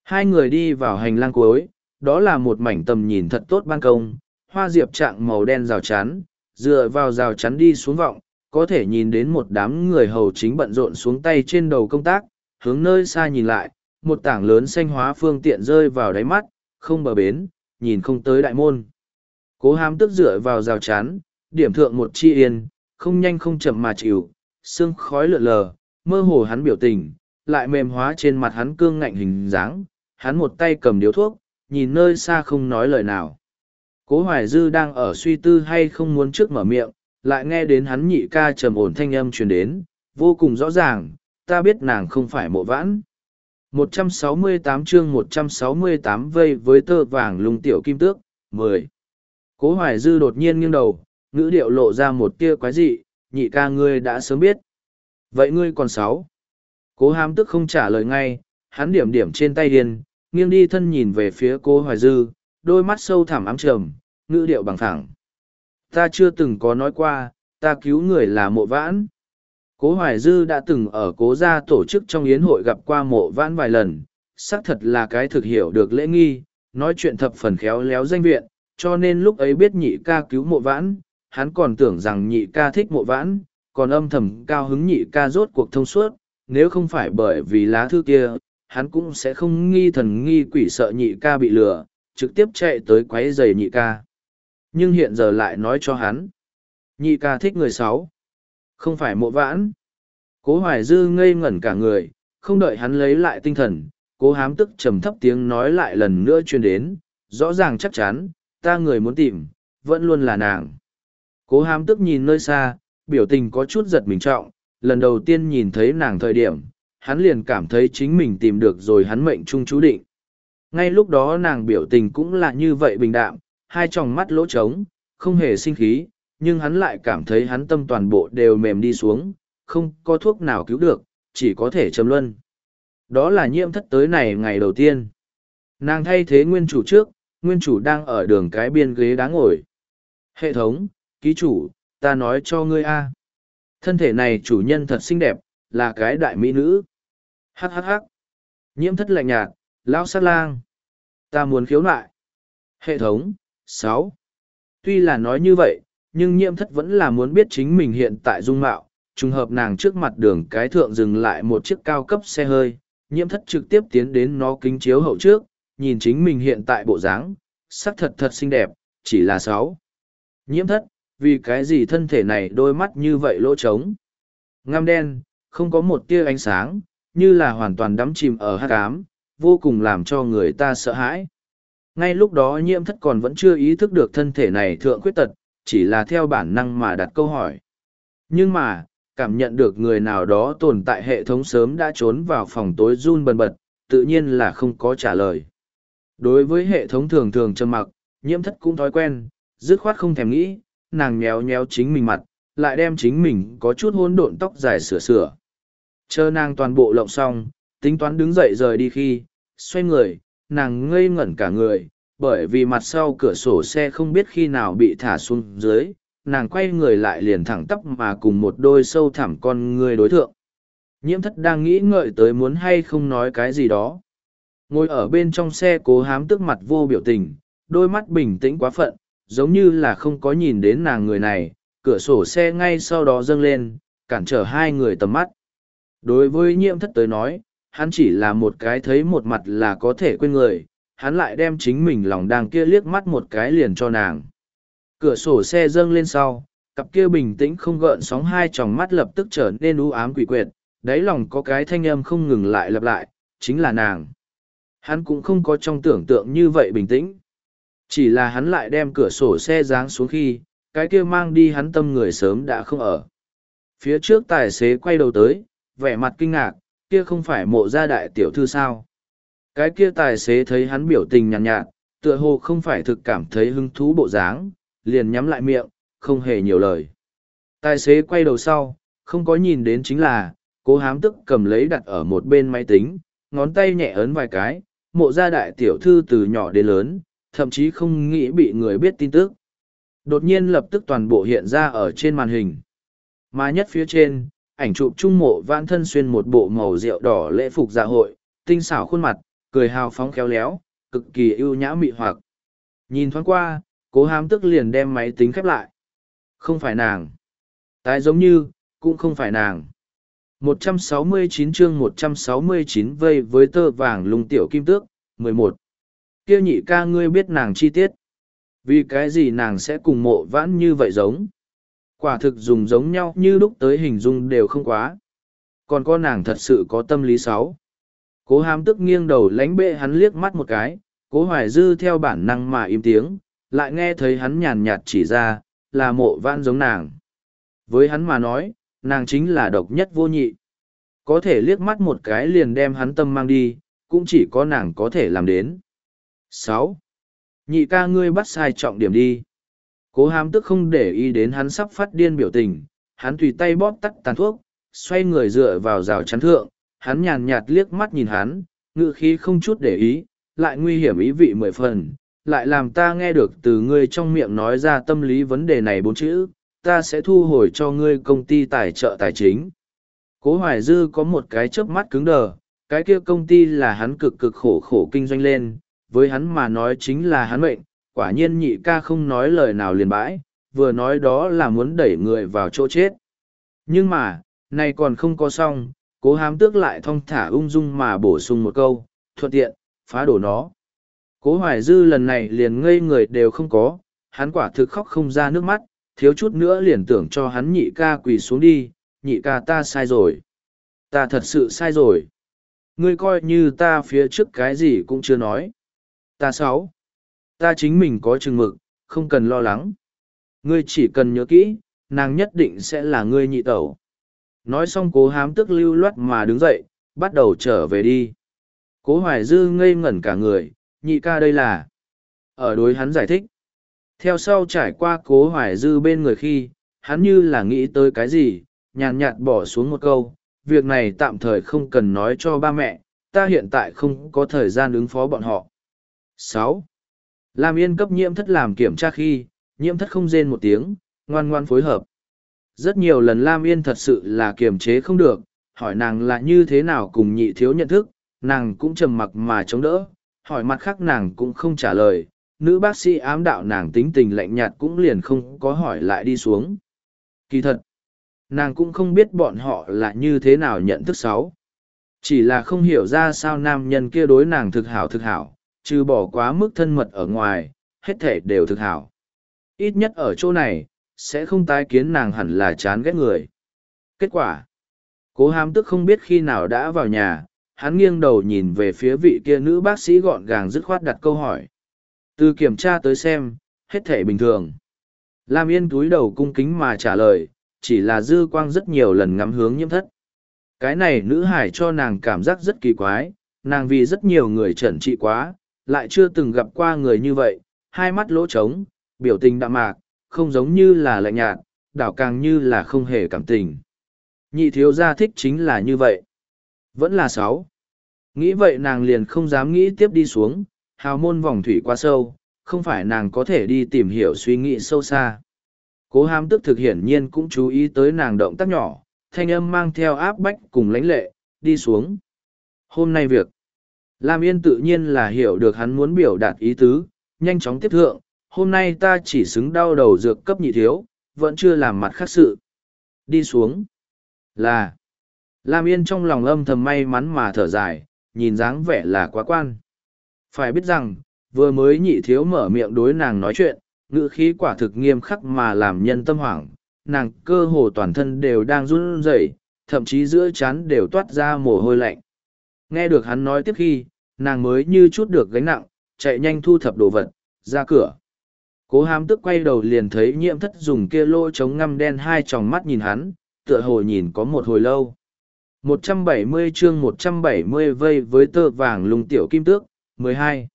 Hai người đi vào hành lang cuối, đó là một mảnh tầm nhìn thật tốt ban công, hoa diệp trạng màu đen rào chắn, dựa vào rào chắn đi xuống vọng, có thể nhìn đến một đám người hầu chính bận rộn xuống tay trên đầu công tác, hướng nơi xa nhìn lại, một tảng lớn xanh hóa phương tiện rơi vào đáy mắt, không bờ bến, nhìn không tới đại môn. Cố hám tức dựa vào rào chắn, điểm thượng một chi yên, không nhanh không chậm mà chịu, sương khói lượn lờ, mơ hồ hắn biểu tình, lại mềm hóa trên mặt hắn cương ngạnh hình dáng, hắn một tay cầm điếu thuốc, nhìn nơi xa không nói lời nào. Cố Hoài Dư đang ở suy tư hay không muốn trước mở miệng, lại nghe đến hắn nhị ca trầm ổn thanh âm truyền đến, vô cùng rõ ràng, ta biết nàng không phải mộ vãn. 168 chương 168 vây với tơ vàng lung tiểu kim tước, 10. Cố Hoài Dư đột nhiên nghiêng đầu, ngữ điệu lộ ra một tia quái dị, nhị ca ngươi đã sớm biết. Vậy ngươi còn sáu. Cố hám tức không trả lời ngay, hắn điểm điểm trên tay điên, nghiêng đi thân nhìn về phía Cố Hoài Dư, đôi mắt sâu thẳm ám trầm, ngữ điệu bằng thẳng. Ta chưa từng có nói qua, ta cứu người là mộ vãn. Cố Hoài Dư đã từng ở cố gia tổ chức trong yến hội gặp qua mộ vãn vài lần, xác thật là cái thực hiểu được lễ nghi, nói chuyện thập phần khéo léo danh viện, cho nên lúc ấy biết nhị ca cứu mộ vãn, hắn còn tưởng rằng nhị ca thích mộ vãn, còn âm thầm cao hứng nhị ca rốt cuộc thông suốt, nếu không phải bởi vì lá thư kia, hắn cũng sẽ không nghi thần nghi quỷ sợ nhị ca bị lừa, trực tiếp chạy tới quấy giày nhị ca. Nhưng hiện giờ lại nói cho hắn, nhị ca thích người sáu, không phải mộ vãn. Cố hoài dư ngây ngẩn cả người, không đợi hắn lấy lại tinh thần, cố hám tức trầm thấp tiếng nói lại lần nữa truyền đến, rõ ràng chắc chắn, ta người muốn tìm, vẫn luôn là nàng. Cố hám tức nhìn nơi xa, biểu tình có chút giật mình trọng, lần đầu tiên nhìn thấy nàng thời điểm, hắn liền cảm thấy chính mình tìm được rồi hắn mệnh trung chú định. Ngay lúc đó nàng biểu tình cũng là như vậy bình đạm, hai tròng mắt lỗ trống, không hề sinh khí, nhưng hắn lại cảm thấy hắn tâm toàn bộ đều mềm đi xuống, không có thuốc nào cứu được, chỉ có thể châm luân. Đó là nhiễm thất tới này ngày đầu tiên. Nàng thay thế nguyên chủ trước, nguyên chủ đang ở đường cái biên ghế đá ngồi. Hệ thống, ký chủ, ta nói cho ngươi a Thân thể này chủ nhân thật xinh đẹp, là cái đại mỹ nữ. Hắc hắc hắc. Nhiễm thất lạnh nhạt, lão sát lang. Ta muốn khiếu nại. Hệ thống, sáu. Tuy là nói như vậy, nhưng nhiễm thất vẫn là muốn biết chính mình hiện tại dung mạo. Trùng hợp nàng trước mặt đường cái thượng dừng lại một chiếc cao cấp xe hơi, nhiễm thất trực tiếp tiến đến nó kính chiếu hậu trước, nhìn chính mình hiện tại bộ dáng, sắc thật thật xinh đẹp, chỉ là sáu. Nhiễm thất, vì cái gì thân thể này đôi mắt như vậy lỗ trống. Ngăm đen, không có một tia ánh sáng, như là hoàn toàn đắm chìm ở hát cám, vô cùng làm cho người ta sợ hãi. Ngay lúc đó nhiễm thất còn vẫn chưa ý thức được thân thể này thượng khuyết tật, chỉ là theo bản năng mà đặt câu hỏi. Nhưng mà, cảm nhận được người nào đó tồn tại hệ thống sớm đã trốn vào phòng tối run bần bật, tự nhiên là không có trả lời. Đối với hệ thống thường thường trầm mặc, nhiễm thất cũng thói quen, dứt khoát không thèm nghĩ, nàng nhéo nhéo chính mình mặt, lại đem chính mình có chút hôn độn tóc dài sửa sửa. Chờ nàng toàn bộ lộng xong, tính toán đứng dậy rời đi khi, xoay người, nàng ngây ngẩn cả người, bởi vì mặt sau cửa sổ xe không biết khi nào bị thả xuống dưới, nàng quay người lại liền thẳng tắp mà cùng một đôi sâu thẳm con người đối thượng. Nhiễm thất đang nghĩ ngợi tới muốn hay không nói cái gì đó. Ngồi ở bên trong xe cố hám tức mặt vô biểu tình, đôi mắt bình tĩnh quá phận, giống như là không có nhìn đến nàng người này, cửa sổ xe ngay sau đó dâng lên, cản trở hai người tầm mắt. Đối với nhiễm thất tới nói, hắn chỉ là một cái thấy một mặt là có thể quên người, hắn lại đem chính mình lòng đang kia liếc mắt một cái liền cho nàng. Cửa sổ xe dâng lên sau, cặp kia bình tĩnh không gợn sóng hai tròng mắt lập tức trở nên u ám quỷ quyệt, đáy lòng có cái thanh âm không ngừng lại lặp lại, chính là nàng. Hắn cũng không có trong tưởng tượng như vậy bình tĩnh. Chỉ là hắn lại đem cửa sổ xe giáng xuống khi, cái kia mang đi hắn tâm người sớm đã không ở. Phía trước tài xế quay đầu tới, vẻ mặt kinh ngạc, kia không phải mộ gia đại tiểu thư sao. Cái kia tài xế thấy hắn biểu tình nhàn nhạt, nhạt, tựa hồ không phải thực cảm thấy hứng thú bộ dáng, liền nhắm lại miệng, không hề nhiều lời. Tài xế quay đầu sau, không có nhìn đến chính là, cố hám tức cầm lấy đặt ở một bên máy tính, ngón tay nhẹ ấn vài cái, mộ gia đại tiểu thư từ nhỏ đến lớn, thậm chí không nghĩ bị người biết tin tức. Đột nhiên lập tức toàn bộ hiện ra ở trên màn hình. Mà nhất phía trên, ảnh chụp trung mộ vãn thân xuyên một bộ màu rượu đỏ lễ phục dạ hội, tinh xảo khuôn mặt, cười hào phóng khéo léo, cực kỳ ưu nhã mị hoặc. Nhìn thoáng qua, cố hám tức liền đem máy tính khép lại. Không phải nàng. Tái giống như, cũng không phải nàng. 169 chương 169 vây với tơ vàng lung tiểu kim tước, 11 kia nhị ca ngươi biết nàng chi tiết. Vì cái gì nàng sẽ cùng mộ vãn như vậy giống? Quả thực dùng giống nhau như lúc tới hình dung đều không quá. Còn có nàng thật sự có tâm lý xấu. Cố hám tức nghiêng đầu lánh bệ hắn liếc mắt một cái, cố hoài dư theo bản năng mà im tiếng, lại nghe thấy hắn nhàn nhạt chỉ ra, là mộ vãn giống nàng. Với hắn mà nói, nàng chính là độc nhất vô nhị. Có thể liếc mắt một cái liền đem hắn tâm mang đi, cũng chỉ có nàng có thể làm đến. Sáu. Nhị ca ngươi bắt sai trọng điểm đi. Cố hám tức không để ý đến hắn sắp phát điên biểu tình hắn tùy tay bóp tắt tàn thuốc xoay người dựa vào rào chắn thượng hắn nhàn nhạt liếc mắt nhìn hắn ngự khí không chút để ý, lại nguy hiểm ý vị mười phần, lại làm ta nghe được từ ngươi trong miệng nói ra tâm lý vấn đề này bốn chữ, ta sẽ thu hồi cho ngươi công ty tài trợ tài chính. Cố Hoài Dư có một cái chớp mắt cứng đờ, cái kia công ty là hắn cực cực khổ khổ kinh doanh lên, với hắn mà nói chính là hắn mệnh, quả nhiên nhị ca không nói lời nào liền bãi, vừa nói đó là muốn đẩy người vào chỗ chết. Nhưng mà, này còn không có xong, cố hám tước lại thong thả ung dung mà bổ sung một câu, thuận tiện, phá đổ nó. Cố hoài dư lần này liền ngây người đều không có, hắn quả thực khóc không ra nước mắt, thiếu chút nữa liền tưởng cho hắn nhị ca quỳ xuống đi, nhị ca ta sai rồi. Ta thật sự sai rồi. Ngươi coi như ta phía trước cái gì cũng chưa nói. Ta sáu. Ta chính mình có chừng mực, không cần lo lắng. Ngươi chỉ cần nhớ kỹ, nàng nhất định sẽ là ngươi nhị tẩu. Nói xong cố hám tức lưu loát mà đứng dậy, bắt đầu trở về đi. Cố hoài dư ngây ngẩn cả người, nhị ca đây là. Ở đối hắn giải thích. Theo sau trải qua cố hoài dư bên người khi, hắn như là nghĩ tới cái gì, nhàn nhạt bỏ xuống một câu, việc này tạm thời không cần nói cho ba mẹ, ta hiện tại không có thời gian ứng phó bọn họ. sáu Lam Yên cấp nhiễm thất làm kiểm tra khi, nhiễm thất không rên một tiếng, ngoan ngoan phối hợp. Rất nhiều lần Lam Yên thật sự là kiềm chế không được, hỏi nàng là như thế nào cùng nhị thiếu nhận thức, nàng cũng trầm mặc mà chống đỡ, hỏi mặt khác nàng cũng không trả lời, nữ bác sĩ ám đạo nàng tính tình lạnh nhạt cũng liền không có hỏi lại đi xuống. Kỳ thật, nàng cũng không biết bọn họ là như thế nào nhận thức xấu. Chỉ là không hiểu ra sao nam nhân kia đối nàng thực hảo thực hảo, trừ bỏ quá mức thân mật ở ngoài, hết thể đều thực hảo. Ít nhất ở chỗ này, sẽ không tái kiến nàng hẳn là chán ghét người. Kết quả, cố hám tức không biết khi nào đã vào nhà, hắn nghiêng đầu nhìn về phía vị kia nữ bác sĩ gọn gàng dứt khoát đặt câu hỏi. Từ kiểm tra tới xem, hết thể bình thường. Lam Yên túi đầu cung kính mà trả lời, chỉ là dư quang rất nhiều lần ngắm hướng nhiễm thất. Cái này nữ hải cho nàng cảm giác rất kỳ quái, nàng vì rất nhiều người trẩn trị quá, lại chưa từng gặp qua người như vậy, hai mắt lỗ trống, biểu tình đạm mạc, không giống như là lạnh nhạt, đảo càng như là không hề cảm tình. Nhị thiếu gia thích chính là như vậy. Vẫn là sáu. Nghĩ vậy nàng liền không dám nghĩ tiếp đi xuống, hào môn vòng thủy quá sâu, không phải nàng có thể đi tìm hiểu suy nghĩ sâu xa. Cố hám tức thực hiển nhiên cũng chú ý tới nàng động tác nhỏ, thanh âm mang theo áp bách cùng lãnh lệ, đi xuống. Hôm nay việc, Lam Yên tự nhiên là hiểu được hắn muốn biểu đạt ý tứ, nhanh chóng tiếp thượng, hôm nay ta chỉ xứng đau đầu dược cấp nhị thiếu, vẫn chưa làm mặt khác sự. Đi xuống. Là. Lam Yên trong lòng âm thầm may mắn mà thở dài, nhìn dáng vẻ là quá quan. Phải biết rằng, vừa mới nhị thiếu mở miệng đối nàng nói chuyện, ngữ khí quả thực nghiêm khắc mà làm nhân tâm hoảng, nàng cơ hồ toàn thân đều đang run rẩy, thậm chí giữa chán đều toát ra mồ hôi lạnh. Nghe được hắn nói tiếp khi, nàng mới như chút được gánh nặng, chạy nhanh thu thập đồ vật, ra cửa. Cố hám tức quay đầu liền thấy nhiễm thất dùng kia lô chống ngăm đen hai tròng mắt nhìn hắn, tựa hồ nhìn có một hồi lâu. 170 chương 170 vây với tơ vàng lùng tiểu kim tước, 12.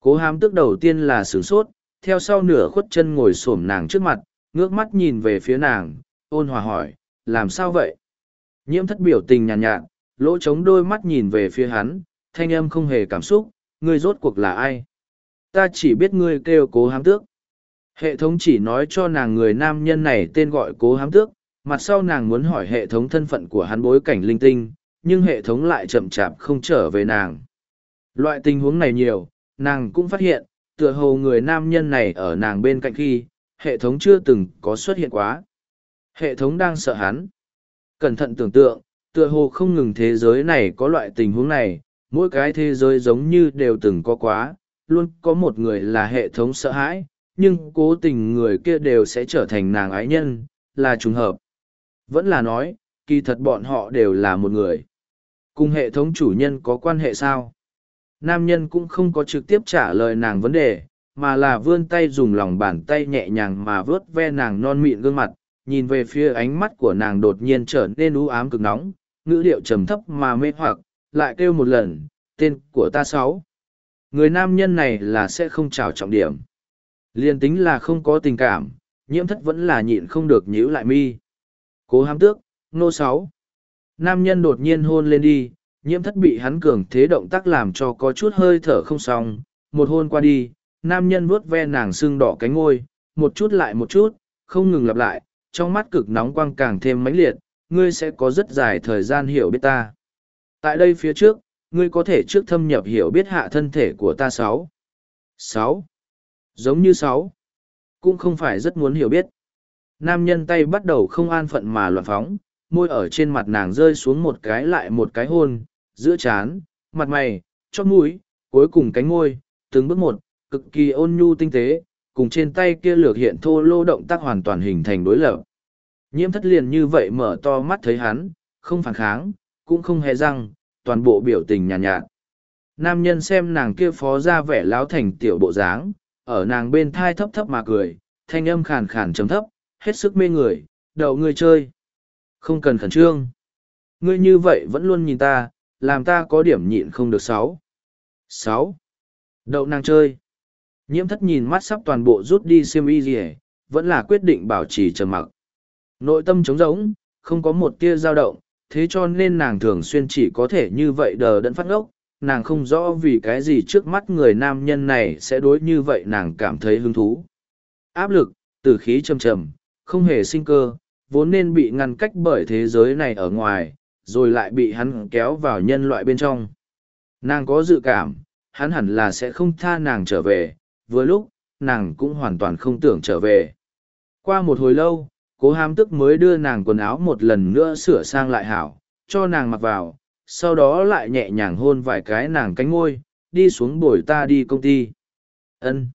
Cố hám tức đầu tiên là sửng sốt, theo sau nửa khuất chân ngồi xổm nàng trước mặt, ngước mắt nhìn về phía nàng, ôn hòa hỏi, làm sao vậy? Nhiễm thất biểu tình nhàn nhạt, nhạt, lỗ trống đôi mắt nhìn về phía hắn, thanh âm không hề cảm xúc, ngươi rốt cuộc là ai? Ta chỉ biết ngươi kêu cố hám tước. Hệ thống chỉ nói cho nàng người nam nhân này tên gọi cố hám tước, mặt sau nàng muốn hỏi hệ thống thân phận của hắn bối cảnh linh tinh, nhưng hệ thống lại chậm chạp không trở về nàng. Loại tình huống này nhiều, nàng cũng phát hiện, tựa hồ người nam nhân này ở nàng bên cạnh khi, hệ thống chưa từng có xuất hiện quá. Hệ thống đang sợ hắn. Cẩn thận tưởng tượng, tựa hồ không ngừng thế giới này có loại tình huống này, mỗi cái thế giới giống như đều từng có quá, luôn có một người là hệ thống sợ hãi, nhưng cố tình người kia đều sẽ trở thành nàng ái nhân, là trùng hợp. Vẫn là nói, kỳ thật bọn họ đều là một người. Cùng hệ thống chủ nhân có quan hệ sao? Nam nhân cũng không có trực tiếp trả lời nàng vấn đề, mà là vươn tay dùng lòng bàn tay nhẹ nhàng mà vớt ve nàng non mịn gương mặt, nhìn về phía ánh mắt của nàng đột nhiên trở nên u ám cực nóng, ngữ điệu trầm thấp mà mê hoặc, lại kêu một lần, tên của ta sáu. Người nam nhân này là sẽ không trào trọng điểm. Liên tính là không có tình cảm, nhiễm thất vẫn là nhịn không được nhíu lại mi. Cố hám tước, nô sáu. Nam nhân đột nhiên hôn lên đi, nhiễm thất bị hắn cường thế động tác làm cho có chút hơi thở không xong. Một hôn qua đi, nam nhân vuốt ve nàng sưng đỏ cánh ngôi. Một chút lại một chút, không ngừng lặp lại. Trong mắt cực nóng quang càng thêm mãnh liệt. Ngươi sẽ có rất dài thời gian hiểu biết ta. Tại đây phía trước, ngươi có thể trước thâm nhập hiểu biết hạ thân thể của ta sáu. Sáu. Giống như sáu. Cũng không phải rất muốn hiểu biết. Nam nhân tay bắt đầu không an phận mà loạn phóng. Môi ở trên mặt nàng rơi xuống một cái lại một cái hôn giữa trán mặt mày chót mũi cuối cùng cánh môi từng bước một cực kỳ ôn nhu tinh tế cùng trên tay kia lược hiện thô lô động tác hoàn toàn hình thành đối lập. Nhiễm thất liền như vậy mở to mắt thấy hắn không phản kháng cũng không hề răng toàn bộ biểu tình nhàn nhạt, nhạt. Nam nhân xem nàng kia phó ra vẻ láo thành tiểu bộ dáng ở nàng bên thai thấp thấp mà cười thanh âm khàn khàn chấm thấp hết sức mê người đậu ngươi chơi. Không cần khẩn trương. Ngươi như vậy vẫn luôn nhìn ta làm ta có điểm nhịn không được sáu. Sáu. Đậu nàng chơi. Nhiễm thất nhìn mắt sắp toàn bộ rút đi xiêm y gì vẫn là quyết định bảo trì trầm mặc. Nội tâm trống rỗng, không có một tia dao động, thế cho nên nàng thường xuyên chỉ có thể như vậy đờ đẫn phát ngốc. Nàng không rõ vì cái gì trước mắt người nam nhân này sẽ đối như vậy nàng cảm thấy hứng thú. Áp lực, từ khí trầm trầm, không hề sinh cơ, vốn nên bị ngăn cách bởi thế giới này ở ngoài rồi lại bị hắn kéo vào nhân loại bên trong. Nàng có dự cảm, hắn hẳn là sẽ không tha nàng trở về, vừa lúc, nàng cũng hoàn toàn không tưởng trở về. Qua một hồi lâu, cố hám tức mới đưa nàng quần áo một lần nữa sửa sang lại hảo, cho nàng mặc vào, sau đó lại nhẹ nhàng hôn vài cái nàng cánh ngôi, đi xuống buổi ta đi công ty. Ân.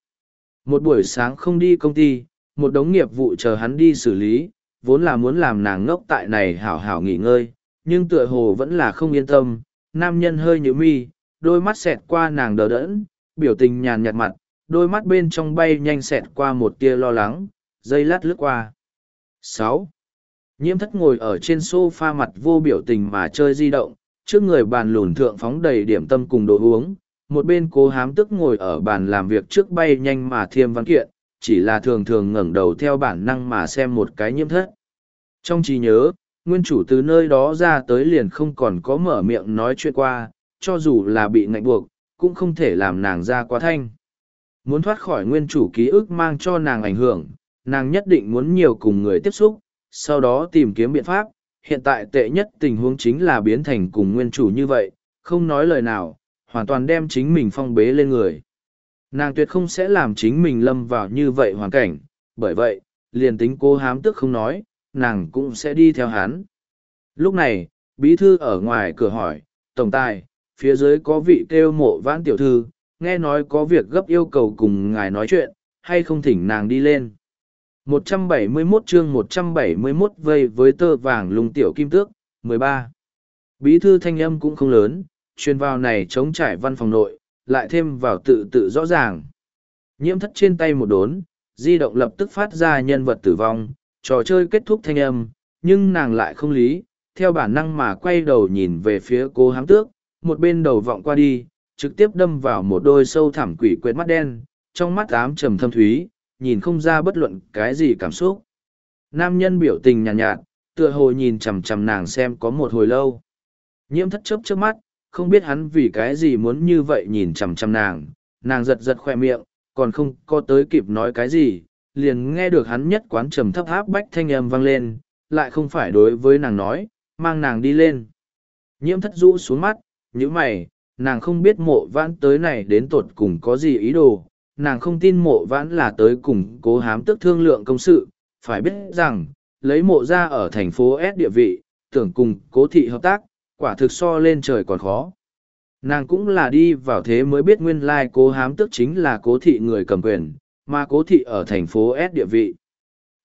Một buổi sáng không đi công ty, một đống nghiệp vụ chờ hắn đi xử lý, vốn là muốn làm nàng ngốc tại này hảo hảo nghỉ ngơi nhưng tựa hồ vẫn là không yên tâm. Nam nhân hơi nhíu mi, đôi mắt xẹt qua nàng đờ đẫn, biểu tình nhàn nhạt mặt, đôi mắt bên trong bay nhanh xẹt qua một tia lo lắng, dây lát lướt qua. Sáu. Nhiễm thất ngồi ở trên sofa mặt vô biểu tình mà chơi di động, trước người bàn lùn thượng phóng đầy điểm tâm cùng đồ uống, một bên cố hám tức ngồi ở bàn làm việc trước bay nhanh mà thiêm văn kiện, chỉ là thường thường ngẩng đầu theo bản năng mà xem một cái nhiễm thất. Trong trí nhớ nguyên chủ từ nơi đó ra tới liền không còn có mở miệng nói chuyện qua, cho dù là bị ngạnh buộc, cũng không thể làm nàng ra quá thanh. Muốn thoát khỏi nguyên chủ ký ức mang cho nàng ảnh hưởng, nàng nhất định muốn nhiều cùng người tiếp xúc, sau đó tìm kiếm biện pháp. Hiện tại tệ nhất tình huống chính là biến thành cùng nguyên chủ như vậy, không nói lời nào, hoàn toàn đem chính mình phong bế lên người. Nàng tuyệt không sẽ làm chính mình lâm vào như vậy hoàn cảnh, bởi vậy, liền tính cô hám tức không nói nàng cũng sẽ đi theo hắn lúc này bí thư ở ngoài cửa hỏi tổng tài phía dưới có vị kêu mộ vãn tiểu thư nghe nói có việc gấp yêu cầu cùng ngài nói chuyện hay không thỉnh nàng đi lên 171 chương 171 vây với tơ vàng lùng tiểu kim tước, 13. Bí thư thanh âm cũng không lớn, truyền vào này chống trải văn phòng nội, lại thêm vào tự tự rõ ràng. Nhiễm thất trên tay một đốn, di động lập tức phát ra nhân vật tử vong, trò chơi kết thúc thanh âm, nhưng nàng lại không lý, theo bản năng mà quay đầu nhìn về phía cố hám tước, một bên đầu vọng qua đi, trực tiếp đâm vào một đôi sâu thẳm quỷ quệt mắt đen, trong mắt ám trầm thâm thúy, nhìn không ra bất luận cái gì cảm xúc. Nam nhân biểu tình nhàn nhạt, nhạt, tựa hồ nhìn chằm chằm nàng xem có một hồi lâu. Nhiễm thất chớp trước mắt, không biết hắn vì cái gì muốn như vậy nhìn chằm chằm nàng, nàng giật giật khoe miệng, còn không có tới kịp nói cái gì, liền nghe được hắn nhất quán trầm thấp áp bách thanh âm vang lên, lại không phải đối với nàng nói, mang nàng đi lên. Nhiễm thất rũ xuống mắt, như mày, nàng không biết mộ vãn tới này đến tột cùng có gì ý đồ, nàng không tin mộ vãn là tới cùng cố hám tức thương lượng công sự, phải biết rằng, lấy mộ ra ở thành phố S địa vị, tưởng cùng cố thị hợp tác, quả thực so lên trời còn khó. Nàng cũng là đi vào thế mới biết nguyên lai like cố hám tức chính là cố thị người cầm quyền, mà cố thị ở thành phố S địa vị.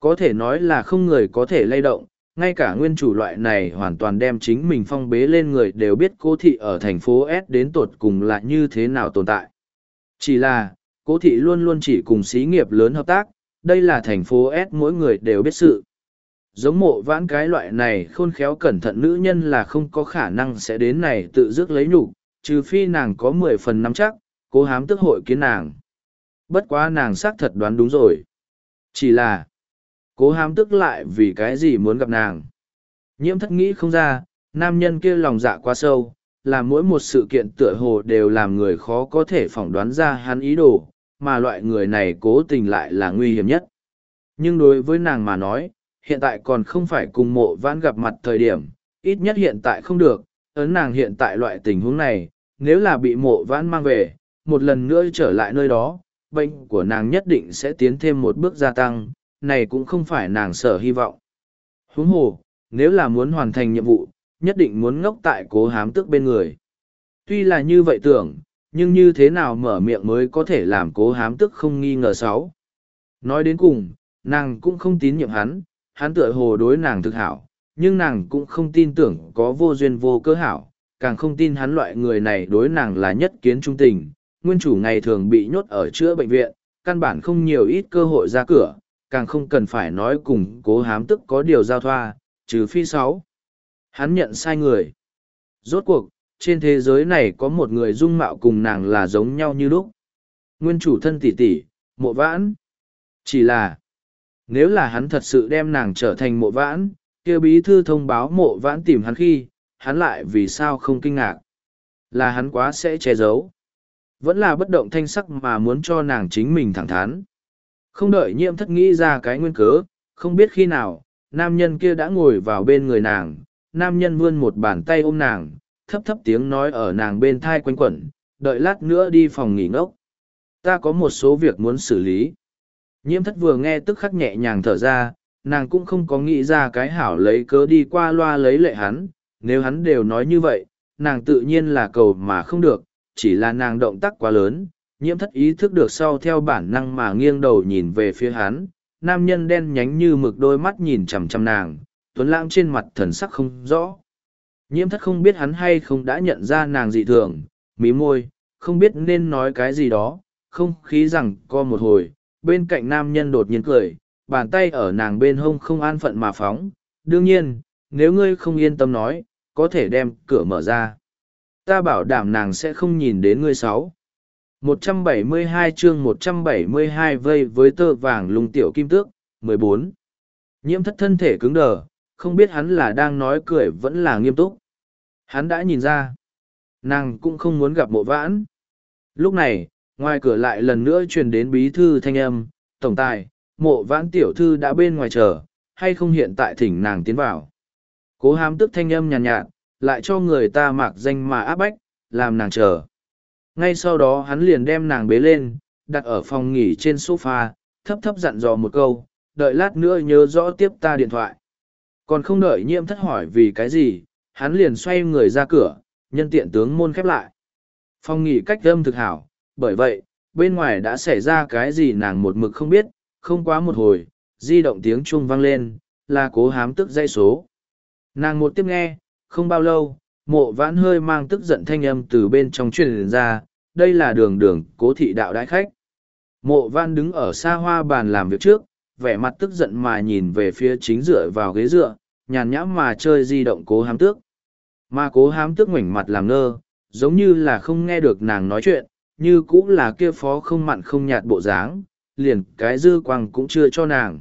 Có thể nói là không người có thể lay động, ngay cả nguyên chủ loại này hoàn toàn đem chính mình phong bế lên người đều biết cố thị ở thành phố S đến tột cùng là như thế nào tồn tại. Chỉ là, cố thị luôn luôn chỉ cùng xí nghiệp lớn hợp tác, đây là thành phố S mỗi người đều biết sự. Giống mộ vãn cái loại này khôn khéo cẩn thận nữ nhân là không có khả năng sẽ đến này tự dứt lấy nhục trừ phi nàng có mười phần nắm chắc, cố hám tức hội kiến nàng. Bất quá nàng xác thật đoán đúng rồi. Chỉ là, cố hám tức lại vì cái gì muốn gặp nàng. Nhiễm thất nghĩ không ra, nam nhân kia lòng dạ quá sâu, là mỗi một sự kiện tựa hồ đều làm người khó có thể phỏng đoán ra hắn ý đồ, mà loại người này cố tình lại là nguy hiểm nhất. Nhưng đối với nàng mà nói, hiện tại còn không phải cùng mộ vãn gặp mặt thời điểm, ít nhất hiện tại không được, ấn nàng hiện tại loại tình huống này, nếu là bị mộ vãn mang về, một lần nữa trở lại nơi đó, bệnh của nàng nhất định sẽ tiến thêm một bước gia tăng, này cũng không phải nàng sở hy vọng. Huống hồ, nếu là muốn hoàn thành nhiệm vụ, nhất định muốn ngốc tại cố hám tức bên người. Tuy là như vậy tưởng, nhưng như thế nào mở miệng mới có thể làm cố hám tức không nghi ngờ sáu. Nói đến cùng, nàng cũng không tín nhiệm hắn, hắn tựa hồ đối nàng thực hảo, nhưng nàng cũng không tin tưởng có vô duyên vô cơ hảo, càng không tin hắn loại người này đối nàng là nhất kiến trung tình. Nguyên chủ ngày thường bị nhốt ở chữa bệnh viện, căn bản không nhiều ít cơ hội ra cửa, càng không cần phải nói cùng cố hám tức có điều giao thoa, trừ phi sáu. Hắn nhận sai người. Rốt cuộc, trên thế giới này có một người dung mạo cùng nàng là giống nhau như lúc. Nguyên chủ thân tỷ tỷ, mộ vãn. Chỉ là, nếu là hắn thật sự đem nàng trở thành mộ vãn, kia bí thư thông báo mộ vãn tìm hắn khi, hắn lại vì sao không kinh ngạc. Là hắn quá sẽ che giấu. Vẫn là bất động thanh sắc mà muốn cho nàng chính mình thẳng thắn. Không đợi nhiễm thất nghĩ ra cái nguyên cớ, không biết khi nào, nam nhân kia đã ngồi vào bên người nàng, nam nhân vươn một bàn tay ôm nàng, thấp thấp tiếng nói ở nàng bên thai quanh quẩn, đợi lát nữa đi phòng nghỉ ngốc. Ta có một số việc muốn xử lý. Nhiễm thất vừa nghe tức khắc nhẹ nhàng thở ra, nàng cũng không có nghĩ ra cái hảo lấy cớ đi qua loa lấy lệ hắn, nếu hắn đều nói như vậy, nàng tự nhiên là cầu mà không được, chỉ là nàng động tác quá lớn, nhiễm thất ý thức được sau theo bản năng mà nghiêng đầu nhìn về phía hắn, nam nhân đen nhánh như mực đôi mắt nhìn chằm chằm nàng, tuấn lãng trên mặt thần sắc không rõ. Nhiễm thất không biết hắn hay không đã nhận ra nàng dị thường, mí môi, không biết nên nói cái gì đó, không khí rằng co một hồi, bên cạnh nam nhân đột nhiên cười, bàn tay ở nàng bên hông không an phận mà phóng. Đương nhiên, nếu ngươi không yên tâm nói, có thể đem cửa mở ra. Ta bảo đảm nàng sẽ không nhìn đến ngươi sáu. 172 chương 172 vây với tơ vàng lung tiểu kim tước, 14. Nhiễm thất thân thể cứng đờ, không biết hắn là đang nói cười vẫn là nghiêm túc. Hắn đã nhìn ra. Nàng cũng không muốn gặp mộ vãn. Lúc này, ngoài cửa lại lần nữa truyền đến bí thư thanh âm, tổng tài, mộ vãn tiểu thư đã bên ngoài chờ, hay không hiện tại thỉnh nàng tiến vào. Cố hám tức thanh âm nhàn nhạt, nhạt, lại cho người ta mặc danh mà áp bách, làm nàng chờ. Ngay sau đó hắn liền đem nàng bế lên, đặt ở phòng nghỉ trên sofa, thấp thấp dặn dò một câu, đợi lát nữa nhớ rõ tiếp ta điện thoại. Còn không đợi nhiễm thất hỏi vì cái gì, hắn liền xoay người ra cửa, nhân tiện tướng môn khép lại. Phòng nghỉ cách âm thực hảo, bởi vậy, bên ngoài đã xảy ra cái gì nàng một mực không biết, không quá một hồi, di động tiếng chuông vang lên, là cố hám tức dây số. Nàng một tiếp nghe, không bao lâu, mộ vãn hơi mang tức giận thanh âm từ bên trong truyền ra, đây là đường đường cố thị đạo đại khách. Mộ vãn đứng ở xa hoa bàn làm việc trước, vẻ mặt tức giận mà nhìn về phía chính dựa vào ghế dựa, nhàn nhã mà chơi di động cố hám tước. Mà cố hám tước ngoảnh mặt làm ngơ, giống như là không nghe được nàng nói chuyện, như cũng là kia phó không mặn không nhạt bộ dáng, liền cái dư quang cũng chưa cho nàng.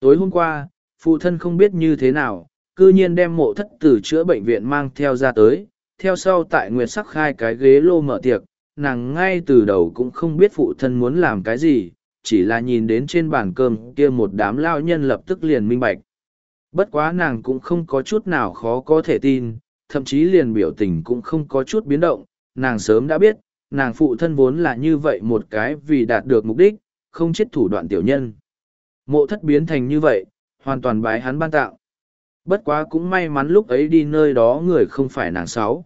Tối hôm qua, phụ thân không biết như thế nào, cư nhiên đem mộ thất tử chữa bệnh viện mang theo ra tới, theo sau tại Nguyệt Sắc khai cái ghế lô mở tiệc, nàng ngay từ đầu cũng không biết phụ thân muốn làm cái gì, chỉ là nhìn đến trên bàn cơm kia một đám lao nhân lập tức liền minh bạch. Bất quá nàng cũng không có chút nào khó có thể tin, thậm chí liền biểu tình cũng không có chút biến động, nàng sớm đã biết, nàng phụ thân vốn là như vậy một cái vì đạt được mục đích, không chết thủ đoạn tiểu nhân. Mộ thất biến thành như vậy, hoàn toàn bái hắn ban tạo. Bất quá cũng may mắn lúc ấy đi nơi đó người không phải nàng sáu.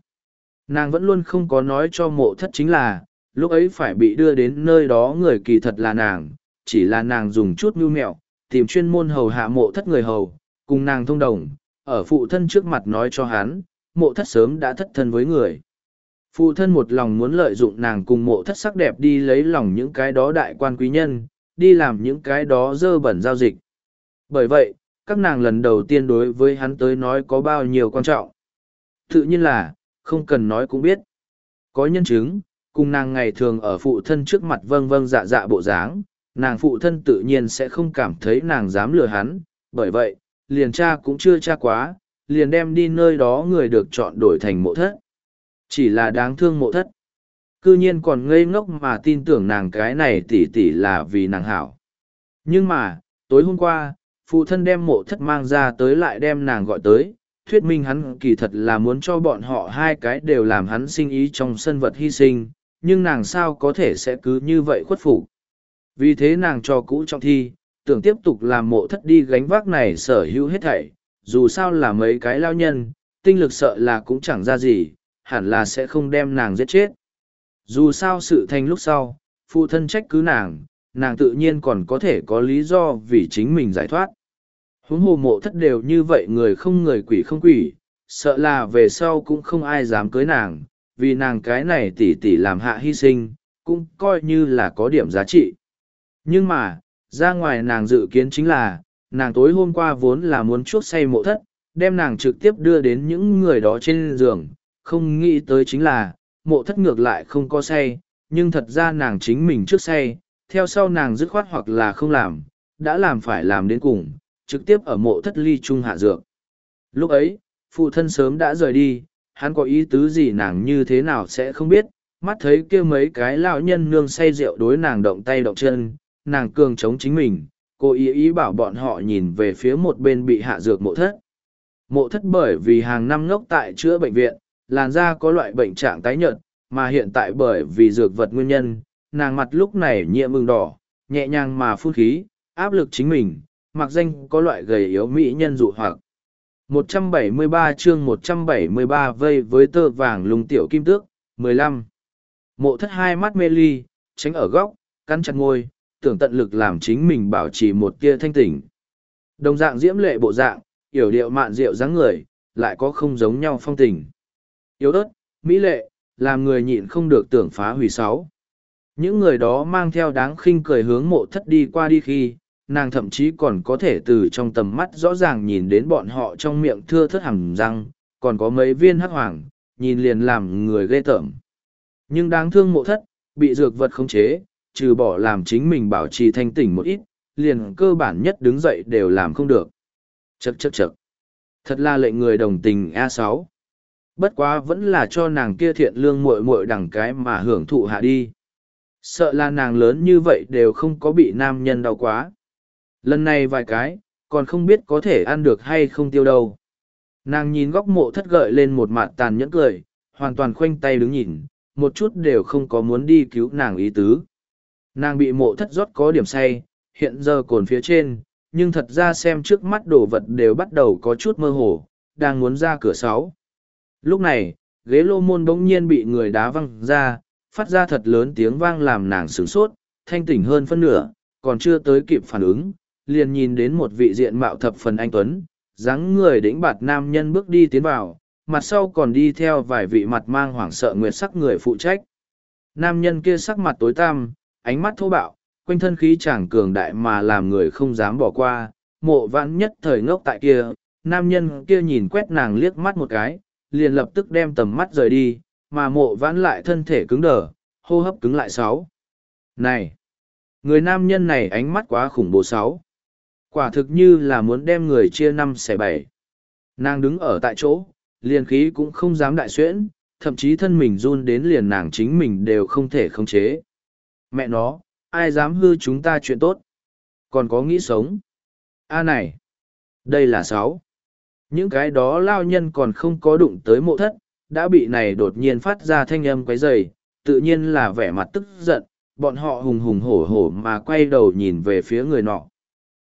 Nàng vẫn luôn không có nói cho mộ thất chính là, lúc ấy phải bị đưa đến nơi đó người kỳ thật là nàng, chỉ là nàng dùng chút mưu mẹo, tìm chuyên môn hầu hạ mộ thất người hầu, cùng nàng thông đồng, ở phụ thân trước mặt nói cho hắn, mộ thất sớm đã thất thân với người. Phụ thân một lòng muốn lợi dụng nàng cùng mộ thất sắc đẹp đi lấy lòng những cái đó đại quan quý nhân, đi làm những cái đó dơ bẩn giao dịch. Bởi vậy, các nàng lần đầu tiên đối với hắn tới nói có bao nhiêu quan trọng. Tự nhiên là, không cần nói cũng biết. Có nhân chứng, cùng nàng ngày thường ở phụ thân trước mặt vâng vâng dạ dạ bộ dáng, nàng phụ thân tự nhiên sẽ không cảm thấy nàng dám lừa hắn, bởi vậy, liền cha cũng chưa cha quá, liền đem đi nơi đó người được chọn đổi thành mộ thất. Chỉ là đáng thương mộ thất. Cư nhiên còn ngây ngốc mà tin tưởng nàng cái này tỉ tỉ là vì nàng hảo. Nhưng mà, tối hôm qua, phụ thân đem mộ thất mang ra tới lại đem nàng gọi tới, thuyết minh hắn kỳ thật là muốn cho bọn họ hai cái đều làm hắn sinh ý trong sân vật hy sinh, nhưng nàng sao có thể sẽ cứ như vậy khuất phục. Vì thế nàng cho cũ trong thi, tưởng tiếp tục làm mộ thất đi gánh vác này sở hữu hết thảy, dù sao là mấy cái lao nhân, tinh lực sợ là cũng chẳng ra gì, hẳn là sẽ không đem nàng giết chết. Dù sao sự thành lúc sau, phụ thân trách cứ nàng, nàng tự nhiên còn có thể có lý do vì chính mình giải thoát. Huống hồ mộ thất đều như vậy người không người quỷ không quỷ, sợ là về sau cũng không ai dám cưới nàng, vì nàng cái này tỉ tỉ làm hạ hy sinh, cũng coi như là có điểm giá trị. Nhưng mà, ra ngoài nàng dự kiến chính là, nàng tối hôm qua vốn là muốn chuốc say mộ thất, đem nàng trực tiếp đưa đến những người đó trên giường, không nghĩ tới chính là, mộ thất ngược lại không có say, nhưng thật ra nàng chính mình trước say, theo sau nàng dứt khoát hoặc là không làm, đã làm phải làm đến cùng, trực tiếp ở mộ thất ly trung hạ dược. Lúc ấy, phụ thân sớm đã rời đi, hắn có ý tứ gì nàng như thế nào sẽ không biết, mắt thấy kia mấy cái lão nhân nương say rượu đối nàng động tay động chân, nàng cường chống chính mình, cô ý ý bảo bọn họ nhìn về phía một bên bị hạ dược mộ thất. Mộ thất bởi vì hàng năm ngốc tại chữa bệnh viện, làn da có loại bệnh trạng tái nhợt, mà hiện tại bởi vì dược vật nguyên nhân, nàng mặt lúc này nhiễm mừng đỏ, nhẹ nhàng mà phun khí, áp lực chính mình, mặc danh có loại gầy yếu mỹ nhân dụ hoặc. 173 chương 173 vây với tơ vàng lùng tiểu kim tước, 15. Mộ thất hai mắt mê ly, tránh ở góc, cắn chặt ngôi, tưởng tận lực làm chính mình bảo trì một tia thanh tỉnh. Đồng dạng diễm lệ bộ dạng, yểu điệu mạn rượu dáng người, lại có không giống nhau phong tình. Yếu ớt, mỹ lệ, làm người nhịn không được tưởng phá hủy sáu. Những người đó mang theo đáng khinh cười hướng mộ thất đi qua đi khi, nàng thậm chí còn có thể từ trong tầm mắt rõ ràng nhìn đến bọn họ trong miệng thưa thất hẳn răng, còn có mấy viên hắc hoàng, nhìn liền làm người ghê tởm. Nhưng đáng thương mộ thất, bị dược vật khống chế, trừ bỏ làm chính mình bảo trì thanh tỉnh một ít, liền cơ bản nhất đứng dậy đều làm không được. Chậc chậc chậc. Thật là lệnh người đồng tình A6. Bất quá vẫn là cho nàng kia thiện lương muội muội đẳng cái mà hưởng thụ hạ đi. Sợ là nàng lớn như vậy đều không có bị nam nhân đau quá. Lần này vài cái, còn không biết có thể ăn được hay không tiêu đâu. Nàng nhìn góc mộ thất gợi lên một mặt tàn nhẫn cười, hoàn toàn khoanh tay đứng nhìn, một chút đều không có muốn đi cứu nàng ý tứ. Nàng bị mộ thất rót có điểm say, hiện giờ cồn phía trên, nhưng thật ra xem trước mắt đồ vật đều bắt đầu có chút mơ hồ, đang muốn ra cửa sáu. Lúc này, ghế lô môn bỗng nhiên bị người đá văng ra, phát ra thật lớn tiếng vang làm nàng sửng sốt, thanh tỉnh hơn phân nửa, còn chưa tới kịp phản ứng, liền nhìn đến một vị diện mạo thập phần anh tuấn, dáng người đĩnh bạt nam nhân bước đi tiến vào, mặt sau còn đi theo vài vị mặt mang hoảng sợ nguyệt sắc người phụ trách. Nam nhân kia sắc mặt tối tăm, ánh mắt thô bạo, quanh thân khí chẳng cường đại mà làm người không dám bỏ qua, mộ vãn nhất thời ngốc tại kia, nam nhân kia nhìn quét nàng liếc mắt một cái, liền lập tức đem tầm mắt rời đi, mà mộ vãn lại thân thể cứng đờ, hô hấp cứng lại sáu. Này! Người nam nhân này ánh mắt quá khủng bố sáu. Quả thực như là muốn đem người chia năm xẻ bảy. Nàng đứng ở tại chỗ, liền khí cũng không dám đại xuyễn, thậm chí thân mình run đến liền nàng chính mình đều không thể khống chế. Mẹ nó, ai dám hư chúng ta chuyện tốt? Còn có nghĩ sống? A này! Đây là sáu. Những cái đó lao nhân còn không có đụng tới mộ thất, đã bị này đột nhiên phát ra thanh âm quấy rầy, tự nhiên là vẻ mặt tức giận, bọn họ hùng hùng hổ hổ mà quay đầu nhìn về phía người nọ.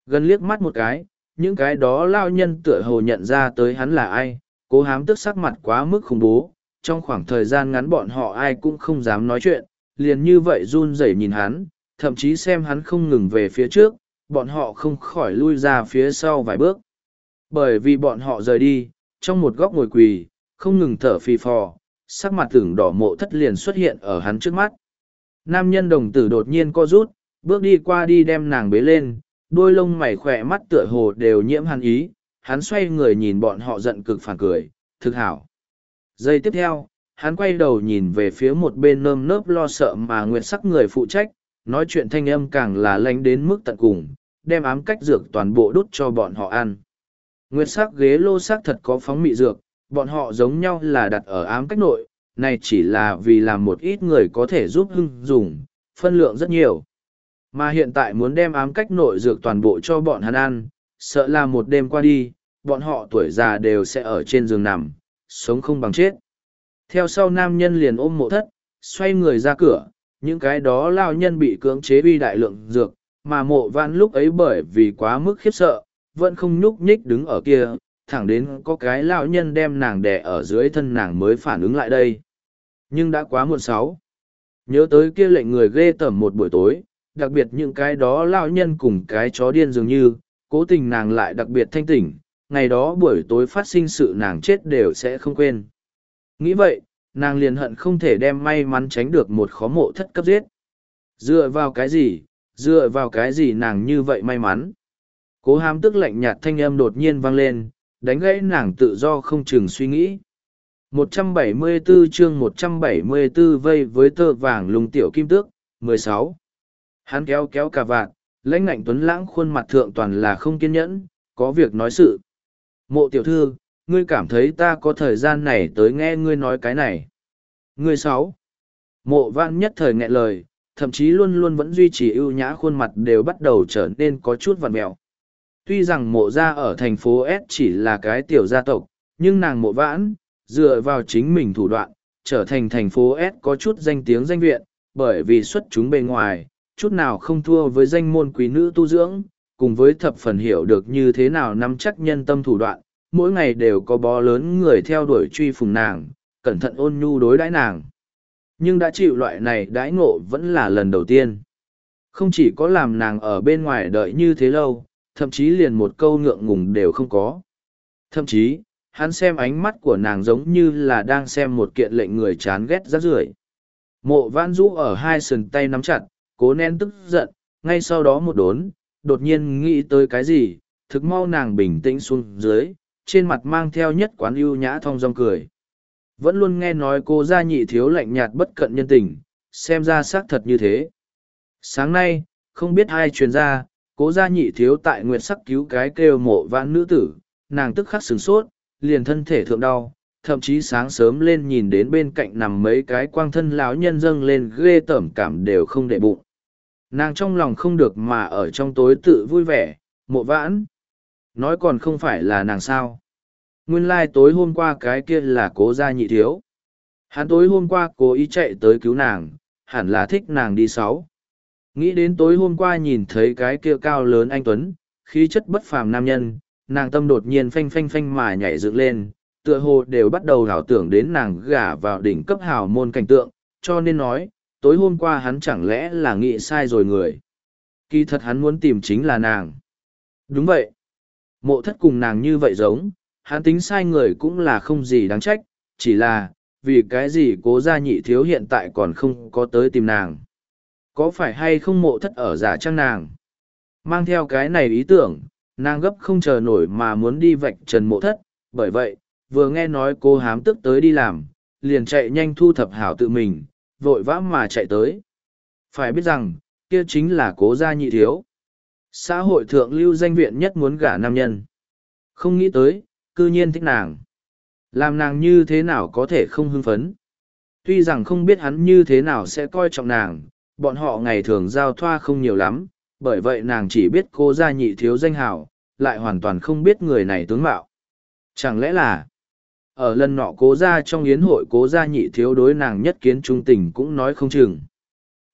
Gần liếc mắt một cái, những cái đó lao nhân tựa hồ nhận ra tới hắn là ai, cố hám tức sắc mặt quá mức khủng bố, trong khoảng thời gian ngắn bọn họ ai cũng không dám nói chuyện, liền như vậy run rẩy nhìn hắn, thậm chí xem hắn không ngừng về phía trước, bọn họ không khỏi lui ra phía sau vài bước. Bởi vì bọn họ rời đi, trong một góc ngồi quỳ, không ngừng thở phì phò, sắc mặt tưởng đỏ mộ thất liền xuất hiện ở hắn trước mắt. Nam nhân đồng tử đột nhiên co rút, bước đi qua đi đem nàng bế lên, đôi lông mày khỏe mắt tựa hồ đều nhiễm hàn ý, hắn xoay người nhìn bọn họ giận cực phản cười, thực hảo. Giây tiếp theo, hắn quay đầu nhìn về phía một bên nơm nớp lo sợ mà nguyệt sắc người phụ trách, nói chuyện thanh âm càng là lánh đến mức tận cùng, đem ám cách dược toàn bộ đút cho bọn họ ăn. Nguyệt sắc ghế lô sắc thật có phóng mị dược, bọn họ giống nhau là đặt ở ám cách nội, này chỉ là vì làm một ít người có thể giúp hưng dùng, phân lượng rất nhiều. Mà hiện tại muốn đem ám cách nội dược toàn bộ cho bọn hắn ăn, sợ là một đêm qua đi, bọn họ tuổi già đều sẽ ở trên giường nằm, sống không bằng chết. Theo sau nam nhân liền ôm mộ thất, xoay người ra cửa, những cái đó lao nhân bị cưỡng chế uy đại lượng dược, mà mộ vãn lúc ấy bởi vì quá mức khiếp sợ, vẫn không nhúc nhích đứng ở kia, thẳng đến có cái lão nhân đem nàng đè ở dưới thân nàng mới phản ứng lại đây. Nhưng đã quá muộn sáu. Nhớ tới kia lệnh người ghê tởm một buổi tối, đặc biệt những cái đó lão nhân cùng cái chó điên dường như, cố tình nàng lại đặc biệt thanh tỉnh, ngày đó buổi tối phát sinh sự nàng chết đều sẽ không quên. Nghĩ vậy, nàng liền hận không thể đem may mắn tránh được một khó mộ thất cấp giết. Dựa vào cái gì, dựa vào cái gì nàng như vậy may mắn. Cố hám tức lạnh nhạt thanh âm đột nhiên vang lên, đánh gãy nàng tự do không chừng suy nghĩ. 174 chương 174 vây với tơ vàng lùng tiểu kim tước, 16. Hắn kéo kéo cà vạt, lãnh ngạnh tuấn lãng khuôn mặt thượng toàn là không kiên nhẫn, có việc nói sự. Mộ tiểu thư, ngươi cảm thấy ta có thời gian này tới nghe ngươi nói cái này. Ngươi sáu. Mộ vạn nhất thời nghẹn lời, thậm chí luôn luôn vẫn duy trì ưu nhã khuôn mặt đều bắt đầu trở nên có chút vằn mẹo. Tuy rằng mộ gia ở thành phố S chỉ là cái tiểu gia tộc, nhưng nàng mộ vãn, dựa vào chính mình thủ đoạn, trở thành thành phố S có chút danh tiếng danh viện, bởi vì xuất chúng bề ngoài, chút nào không thua với danh môn quý nữ tu dưỡng, cùng với thập phần hiểu được như thế nào nắm chắc nhân tâm thủ đoạn, mỗi ngày đều có bó lớn người theo đuổi truy phùng nàng, cẩn thận ôn nhu đối đãi nàng. Nhưng đã chịu loại này đãi ngộ vẫn là lần đầu tiên. Không chỉ có làm nàng ở bên ngoài đợi như thế lâu, thậm chí liền một câu ngượng ngùng đều không có. Thậm chí, hắn xem ánh mắt của nàng giống như là đang xem một kiện lệnh người chán ghét rát rưởi. Mộ vãn rũ ở hai sườn tay nắm chặt, cố nén tức giận, ngay sau đó một đốn, đột nhiên nghĩ tới cái gì, thực mau nàng bình tĩnh xuống dưới, trên mặt mang theo nhất quán ưu nhã thong dong cười. Vẫn luôn nghe nói cô gia nhị thiếu lạnh nhạt bất cận nhân tình, xem ra xác thật như thế. Sáng nay, không biết ai truyền ra, cố gia nhị thiếu tại nguyệt sắc cứu cái kêu mộ vãn nữ tử, nàng tức khắc sửng sốt, liền thân thể thượng đau, thậm chí sáng sớm lên nhìn đến bên cạnh nằm mấy cái quang thân lão nhân dâng lên ghê tởm cảm đều không để bụng. Nàng trong lòng không được mà ở trong tối tự vui vẻ, mộ vãn. Nói còn không phải là nàng sao. Nguyên lai like tối hôm qua cái kia là cố gia nhị thiếu. Hắn tối hôm qua cố ý chạy tới cứu nàng, hẳn là thích nàng đi sáu. Nghĩ đến tối hôm qua nhìn thấy cái kia cao lớn anh Tuấn, khí chất bất phàm nam nhân, nàng tâm đột nhiên phanh phanh phanh mà nhảy dựng lên, tựa hồ đều bắt đầu hảo tưởng đến nàng gả vào đỉnh cấp hào môn cảnh tượng, cho nên nói, tối hôm qua hắn chẳng lẽ là nghĩ sai rồi người. Kỳ thật hắn muốn tìm chính là nàng. Đúng vậy. Mộ thất cùng nàng như vậy giống, hắn tính sai người cũng là không gì đáng trách, chỉ là, vì cái gì cố gia nhị thiếu hiện tại còn không có tới tìm nàng. Có phải hay không mộ thất ở giả trang nàng? Mang theo cái này ý tưởng, nàng gấp không chờ nổi mà muốn đi vạch trần mộ thất, bởi vậy, vừa nghe nói cô hám tức tới đi làm, liền chạy nhanh thu thập hảo tự mình, vội vã mà chạy tới. Phải biết rằng, kia chính là cố gia nhị thiếu. Xã hội thượng lưu danh viện nhất muốn gả nam nhân. Không nghĩ tới, cư nhiên thích nàng. Làm nàng như thế nào có thể không hưng phấn. Tuy rằng không biết hắn như thế nào sẽ coi trọng nàng, bọn họ ngày thường giao thoa không nhiều lắm, bởi vậy nàng chỉ biết cô gia nhị thiếu danh hào, lại hoàn toàn không biết người này tướng mạo. Chẳng lẽ là, ở lần nọ cố gia trong yến hội cố gia nhị thiếu đối nàng nhất kiến trung tình cũng nói không chừng.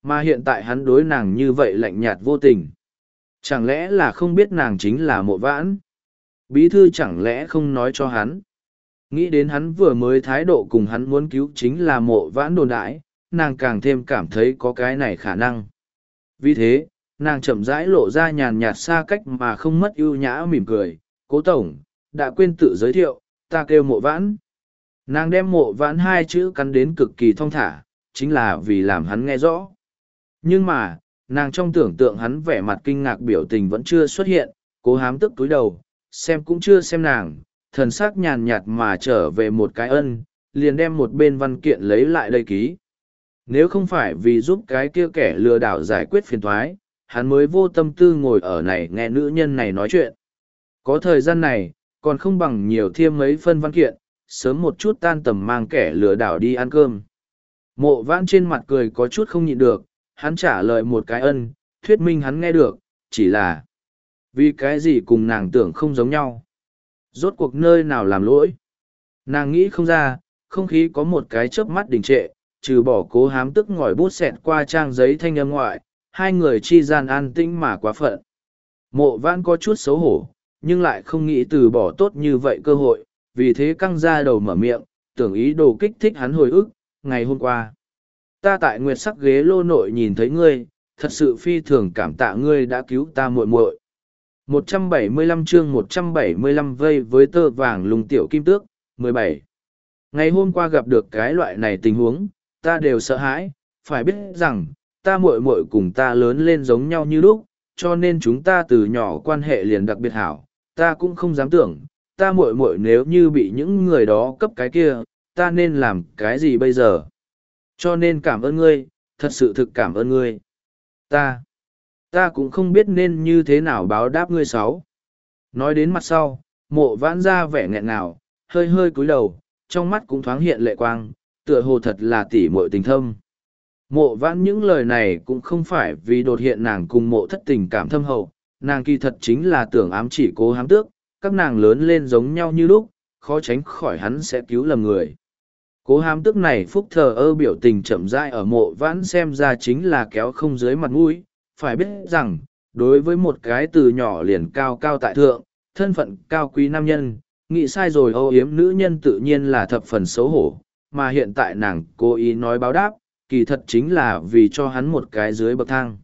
Mà hiện tại hắn đối nàng như vậy lạnh nhạt vô tình. Chẳng lẽ là không biết nàng chính là mộ vãn? Bí thư chẳng lẽ không nói cho hắn? Nghĩ đến hắn vừa mới thái độ cùng hắn muốn cứu chính là mộ vãn đồn đại, nàng càng thêm cảm thấy có cái này khả năng. Vì thế, nàng chậm rãi lộ ra nhàn nhạt xa cách mà không mất ưu nhã mỉm cười. Cố tổng, đã quên tự giới thiệu, ta kêu mộ vãn. Nàng đem mộ vãn hai chữ cắn đến cực kỳ thong thả, chính là vì làm hắn nghe rõ. Nhưng mà, nàng trong tưởng tượng hắn vẻ mặt kinh ngạc biểu tình vẫn chưa xuất hiện, cố hám tức túi đầu, xem cũng chưa xem nàng, thần sắc nhàn nhạt mà trở về một cái ân, liền đem một bên văn kiện lấy lại đây ký. Nếu không phải vì giúp cái kia kẻ lừa đảo giải quyết phiền thoái, hắn mới vô tâm tư ngồi ở này nghe nữ nhân này nói chuyện. Có thời gian này, còn không bằng nhiều thêm mấy phân văn kiện, sớm một chút tan tầm mang kẻ lừa đảo đi ăn cơm. Mộ vãn trên mặt cười có chút không nhịn được, hắn trả lời một cái ân, thuyết minh hắn nghe được, chỉ là vì cái gì cùng nàng tưởng không giống nhau. Rốt cuộc nơi nào làm lỗi. Nàng nghĩ không ra, không khí có một cái chớp mắt đình trệ, trừ bỏ cố hám tức ngòi bút xẹt qua trang giấy thanh âm ngoại, hai người chi gian an tĩnh mà quá phận. Mộ vãn có chút xấu hổ, nhưng lại không nghĩ từ bỏ tốt như vậy cơ hội, vì thế căng ra đầu mở miệng, tưởng ý đồ kích thích hắn hồi ức, ngày hôm qua. Ta tại nguyệt sắc ghế lô nội nhìn thấy ngươi, thật sự phi thường cảm tạ ngươi đã cứu ta muội muội. 175 chương 175 vây với tơ vàng lùng tiểu kim tước, 17. Ngày hôm qua gặp được cái loại này tình huống, ta đều sợ hãi, phải biết rằng, ta muội muội cùng ta lớn lên giống nhau như lúc, cho nên chúng ta từ nhỏ quan hệ liền đặc biệt hảo, ta cũng không dám tưởng, ta muội muội nếu như bị những người đó cấp cái kia, ta nên làm cái gì bây giờ? Cho nên cảm ơn ngươi, thật sự thực cảm ơn ngươi. Ta, ta cũng không biết nên như thế nào báo đáp ngươi sáu. Nói đến mặt sau, mộ vãn ra vẻ nghẹn nào, hơi hơi cúi đầu, trong mắt cũng thoáng hiện lệ quang, tựa hồ thật là tỉ muội tình thâm. Mộ vãn những lời này cũng không phải vì đột hiện nàng cùng mộ thất tình cảm thâm hậu, nàng kỳ thật chính là tưởng ám chỉ cố hám tước, các nàng lớn lên giống nhau như lúc, khó tránh khỏi hắn sẽ cứu lầm người. Cố hám tước này phúc thờ ơ biểu tình chậm rãi ở mộ vãn xem ra chính là kéo không dưới mặt mũi, phải biết rằng, đối với một cái từ nhỏ liền cao cao tại thượng, thân phận cao quý nam nhân, nghĩ sai rồi âu yếm nữ nhân tự nhiên là thập phần xấu hổ, mà hiện tại nàng cố ý nói báo đáp, kỳ thật chính là vì cho hắn một cái dưới bậc thang.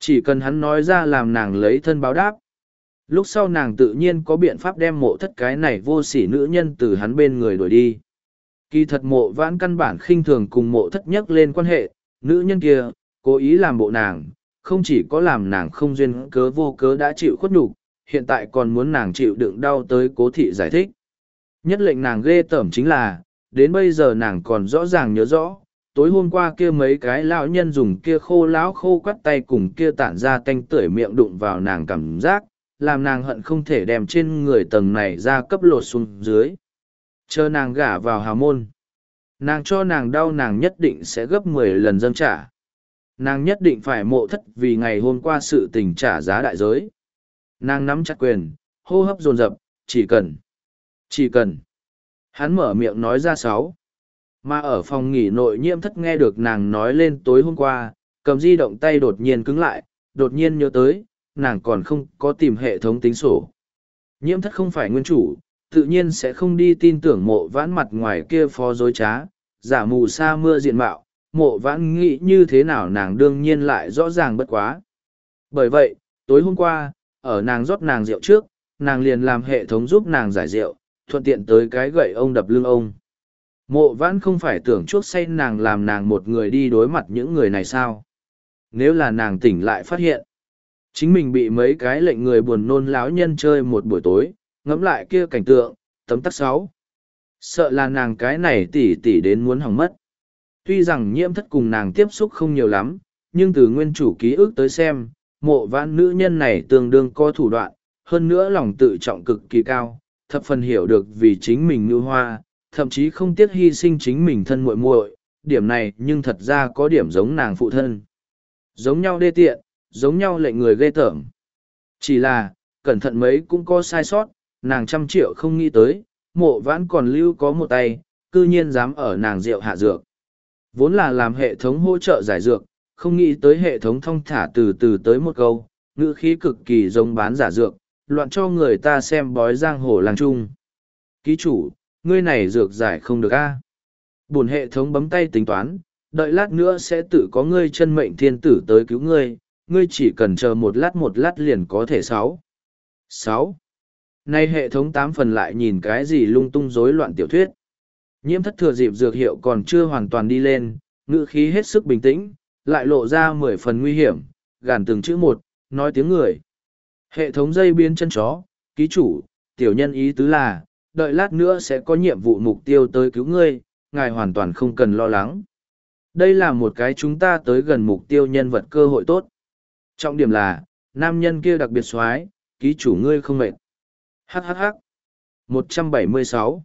Chỉ cần hắn nói ra làm nàng lấy thân báo đáp. Lúc sau nàng tự nhiên có biện pháp đem mộ thất cái này vô sỉ nữ nhân từ hắn bên người đuổi đi. Kỳ thật mộ vãn căn bản khinh thường cùng mộ thất nhất lên quan hệ, nữ nhân kia, cố ý làm bộ nàng, không chỉ có làm nàng không duyên cớ vô cớ đã chịu khuất nhục hiện tại còn muốn nàng chịu đựng đau tới cố thị giải thích. Nhất lệnh nàng ghê tởm chính là, đến bây giờ nàng còn rõ ràng nhớ rõ, tối hôm qua kia mấy cái lão nhân dùng kia khô lão khô quắt tay cùng kia tản ra tanh tưởi miệng đụng vào nàng cảm giác, làm nàng hận không thể đem trên người tầng này ra cấp lột xuống dưới. Chờ nàng gả vào hào môn. Nàng cho nàng đau nàng nhất định sẽ gấp mười lần dâng trả. Nàng nhất định phải mộ thất vì ngày hôm qua sự tình trả giá đại giới. Nàng nắm chặt quyền, hô hấp dồn dập, chỉ cần. Chỉ cần. Hắn mở miệng nói ra sáu. Mà ở phòng nghỉ nội nhiễm thất nghe được nàng nói lên tối hôm qua, cầm di động tay đột nhiên cứng lại, đột nhiên nhớ tới, nàng còn không có tìm hệ thống tính sổ. Nhiễm thất không phải nguyên chủ, tự nhiên sẽ không đi tin tưởng mộ vãn mặt ngoài kia phó dối trá, giả mù sa mưa diện mạo, mộ vãn nghĩ như thế nào nàng đương nhiên lại rõ ràng bất quá. Bởi vậy, tối hôm qua, ở nàng rót nàng rượu trước, nàng liền làm hệ thống giúp nàng giải rượu, thuận tiện tới cái gậy ông đập lưng ông. Mộ vãn không phải tưởng chuốc say nàng làm nàng một người đi đối mặt những người này sao? Nếu là nàng tỉnh lại phát hiện, chính mình bị mấy cái lệnh người buồn nôn láo nhân chơi một buổi tối, ngẫm lại kia cảnh tượng, tấm tắc sáu. Sợ là nàng cái này tỉ tỉ đến muốn hỏng mất. Tuy rằng nhiễm thất cùng nàng tiếp xúc không nhiều lắm, nhưng từ nguyên chủ ký ức tới xem, mộ vãn nữ nhân này tương đương có thủ đoạn, hơn nữa lòng tự trọng cực kỳ cao, thập phần hiểu được vì chính mình ngư hoa, thậm chí không tiếc hy sinh chính mình thân muội muội điểm này nhưng thật ra có điểm giống nàng phụ thân. Giống nhau đê tiện, giống nhau lệnh người ghê tởm. Chỉ là, cẩn thận mấy cũng có sai sót, nàng trăm triệu không nghĩ tới, mộ vãn còn lưu có một tay, cư nhiên dám ở nàng rượu hạ dược. Vốn là làm hệ thống hỗ trợ giải dược, không nghĩ tới hệ thống thông thả từ từ tới một câu, ngữ khí cực kỳ giống bán giả dược, loạn cho người ta xem bói giang hồ làng trung. Ký chủ, ngươi này dược giải không được a à? Hệ thống bấm tay tính toán, đợi lát nữa sẽ tự có ngươi chân mệnh thiên tử tới cứu ngươi, ngươi chỉ cần chờ một lát một lát liền có thể sáu. Sáu. Nay hệ thống tám phần lại nhìn cái gì lung tung rối loạn tiểu thuyết. Nhiễm thất thừa dịp dược hiệu còn chưa hoàn toàn đi lên, ngữ khí hết sức bình tĩnh, lại lộ ra mười phần nguy hiểm, gàn từng chữ một, nói tiếng người. Hệ thống dây biến chân chó, ký chủ, tiểu nhân ý tứ là, đợi lát nữa sẽ có nhiệm vụ mục tiêu tới cứu ngươi, ngài hoàn toàn không cần lo lắng. Đây là một cái chúng ta tới gần mục tiêu nhân vật cơ hội tốt. Trọng điểm là, nam nhân kia đặc biệt xoái, ký chủ ngươi không mệt. HHH. 176.